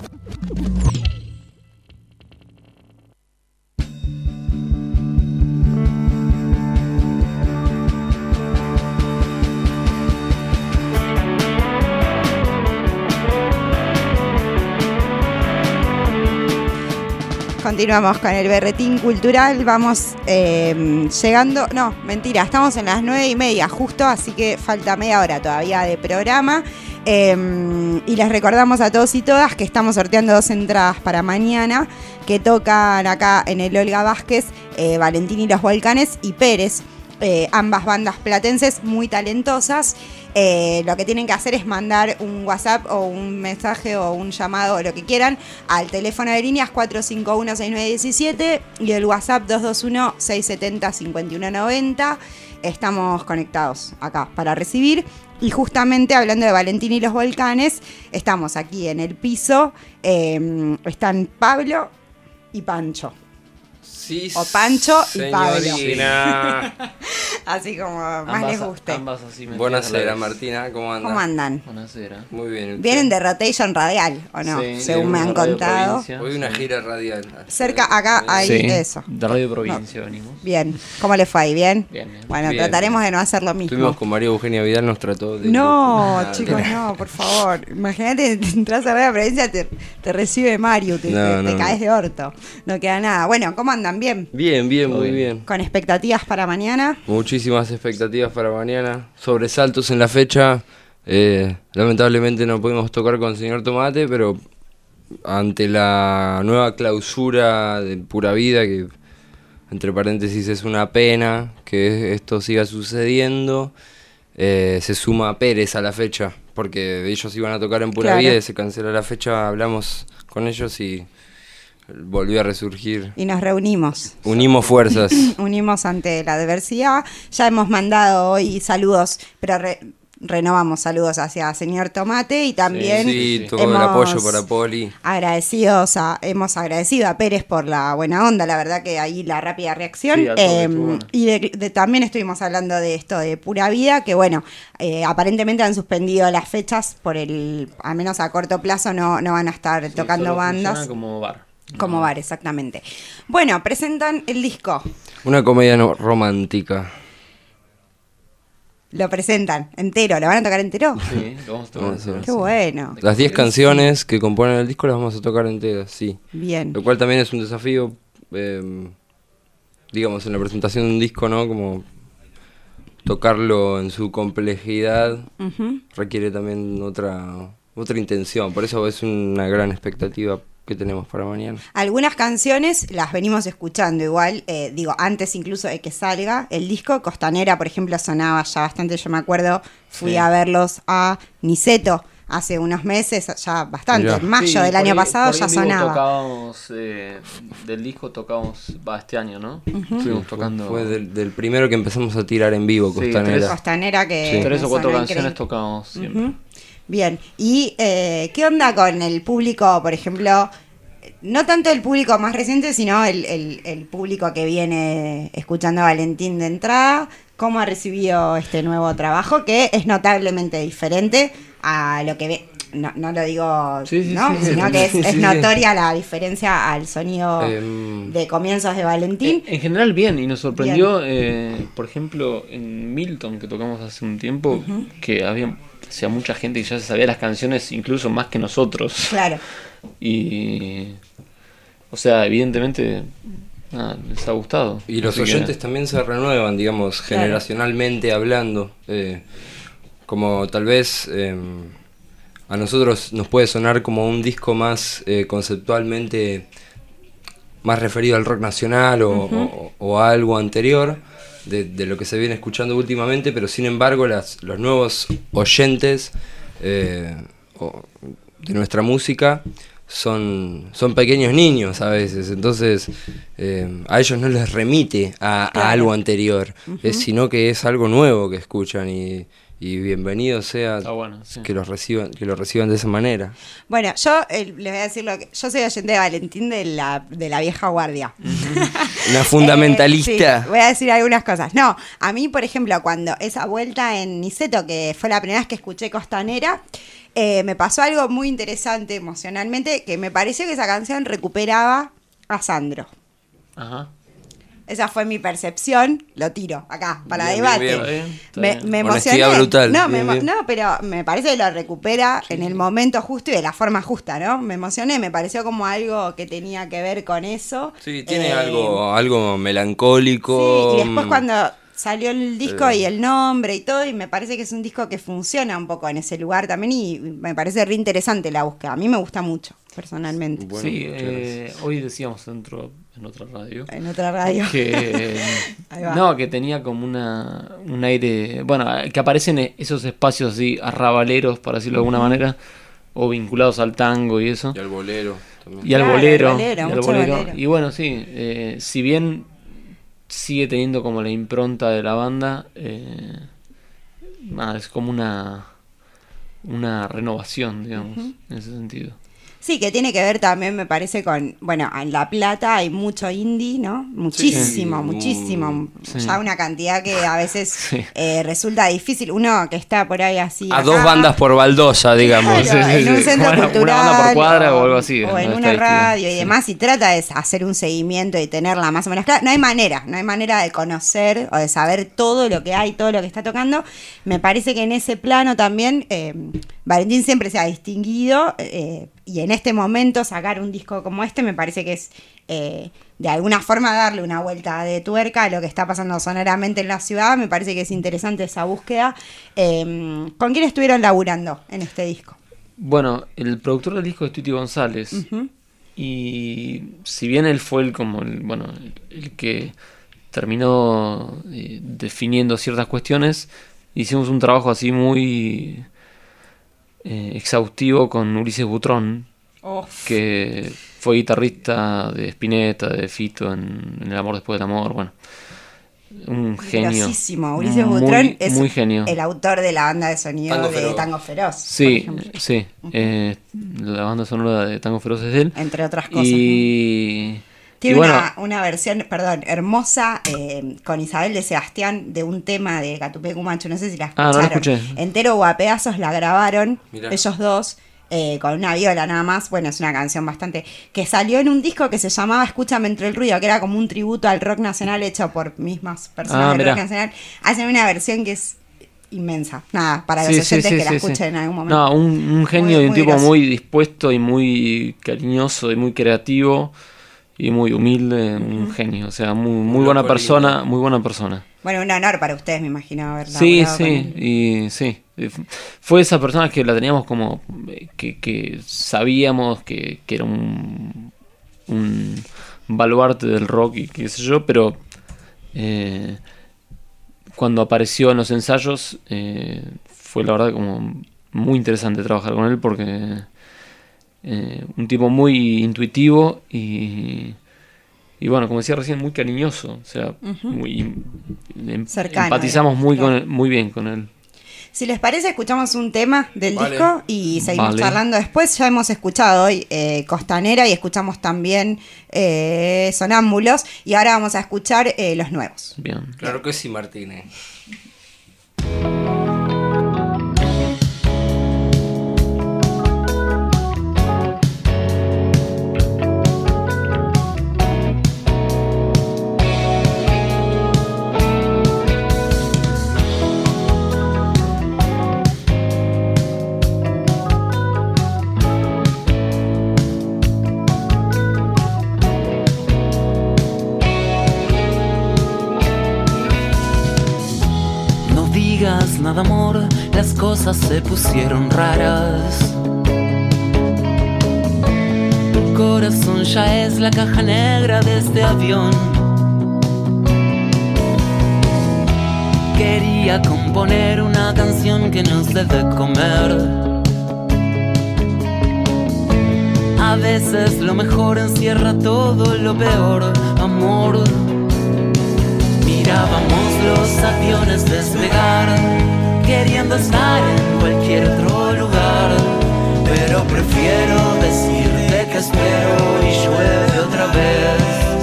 [SPEAKER 1] Continuamos con el berretín cultural. Vamos eh, llegando. No, mentira, estamos en las nueve y media justo, así que falta media hora todavía de programa. Eh, y les recordamos a todos y todas que estamos sorteando dos entradas para mañana que tocan acá en el Olga Vázquez, eh, Valentín y los Volcanes y Pérez. eh, ambas bandas platenses muy talentosas. Eh, lo que tienen que hacer es mandar un WhatsApp o un mensaje o un llamado o lo que quieran al teléfono de líneas 451-6917 y el WhatsApp 221-670-5190. Estamos conectados acá para recibir. Y justamente hablando de Valentín y los volcanes, estamos aquí en el piso. eh, están Pablo y Pancho.
[SPEAKER 14] Sí,
[SPEAKER 1] O Pancho y Pablo. Así como más les guste.
[SPEAKER 15] Ambas así me
[SPEAKER 14] Buonasera, Martina, ¿cómo andan?
[SPEAKER 1] ¿Cómo andan?
[SPEAKER 15] Buonasera.
[SPEAKER 14] Muy bien. ¿usted?
[SPEAKER 1] Vienen de Rotation Radial, ¿o no?
[SPEAKER 15] Sí,
[SPEAKER 1] Según me han
[SPEAKER 15] Radio
[SPEAKER 1] contado.
[SPEAKER 14] Hoy una gira radial.
[SPEAKER 1] Cerca, acá,
[SPEAKER 15] Sí,
[SPEAKER 1] eso.
[SPEAKER 15] De Radio Provincia venimos.
[SPEAKER 1] Bien. ¿Cómo le fue ahí? ¿Bien?
[SPEAKER 15] Bien, bien.
[SPEAKER 1] Bueno,
[SPEAKER 14] Bien.
[SPEAKER 1] trataremos de no hacer lo mismo.
[SPEAKER 14] Estuvimos con María Eugenia Vidal, nos trató de.
[SPEAKER 1] No, chicos, no, por favor. Imagínate, entras a la provincia, te, te recibe Mario, te,
[SPEAKER 14] No,
[SPEAKER 1] te-
[SPEAKER 14] no,
[SPEAKER 1] te
[SPEAKER 14] no.
[SPEAKER 1] caes de orto. No queda nada. Bueno, ¿cómo andan? ¿Bien?
[SPEAKER 14] Bien, bien, muy bien.
[SPEAKER 1] ¿Con expectativas para mañana?
[SPEAKER 14] Muchísimas expectativas para mañana. Sobresaltos en la fecha. Eh, lamentablemente no pudimos tocar con el señor Tomate, pero ante la nueva clausura de Pura Vida, que entre paréntesis es una pena que esto siga sucediendo, eh, se suma Pérez a la fecha, porque ellos iban a tocar en Pura
[SPEAKER 1] Claro.
[SPEAKER 14] Vida y se cancela la fecha, hablamos con ellos y volvió a resurgir.
[SPEAKER 1] Y nos reunimos.
[SPEAKER 14] Unimos fuerzas.
[SPEAKER 1] Unimos ante la adversidad. Ya hemos mandado hoy saludos, pero re- renovamos saludos hacia señor Tomate y también
[SPEAKER 14] Sí, todo el apoyo para Poli.
[SPEAKER 1] agradecidos a, hemos agradecido a Pérez por la buena onda, la verdad que ahí la rápida reacción.
[SPEAKER 15] Sí,
[SPEAKER 1] Eh,
[SPEAKER 15] bueno.
[SPEAKER 1] y de- de- también estuvimos hablando de esto de pura vida, que bueno, eh, aparentemente han suspendido las fechas por el, al menos a corto plazo no, no van a estar tocando bandas.
[SPEAKER 15] como bar.
[SPEAKER 1] Como bar, exactamente. Bueno, presentan el disco.
[SPEAKER 14] Una comedia no- romántica.
[SPEAKER 1] Lo presentan entero, ¿lo van a tocar entero?
[SPEAKER 15] Sí, lo vamos a tocar.
[SPEAKER 14] Vamos a ver.
[SPEAKER 1] Qué bueno.
[SPEAKER 14] Las 10 canciones que componen el disco las vamos a tocar enteras, sí.
[SPEAKER 1] Bien.
[SPEAKER 14] Lo cual también es un desafío, eh, digamos, en la presentación de un disco, ¿no? Como tocarlo en su complejidad requiere también otra, otra intención. Por eso es una gran expectativa que tenemos para mañana.
[SPEAKER 1] Algunas canciones las venimos escuchando igual, eh, digo, antes incluso de que salga el disco. Costanera, por ejemplo, sonaba ya bastante, yo me acuerdo, fui
[SPEAKER 15] Sí.
[SPEAKER 1] a verlos a Niceto hace unos meses, ya bastante, en mayo
[SPEAKER 15] Sí,
[SPEAKER 1] del año
[SPEAKER 15] ahí-
[SPEAKER 1] pasado ya sonaba.
[SPEAKER 15] Tocábamos, eh, del disco tocábamos, va, este año, ¿no? Estuvimos
[SPEAKER 14] Sí, fue-
[SPEAKER 15] tocando.
[SPEAKER 14] Fue del, del primero que empezamos a tirar en vivo,
[SPEAKER 15] Sí,
[SPEAKER 14] Costanera.
[SPEAKER 15] tres-
[SPEAKER 1] Costanera que...
[SPEAKER 14] Sí.
[SPEAKER 15] Tres o cuatro canciones
[SPEAKER 1] increíble.
[SPEAKER 15] tocábamos siempre.
[SPEAKER 1] Ujú. Bien, ¿y eh, qué onda con el público, por ejemplo? No tanto el público más reciente, sino el, el- el público que viene escuchando a Valentín de entrada. ¿Cómo ha recibido este nuevo trabajo? Que es notablemente diferente a lo que ve. no, no lo digo,
[SPEAKER 14] Sí, sí,
[SPEAKER 1] ¿no?
[SPEAKER 14] sí,
[SPEAKER 1] sino que es, notoria la diferencia al sonido
[SPEAKER 14] Em,
[SPEAKER 1] de comienzos de Valentín.
[SPEAKER 15] En general bien, y nos sorprendió, eh, por ejemplo, en Milton, que tocamos hace un tiempo, que había hacía mucha gente que ya se sabía las canciones incluso más que nosotros.
[SPEAKER 1] Claro.
[SPEAKER 15] Y... O sea, evidentemente nada, les ha gustado.
[SPEAKER 14] Y los
[SPEAKER 15] Así que-
[SPEAKER 14] oyentes también se renuevan, digamos,
[SPEAKER 15] Claro.
[SPEAKER 14] generacionalmente hablando. eh, como tal vez eh, a nosotros nos puede sonar como un disco más eh, conceptualmente más referido al rock nacional o, o- o a algo anterior de, de lo que se viene escuchando últimamente, pero sin embargo las, los nuevos oyentes eh, de nuestra música son, son pequeños niños a veces, entonces eh, a ellos no les remite a, algo anterior, es, sino que es algo nuevo que escuchan y, y bienvenido sea
[SPEAKER 15] bueno, sí.
[SPEAKER 14] que, los reciban, que lo reciban de esa manera.
[SPEAKER 1] Bueno, yo eh, les voy a decir lo que. Yo soy oyente de Valentín de la, de la vieja guardia.
[SPEAKER 14] Una fundamentalista.
[SPEAKER 1] Eh, sí, voy a decir algunas cosas. No, a mí, por ejemplo, cuando esa vuelta en Niceto, que fue la primera vez que escuché Costanera, eh, me pasó algo muy interesante emocionalmente, que me pareció que esa canción recuperaba a Sandro.
[SPEAKER 15] Ajá.
[SPEAKER 1] Esa fue mi percepción, lo tiro acá, para
[SPEAKER 14] Bien,
[SPEAKER 1] debate.
[SPEAKER 14] bien, bien.
[SPEAKER 1] Me, me emocioné.
[SPEAKER 14] brutal.
[SPEAKER 1] No, me
[SPEAKER 14] Bien,
[SPEAKER 1] emo-
[SPEAKER 14] bien.
[SPEAKER 1] no, pero me parece que lo recupera en el momento justo y de la forma justa, ¿no? Me emocioné, me pareció como algo que tenía que ver con eso.
[SPEAKER 14] Sí, tiene
[SPEAKER 1] Eh,
[SPEAKER 14] algo, algo melancólico.
[SPEAKER 1] y después
[SPEAKER 14] mm,
[SPEAKER 1] cuando salió el disco
[SPEAKER 14] Eh.
[SPEAKER 1] y el nombre y todo, y me parece que es un disco que funciona un poco en ese lugar también y me parece re interesante la búsqueda. A mí me gusta mucho, personalmente.
[SPEAKER 15] sí, eh, hoy decíamos dentro, en otra radio.
[SPEAKER 1] En otra radio.
[SPEAKER 15] Que,
[SPEAKER 1] Ahí va.
[SPEAKER 15] no, que tenía como una, un aire. Bueno, que aparecen esos espacios así arrabaleros, por decirlo de alguna manera, o vinculados al tango y eso.
[SPEAKER 14] Y al bolero también.
[SPEAKER 15] Y al
[SPEAKER 1] Claro,
[SPEAKER 15] bolero.
[SPEAKER 1] bolero,
[SPEAKER 15] y, al
[SPEAKER 1] mucho
[SPEAKER 15] bolero.
[SPEAKER 1] bolero.
[SPEAKER 15] Y bueno, sí, eh, si bien sigue teniendo como la impronta de la banda, eh, nada, es como una, una renovación, digamos, en ese sentido.
[SPEAKER 1] Sí, que tiene que ver también, me parece, con, bueno, en La Plata hay mucho indie, ¿no? Muchísimo,
[SPEAKER 14] Sí.
[SPEAKER 1] muchísimo.
[SPEAKER 14] Sí.
[SPEAKER 1] Ya una cantidad que a veces
[SPEAKER 14] Sí.
[SPEAKER 1] eh, resulta difícil. Uno que está por ahí así.
[SPEAKER 14] A
[SPEAKER 1] acá,
[SPEAKER 14] dos bandas por baldosa, digamos.
[SPEAKER 1] Claro, en un centro
[SPEAKER 15] Bueno,
[SPEAKER 1] cultural
[SPEAKER 15] una banda por cuadra o algo así,
[SPEAKER 1] o
[SPEAKER 15] ¿no?
[SPEAKER 1] en una radio y demás y trata de hacer un seguimiento y tenerla más o menos clara no hay manera no hay manera de conocer o de saber todo lo que hay todo lo que está tocando me parece que en ese plano también eh, Valentín siempre se ha distinguido eh, y en este momento sacar un disco como este me parece que es eh, de alguna forma darle una vuelta de tuerca a lo que está pasando sonoramente en la ciudad me parece que es interesante esa búsqueda Eh, ¿con quién estuvieron laburando en este disco?
[SPEAKER 15] Bueno, el productor del disco es Titi González. Y si bien él fue el como el, bueno, el, el que terminó eh, definiendo ciertas cuestiones, hicimos un trabajo así muy eh, exhaustivo con Ulises Butrón,
[SPEAKER 1] Uf.
[SPEAKER 15] que fue guitarrista de Spinetta, de Fito en, en El amor después del amor, bueno. Un genio.
[SPEAKER 1] Ulises
[SPEAKER 15] muy,
[SPEAKER 1] Butrón es
[SPEAKER 15] muy genio.
[SPEAKER 1] el autor de la banda de sonido
[SPEAKER 14] Tango
[SPEAKER 1] de
[SPEAKER 14] Feroz.
[SPEAKER 1] Tango Feroz. por
[SPEAKER 15] Sí, sí. eh, la banda sonora de Tango Feroz es de él.
[SPEAKER 1] Entre otras cosas.
[SPEAKER 15] Y,
[SPEAKER 1] Tiene
[SPEAKER 15] bueno,
[SPEAKER 1] una, una versión, perdón, hermosa eh, con Isabel de Sebastián de un tema de Catupé Cumacho, no sé si la
[SPEAKER 15] Ah,
[SPEAKER 1] escucharon.
[SPEAKER 15] no la escuché.
[SPEAKER 1] Entero o a pedazos la grabaron
[SPEAKER 14] Mirá.
[SPEAKER 1] ellos dos. eh, con una viola nada más, bueno, es una canción bastante que salió en un disco que se llamaba Escúchame entre el ruido, que era como un tributo al rock nacional hecho por mismas personas
[SPEAKER 15] Ah,
[SPEAKER 1] del
[SPEAKER 15] mirá.
[SPEAKER 1] rock nacional. Hacen una versión que es inmensa, nada, para los
[SPEAKER 15] sí,
[SPEAKER 1] oyentes
[SPEAKER 15] sí,
[SPEAKER 1] que la
[SPEAKER 15] sí,
[SPEAKER 1] escuchen
[SPEAKER 15] sí.
[SPEAKER 1] en algún momento.
[SPEAKER 15] No, un, un genio
[SPEAKER 1] Muy-
[SPEAKER 15] y un
[SPEAKER 1] muy
[SPEAKER 15] tipo
[SPEAKER 1] grosso.
[SPEAKER 15] muy dispuesto y muy cariñoso y muy creativo y muy humilde, un genio, o sea, muy, muy buena persona, muy buena persona.
[SPEAKER 1] Bueno, un honor para ustedes, me imagino, haber
[SPEAKER 15] Sí, sí, y sí. Fue esa persona que la teníamos como eh, que, que sabíamos que, que era un, un baluarte del rock y qué sé yo, pero eh, cuando apareció en los ensayos eh, fue la verdad como muy interesante trabajar con él porque eh, un tipo muy intuitivo y, y bueno, como decía recién, muy cariñoso, o sea, muy em-
[SPEAKER 1] Cercano,
[SPEAKER 15] empatizamos muy
[SPEAKER 1] claro.
[SPEAKER 15] con él- muy bien con él.
[SPEAKER 1] Si les parece, escuchamos un tema del
[SPEAKER 14] Vale.
[SPEAKER 1] disco y seguimos
[SPEAKER 15] Vale.
[SPEAKER 1] charlando después. Ya hemos escuchado hoy eh, Costanera y escuchamos también eh, Sonámbulos y ahora vamos a escuchar eh, los nuevos.
[SPEAKER 15] Bien.
[SPEAKER 14] Claro que sí, Martínez.
[SPEAKER 3] Nada amor, las cosas se pusieron raras. Corazón ya es la caja negra de este avión. Quería componer una canción que nos dé de comer. A veces lo mejor encierra todo lo peor, amor. Mirábamos los aviones despegar, queriendo estar en cualquier otro lugar. Pero prefiero decirte que espero y llueve otra vez.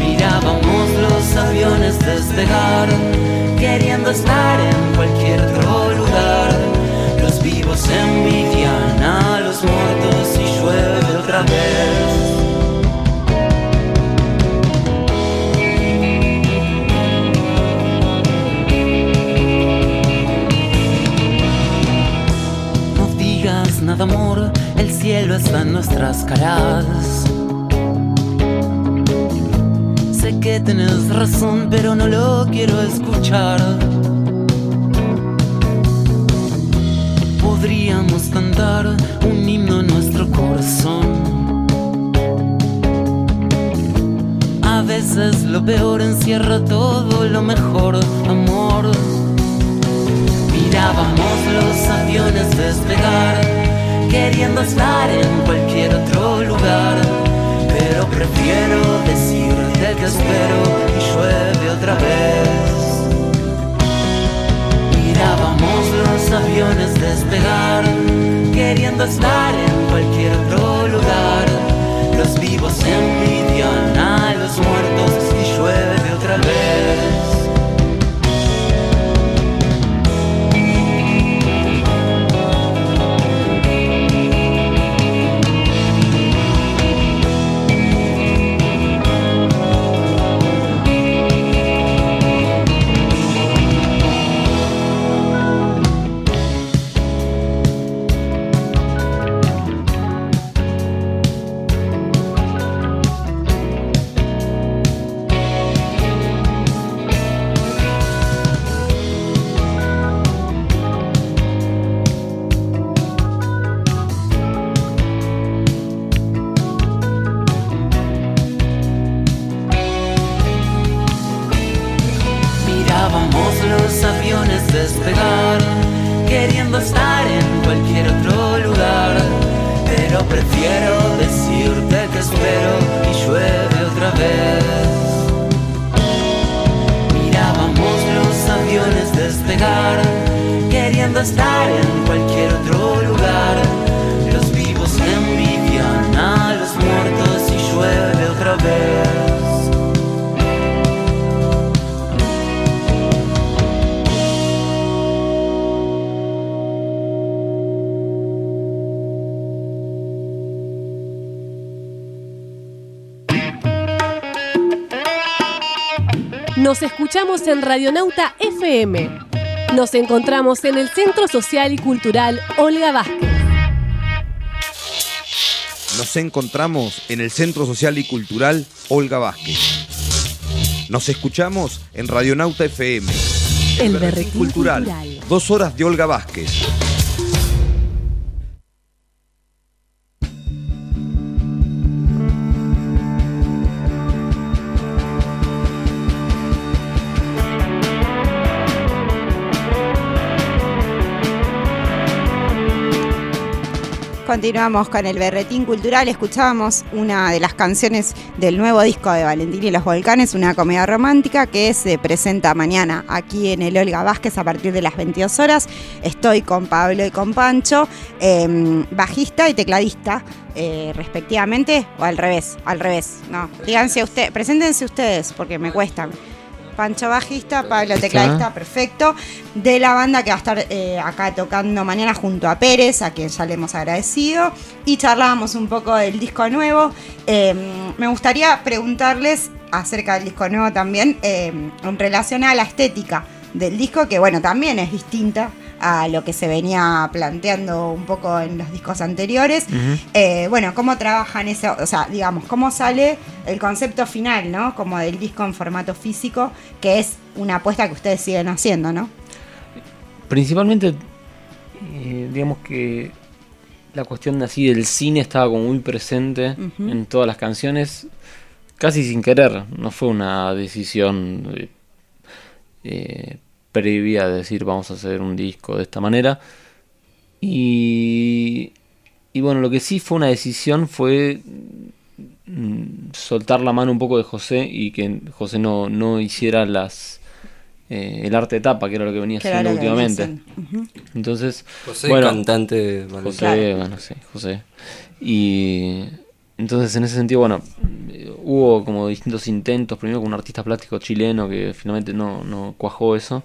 [SPEAKER 3] Mirábamos los aviones despegar, queriendo estar en cualquier otro lugar. Los vivos envidian a los muertos y llueve otra vez. Cielo está en nuestras caras. Sé que tenés razón, pero no lo quiero escuchar. Podríamos cantar un himno en nuestro corazón. A veces lo peor encierra todo lo mejor, amor. Mirábamos los aviones despegar, queriendo estar en cualquier otro lugar. Pero prefiero decirte que espero y llueve otra vez. Mirábamos los aviones despegar, queriendo estar en cualquier otro lugar. Los vivos envidian a los muertos y llueve otra vez. En
[SPEAKER 5] Radionauta FM. Nos encontramos en el Centro Social y Cultural Olga Vázquez.
[SPEAKER 6] Nos encontramos en el Centro Social y Cultural Olga Vázquez. Nos escuchamos en Radionauta FM.
[SPEAKER 5] El Berretín
[SPEAKER 6] Cultural.
[SPEAKER 5] Cultural.
[SPEAKER 6] Dos horas de Olga Vázquez.
[SPEAKER 1] Continuamos con el Berretín Cultural. Escuchábamos una de las canciones del nuevo disco de Valentín y los Volcanes, una comedia romántica que se presenta mañana aquí en el Olga Vázquez a partir de las 22 horas. Estoy con Pablo y con Pancho, eh, bajista y tecladista, eh, respectivamente, o al revés, al revés. No, díganse ustedes, preséntense ustedes porque me cuestan. Pancho bajista, Pablo tecladista, perfecto. De la banda que va a estar eh, acá tocando mañana junto a Pérez, a quien ya le hemos agradecido. Y charlábamos un poco del disco nuevo. Eh, me gustaría preguntarles acerca del disco nuevo también, eh, en relación a la estética del disco, que bueno, también es distinta a lo que se venía planteando un poco en los discos anteriores. Eh, bueno, ¿cómo trabajan eso? O sea, digamos, ¿cómo sale el concepto final, ¿no? Como del disco en formato físico, que es una apuesta que ustedes siguen haciendo, ¿no?
[SPEAKER 15] Principalmente, eh, digamos que la cuestión así del cine estaba como muy presente en todas las canciones, casi sin querer, no fue una decisión eh, previa de decir vamos a hacer un disco de esta manera. Y, y bueno, lo que sí fue una decisión fue mm, soltar la mano un poco de José y que José no, no hiciera las eh, el arte de tapa, que era lo que venía haciendo últimamente. Entonces,
[SPEAKER 14] José,
[SPEAKER 15] bueno,
[SPEAKER 14] cantante.
[SPEAKER 15] José,
[SPEAKER 14] Claro.
[SPEAKER 15] bueno, sí, José. Y entonces en ese sentido, bueno, eh, hubo como distintos intentos, primero con un artista plástico chileno que finalmente no, no cuajó eso.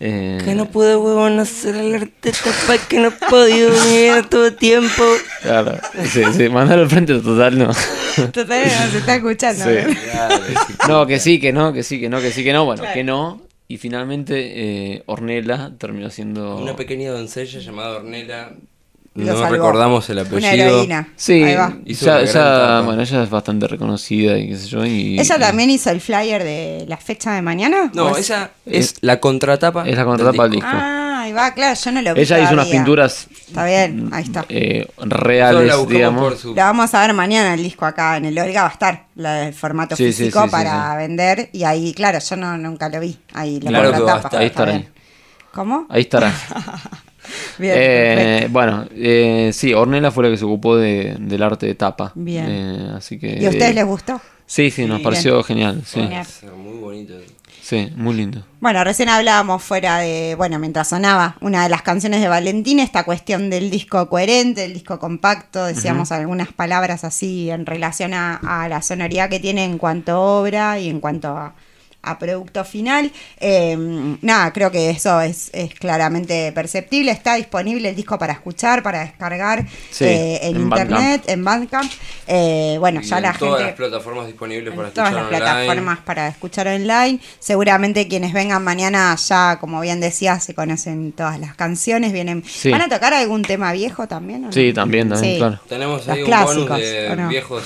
[SPEAKER 15] Eh,
[SPEAKER 16] Que no pude, huevón, hacer el arte tapa, que no he podido venir todo el tiempo.
[SPEAKER 15] Claro, sí, sí, mandarlo al frente total, no.
[SPEAKER 1] Total, no se está escuchando.
[SPEAKER 15] Sí.
[SPEAKER 1] ¿no?
[SPEAKER 15] No, que sí, que no, que sí, que no, que sí, que no, bueno,
[SPEAKER 1] Claro.
[SPEAKER 15] que no. Y finalmente eh, Ornella terminó siendo...
[SPEAKER 14] Una pequeña doncella llamada Ornella. No
[SPEAKER 1] salvó.
[SPEAKER 14] recordamos el
[SPEAKER 1] Una
[SPEAKER 14] apellido.
[SPEAKER 1] heroína.
[SPEAKER 15] Sí,
[SPEAKER 1] Ahí va.
[SPEAKER 15] Ya,
[SPEAKER 14] una
[SPEAKER 15] bueno, ella es bastante reconocida y qué sé yo. Y,
[SPEAKER 1] ¿Ella
[SPEAKER 15] y-
[SPEAKER 1] también hizo el flyer de la fecha de mañana?
[SPEAKER 14] No,
[SPEAKER 1] ¿O es-
[SPEAKER 14] esa es la contratapa.
[SPEAKER 15] Es la contratapa del disco.
[SPEAKER 1] Ah, ahí va, claro, yo no lo vi
[SPEAKER 15] Ella hizo unas pinturas
[SPEAKER 1] Está bien, ahí está.
[SPEAKER 15] eh,
[SPEAKER 14] la
[SPEAKER 15] reales,
[SPEAKER 14] buscamos
[SPEAKER 15] digamos.
[SPEAKER 14] su-
[SPEAKER 1] La vamos a ver mañana el disco acá en el Olga, va a estar la, el formato
[SPEAKER 15] Sí,
[SPEAKER 1] físico
[SPEAKER 15] sí, sí,
[SPEAKER 1] para vender y ahí, claro, yo no nunca lo vi. Ahí la
[SPEAKER 15] Claro que va a
[SPEAKER 1] contratapa,
[SPEAKER 15] estar. Ahí
[SPEAKER 1] está
[SPEAKER 15] estará.
[SPEAKER 1] bien. ¿Cómo?
[SPEAKER 15] Ahí estará.
[SPEAKER 1] Bien,
[SPEAKER 15] Eh, bueno, eh, sí, Ornella fue la que se ocupó de- del arte de tapa.
[SPEAKER 1] Bien.
[SPEAKER 15] Eh, así que,
[SPEAKER 1] ¿Y a ustedes les gustó?
[SPEAKER 15] Sí, sí, nos pareció genial. Sí.
[SPEAKER 1] Genial.
[SPEAKER 14] Muy bonito.
[SPEAKER 15] sí, muy lindo.
[SPEAKER 1] Bueno, recién hablábamos fuera de, bueno, mientras sonaba una de las canciones de Valentín, esta cuestión del disco coherente, del disco compacto, decíamos algunas palabras así en relación a, a la sonoridad que tiene en cuanto a obra y en cuanto a, a producto final. Eh, nada, creo que eso es, es claramente perceptible. Está disponible el disco para escuchar, para descargar
[SPEAKER 14] Sí,
[SPEAKER 1] eh, en,
[SPEAKER 14] en
[SPEAKER 1] internet, en Bandcamp. Eh, bueno,
[SPEAKER 14] Y
[SPEAKER 1] ya
[SPEAKER 14] en
[SPEAKER 1] la
[SPEAKER 14] todas
[SPEAKER 1] gente
[SPEAKER 14] las plataformas disponibles para
[SPEAKER 1] todas
[SPEAKER 14] escuchar
[SPEAKER 1] las
[SPEAKER 14] online.
[SPEAKER 1] plataformas para escuchar online. Seguramente quienes vengan mañana ya, como bien decía, se conocen todas las canciones. Vienen.
[SPEAKER 15] Sí.
[SPEAKER 1] ¿Van a tocar algún tema viejo también? o no?
[SPEAKER 15] Sí, también, también,
[SPEAKER 1] Sí.
[SPEAKER 15] claro.
[SPEAKER 14] Tenemos
[SPEAKER 1] Los
[SPEAKER 14] ahí un
[SPEAKER 1] clásicos,
[SPEAKER 14] bonus de
[SPEAKER 1] ¿o no?
[SPEAKER 14] viejos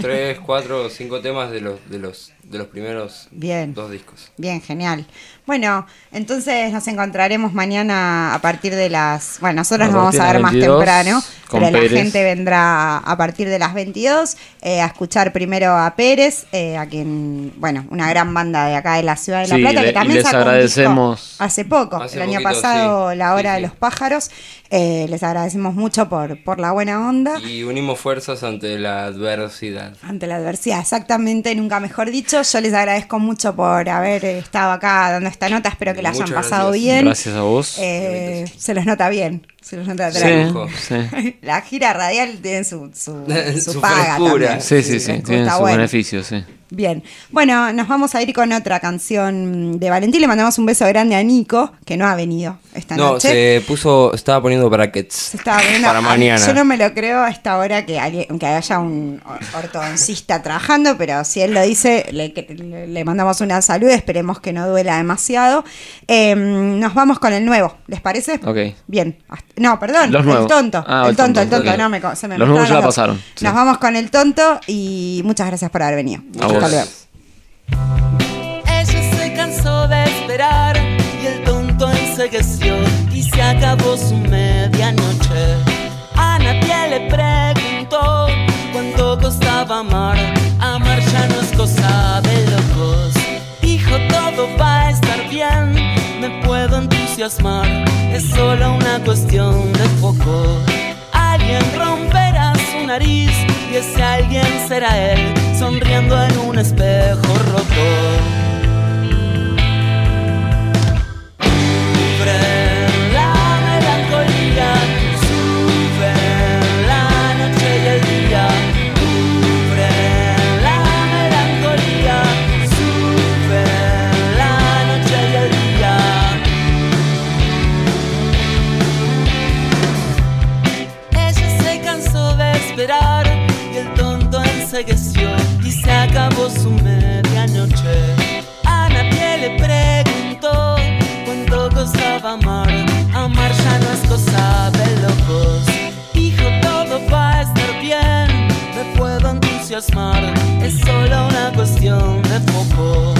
[SPEAKER 14] 3, 4, 5 temas de los, de los, de los primeros
[SPEAKER 1] Bien.
[SPEAKER 14] dos discos.
[SPEAKER 1] Bien, genial. Bueno, entonces nos encontraremos mañana a partir de las. Bueno, nosotros nos vamos a ver más
[SPEAKER 15] 22,
[SPEAKER 1] temprano, pero la gente vendrá a partir de las 22 eh, a escuchar primero a Pérez, eh, a quien, bueno, una gran banda de acá de la ciudad de La
[SPEAKER 15] Sí,
[SPEAKER 1] Plata,
[SPEAKER 15] le-
[SPEAKER 1] que también
[SPEAKER 15] les agradecemos.
[SPEAKER 1] hace poco,
[SPEAKER 14] Hace
[SPEAKER 1] el año
[SPEAKER 14] poquito,
[SPEAKER 1] pasado,
[SPEAKER 14] sí.
[SPEAKER 1] La Hora
[SPEAKER 14] Sí,
[SPEAKER 1] de los Pájaros. Eh, les agradecemos mucho por, por la buena onda.
[SPEAKER 14] Y unimos fuerzas ante la adversidad.
[SPEAKER 1] Ante la adversidad, exactamente, nunca mejor dicho. Yo les agradezco mucho por haber estado acá dando esta nota. Espero que la hayan
[SPEAKER 14] Muchas
[SPEAKER 1] pasado
[SPEAKER 14] gracias.
[SPEAKER 1] bien.
[SPEAKER 15] Gracias a vos.
[SPEAKER 1] Eh, se los nota bien. Se los nota
[SPEAKER 15] Sí,
[SPEAKER 1] atrás.
[SPEAKER 15] sí.
[SPEAKER 1] La gira radial tiene su, su, su
[SPEAKER 14] Su
[SPEAKER 1] paga también.
[SPEAKER 15] Sí, sí, sí, tiene sus
[SPEAKER 1] bueno.
[SPEAKER 15] beneficios, sí.
[SPEAKER 1] Bien, bueno, nos vamos a ir con otra canción de Valentín. Le mandamos un beso grande a Nico, que no ha venido esta
[SPEAKER 14] No,
[SPEAKER 1] noche.
[SPEAKER 14] se puso, estaba poniendo brackets
[SPEAKER 1] Se estaba poniendo-
[SPEAKER 14] para mañana.
[SPEAKER 1] Yo no me lo creo a esta hora que, alguien- que haya un or- ortodoncista trabajando, pero si él lo dice, le, le- le mandamos una salud, esperemos que no duela demasiado. Eh, nos vamos con el nuevo, ¿les parece?
[SPEAKER 15] Ok.
[SPEAKER 1] Bien. No, perdón,
[SPEAKER 15] Los
[SPEAKER 1] el
[SPEAKER 15] nuevos.
[SPEAKER 1] tonto.
[SPEAKER 15] Ah,
[SPEAKER 1] el
[SPEAKER 15] el
[SPEAKER 1] tonto, el
[SPEAKER 15] tonto,
[SPEAKER 1] tonto,
[SPEAKER 15] ok.
[SPEAKER 1] no me, se me
[SPEAKER 15] Los nuevos ya pasaron, sí.
[SPEAKER 1] Nos vamos con el tonto y muchas gracias por haber venido.
[SPEAKER 15] A
[SPEAKER 1] Hasta
[SPEAKER 15] vos.
[SPEAKER 1] luego.
[SPEAKER 3] Ella se cansó de esperar y el tonto ensegueció y se acabó su medianoche. A nadie le preguntó cuánto costaba amar. Amar ya no es cosa de locos. Dijo todo va a estar bien, me puedo entusiasmar. Es solo una cuestión de foco. Alguien romperá su y ese alguien será él, sonriendo en un espejo roto. acabó su medianoche. A nadie le preguntó cuánto costaba amar. Amar
[SPEAKER 17] ya no es cosa de locos. Dijo todo va a estar bien. Me puedo entusiasmar. Es solo una cuestión
[SPEAKER 3] de foco.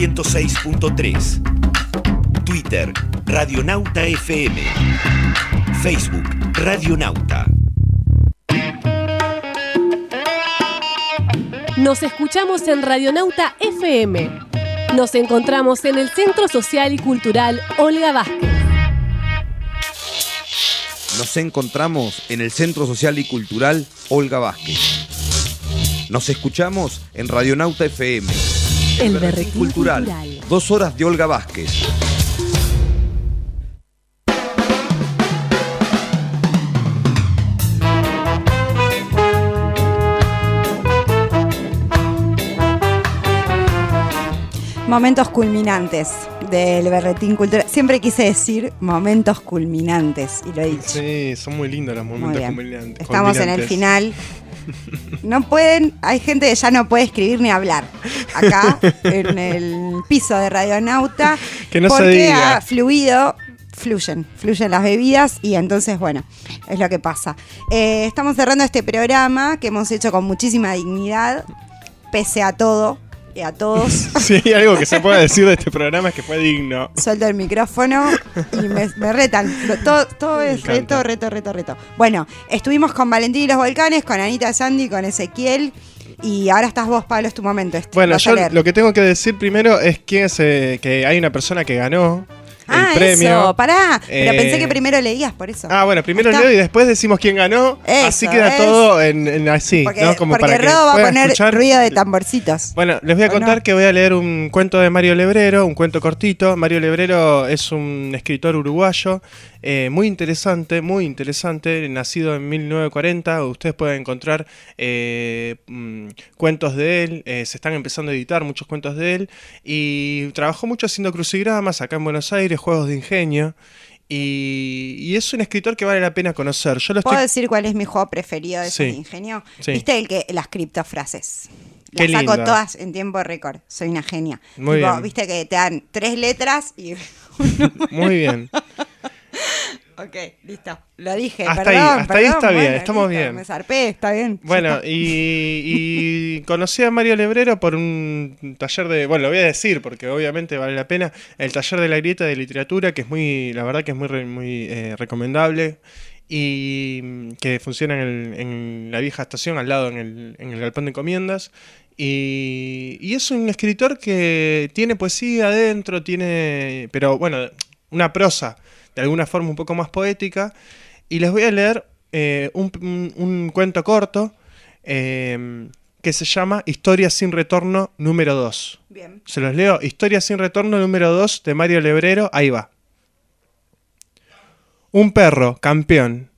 [SPEAKER 3] 106.3. Twitter Radionauta FM. Facebook Radionauta.
[SPEAKER 5] Nos escuchamos en Radionauta FM. Nos encontramos en el Centro Social y Cultural Olga Vázquez.
[SPEAKER 6] Nos encontramos en el Centro Social y Cultural Olga Vázquez. Nos escuchamos en Radionauta FM.
[SPEAKER 5] El Berretín
[SPEAKER 6] Cultural.
[SPEAKER 5] Cultural.
[SPEAKER 6] Dos horas de Olga Vázquez.
[SPEAKER 1] Momentos culminantes del Berretín Cultural. Siempre quise decir momentos culminantes y lo he dicho.
[SPEAKER 2] Sí, son muy lindos los momentos culminantes.
[SPEAKER 1] Estamos en el final. No pueden, hay gente que ya no puede escribir ni hablar acá en el piso de Radionauta
[SPEAKER 2] Que no se
[SPEAKER 1] porque
[SPEAKER 2] diga.
[SPEAKER 1] ha fluido, fluyen, fluyen las bebidas y entonces bueno, es lo que pasa. Eh, estamos cerrando este programa que hemos hecho con muchísima dignidad, pese a todo y a todos.
[SPEAKER 2] Si hay algo que se pueda decir de este programa es que fue digno.
[SPEAKER 1] Suelto el micrófono y me, me retan. Todo, todo es reto, reto, reto, reto. Bueno, estuvimos con Valentín y los Volcanes, con Anita Sandy, con Ezequiel. Y ahora estás vos, Pablo, es tu momento. Est-
[SPEAKER 2] Bueno, yo lo que tengo que decir primero es que, es, eh, que hay una persona que ganó
[SPEAKER 1] ah,
[SPEAKER 2] el premio.
[SPEAKER 1] eso, pará. Pero
[SPEAKER 2] Eh,
[SPEAKER 1] pensé que primero leías, por eso.
[SPEAKER 2] Ah, bueno, primero leo y después decimos quién ganó.
[SPEAKER 1] Eso,
[SPEAKER 2] así queda todo en, en así,
[SPEAKER 1] porque
[SPEAKER 2] ¿no? Como
[SPEAKER 1] porque
[SPEAKER 2] para que
[SPEAKER 1] va a poner
[SPEAKER 2] escuchar.
[SPEAKER 1] ruido de tamborcitos.
[SPEAKER 2] Bueno, les voy a
[SPEAKER 1] ¿O
[SPEAKER 2] contar
[SPEAKER 1] no?
[SPEAKER 2] que voy a leer un cuento de Mario Lebrero, un cuento cortito. Mario Lebrero es un escritor uruguayo eh, muy interesante, muy interesante, nacido en 1940. Ustedes pueden encontrar eh, mm, cuentos de él, eh, se están empezando a editar muchos cuentos de él y trabajó mucho haciendo crucigramas acá en Buenos Aires, juegos de ingenio. Y, y es un escritor que vale la pena conocer. Yo lo
[SPEAKER 1] ¿Puedo
[SPEAKER 2] estoy
[SPEAKER 1] decir cuál es mi juego preferido de
[SPEAKER 2] Sí.
[SPEAKER 1] ingenio?
[SPEAKER 2] Sí.
[SPEAKER 1] ¿Viste el que las criptofrases?
[SPEAKER 2] Qué
[SPEAKER 1] Las saco
[SPEAKER 2] lindo.
[SPEAKER 1] todas en tiempo récord. Soy una genia.
[SPEAKER 2] Muy bien.
[SPEAKER 1] Viste que te dan tres letras y.
[SPEAKER 2] muy bien.
[SPEAKER 1] ok, listo. Lo dije.
[SPEAKER 2] Hasta
[SPEAKER 1] perdón,
[SPEAKER 2] ahí, hasta ahí
[SPEAKER 1] perdón,
[SPEAKER 2] está bien, estamos
[SPEAKER 1] listo,
[SPEAKER 2] bien.
[SPEAKER 1] Me zarpé, está bien.
[SPEAKER 2] Bueno, y, y conocí a Mario Lebrero por un taller de, bueno, lo voy a decir porque obviamente vale la pena, el taller de la grieta de literatura, que es muy, la verdad que es muy, muy eh, recomendable y mm, que funciona en, el- en la vieja estación, al lado en el, en el galpón de encomiendas. Y, y es un escritor que tiene poesía adentro, tiene, pero bueno, una prosa de alguna forma un poco más poética. Y les voy a leer eh, un, un- un cuento corto eh, que se llama Historia sin retorno número 2.
[SPEAKER 1] Bien.
[SPEAKER 2] Se los leo. Historia sin retorno número 2 de Mario Lebrero. Ahí va. Un perro, campeón.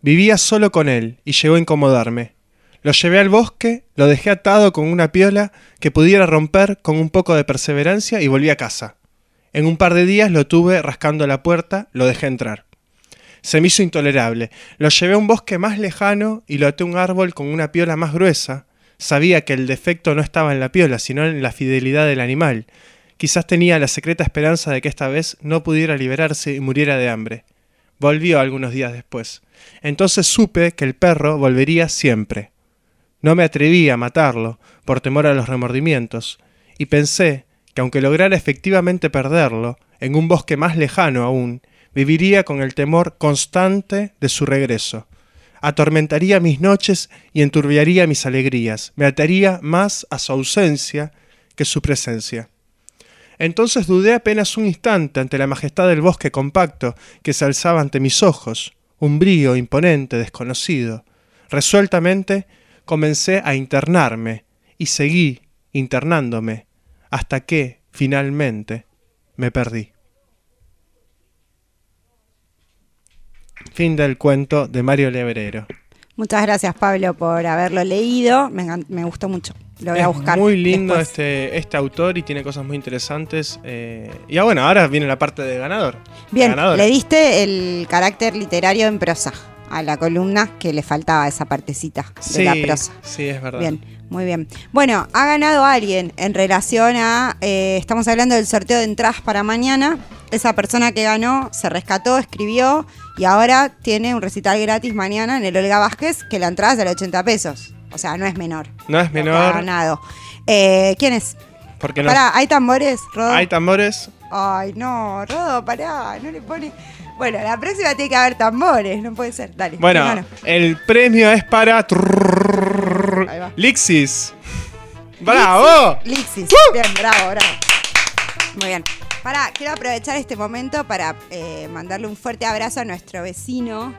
[SPEAKER 2] Vivía solo con él y llegó a incomodarme. Lo llevé al bosque, lo dejé atado con una piola que pudiera romper con un poco de perseverancia y volví a casa. En un par de días lo tuve rascando la puerta, lo dejé entrar. Se me hizo intolerable. Lo llevé a un bosque más lejano y lo até a un árbol con una piola más gruesa. Sabía que el defecto no estaba en la piola, sino en la fidelidad del animal. Quizás tenía la secreta esperanza de que esta vez no pudiera liberarse y muriera de hambre. Volvió algunos días después. Entonces supe que el perro volvería siempre. No me atreví a matarlo, por temor a los remordimientos, y pensé que aunque lograra efectivamente perderlo, en un bosque más lejano aún, viviría con el temor constante de su regreso. Atormentaría mis noches y enturbiaría mis alegrías, me ataría más a su ausencia que su presencia. Entonces dudé apenas un instante ante la majestad del bosque compacto que se alzaba ante mis ojos, umbrío, imponente, desconocido. Resueltamente comencé a internarme y seguí internándome hasta que, finalmente, me perdí. Fin del cuento de Mario Lebrero.
[SPEAKER 1] Muchas gracias, Pablo, por haberlo leído. Me, gustó mucho. Lo voy a buscar.
[SPEAKER 2] Muy lindo
[SPEAKER 1] después.
[SPEAKER 2] este, este autor y tiene cosas muy interesantes. eh, y ah, bueno, ahora viene la parte de ganador.
[SPEAKER 1] Bien, le diste el carácter literario en prosa a la columna que le faltaba esa partecita de la prosa.
[SPEAKER 2] sí, es verdad.
[SPEAKER 1] Bien, muy bien. Bueno, ha ganado alguien en relación a. eh, estamos hablando del sorteo de entradas para mañana. Esa persona que ganó se rescató, escribió y ahora tiene un recital gratis mañana en el Olga Vázquez que la entrada es de 80 pesos. O sea, no es menor.
[SPEAKER 2] No es
[SPEAKER 1] que Ha
[SPEAKER 2] menor.
[SPEAKER 1] ganado. Eh, ¿Quién es?
[SPEAKER 2] Porque no.
[SPEAKER 1] Pará, ¿hay tambores, Rodo?
[SPEAKER 2] Hay tambores.
[SPEAKER 1] Ay, no, Rodo, pará, no le pone. Bueno, la próxima tiene que haber tambores, no puede ser. Dale.
[SPEAKER 2] Bueno, el premio es para. Lixis. ¡Bravo!
[SPEAKER 1] Lixis. Bien, bravo, bravo. Muy bien. Pará, quiero aprovechar este momento para eh, mandarle un fuerte abrazo a nuestro vecino,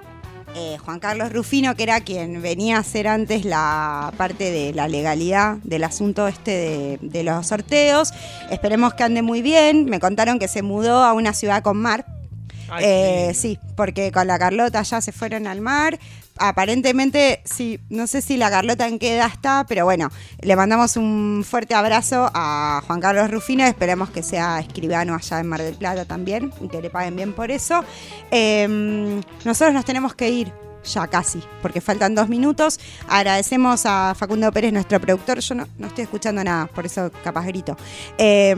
[SPEAKER 1] eh, Juan Carlos Rufino, que era quien venía a hacer antes la parte de la legalidad del asunto este de, de los sorteos. Esperemos que ande muy bien. Me contaron que se mudó a una ciudad con mar. Eh, sí, porque con la Carlota ya se fueron al mar. Aparentemente, sí, no sé si la Carlota en qué edad está, pero bueno, le mandamos un fuerte abrazo a Juan Carlos Rufino. Esperemos que sea escribano allá en Mar del Plata también y que le paguen bien por eso. Eh, nosotros nos tenemos que ir ya casi, porque faltan dos minutos. Agradecemos a Facundo Pérez, nuestro productor. Yo no, no estoy escuchando nada, por eso capaz grito. Eh,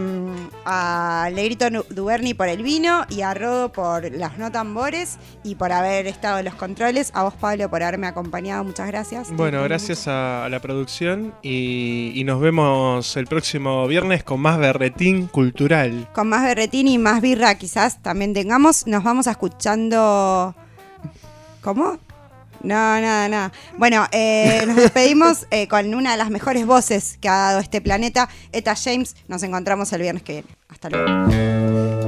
[SPEAKER 1] a Legrito Duberni por el vino y a Rodo por las no tambores y por haber estado en los controles. A vos, Pablo, por haberme acompañado. Muchas gracias.
[SPEAKER 2] Bueno, gracias a, a la producción y, y nos vemos el próximo viernes con más berretín cultural.
[SPEAKER 1] Con más berretín y más birra quizás también tengamos. Nos vamos a escuchando... ¿Cómo? No, nada, nada. Bueno, eh, nos despedimos eh, con una de las mejores voces que ha dado este planeta, Eta James. Nos encontramos el viernes que viene. Hasta luego.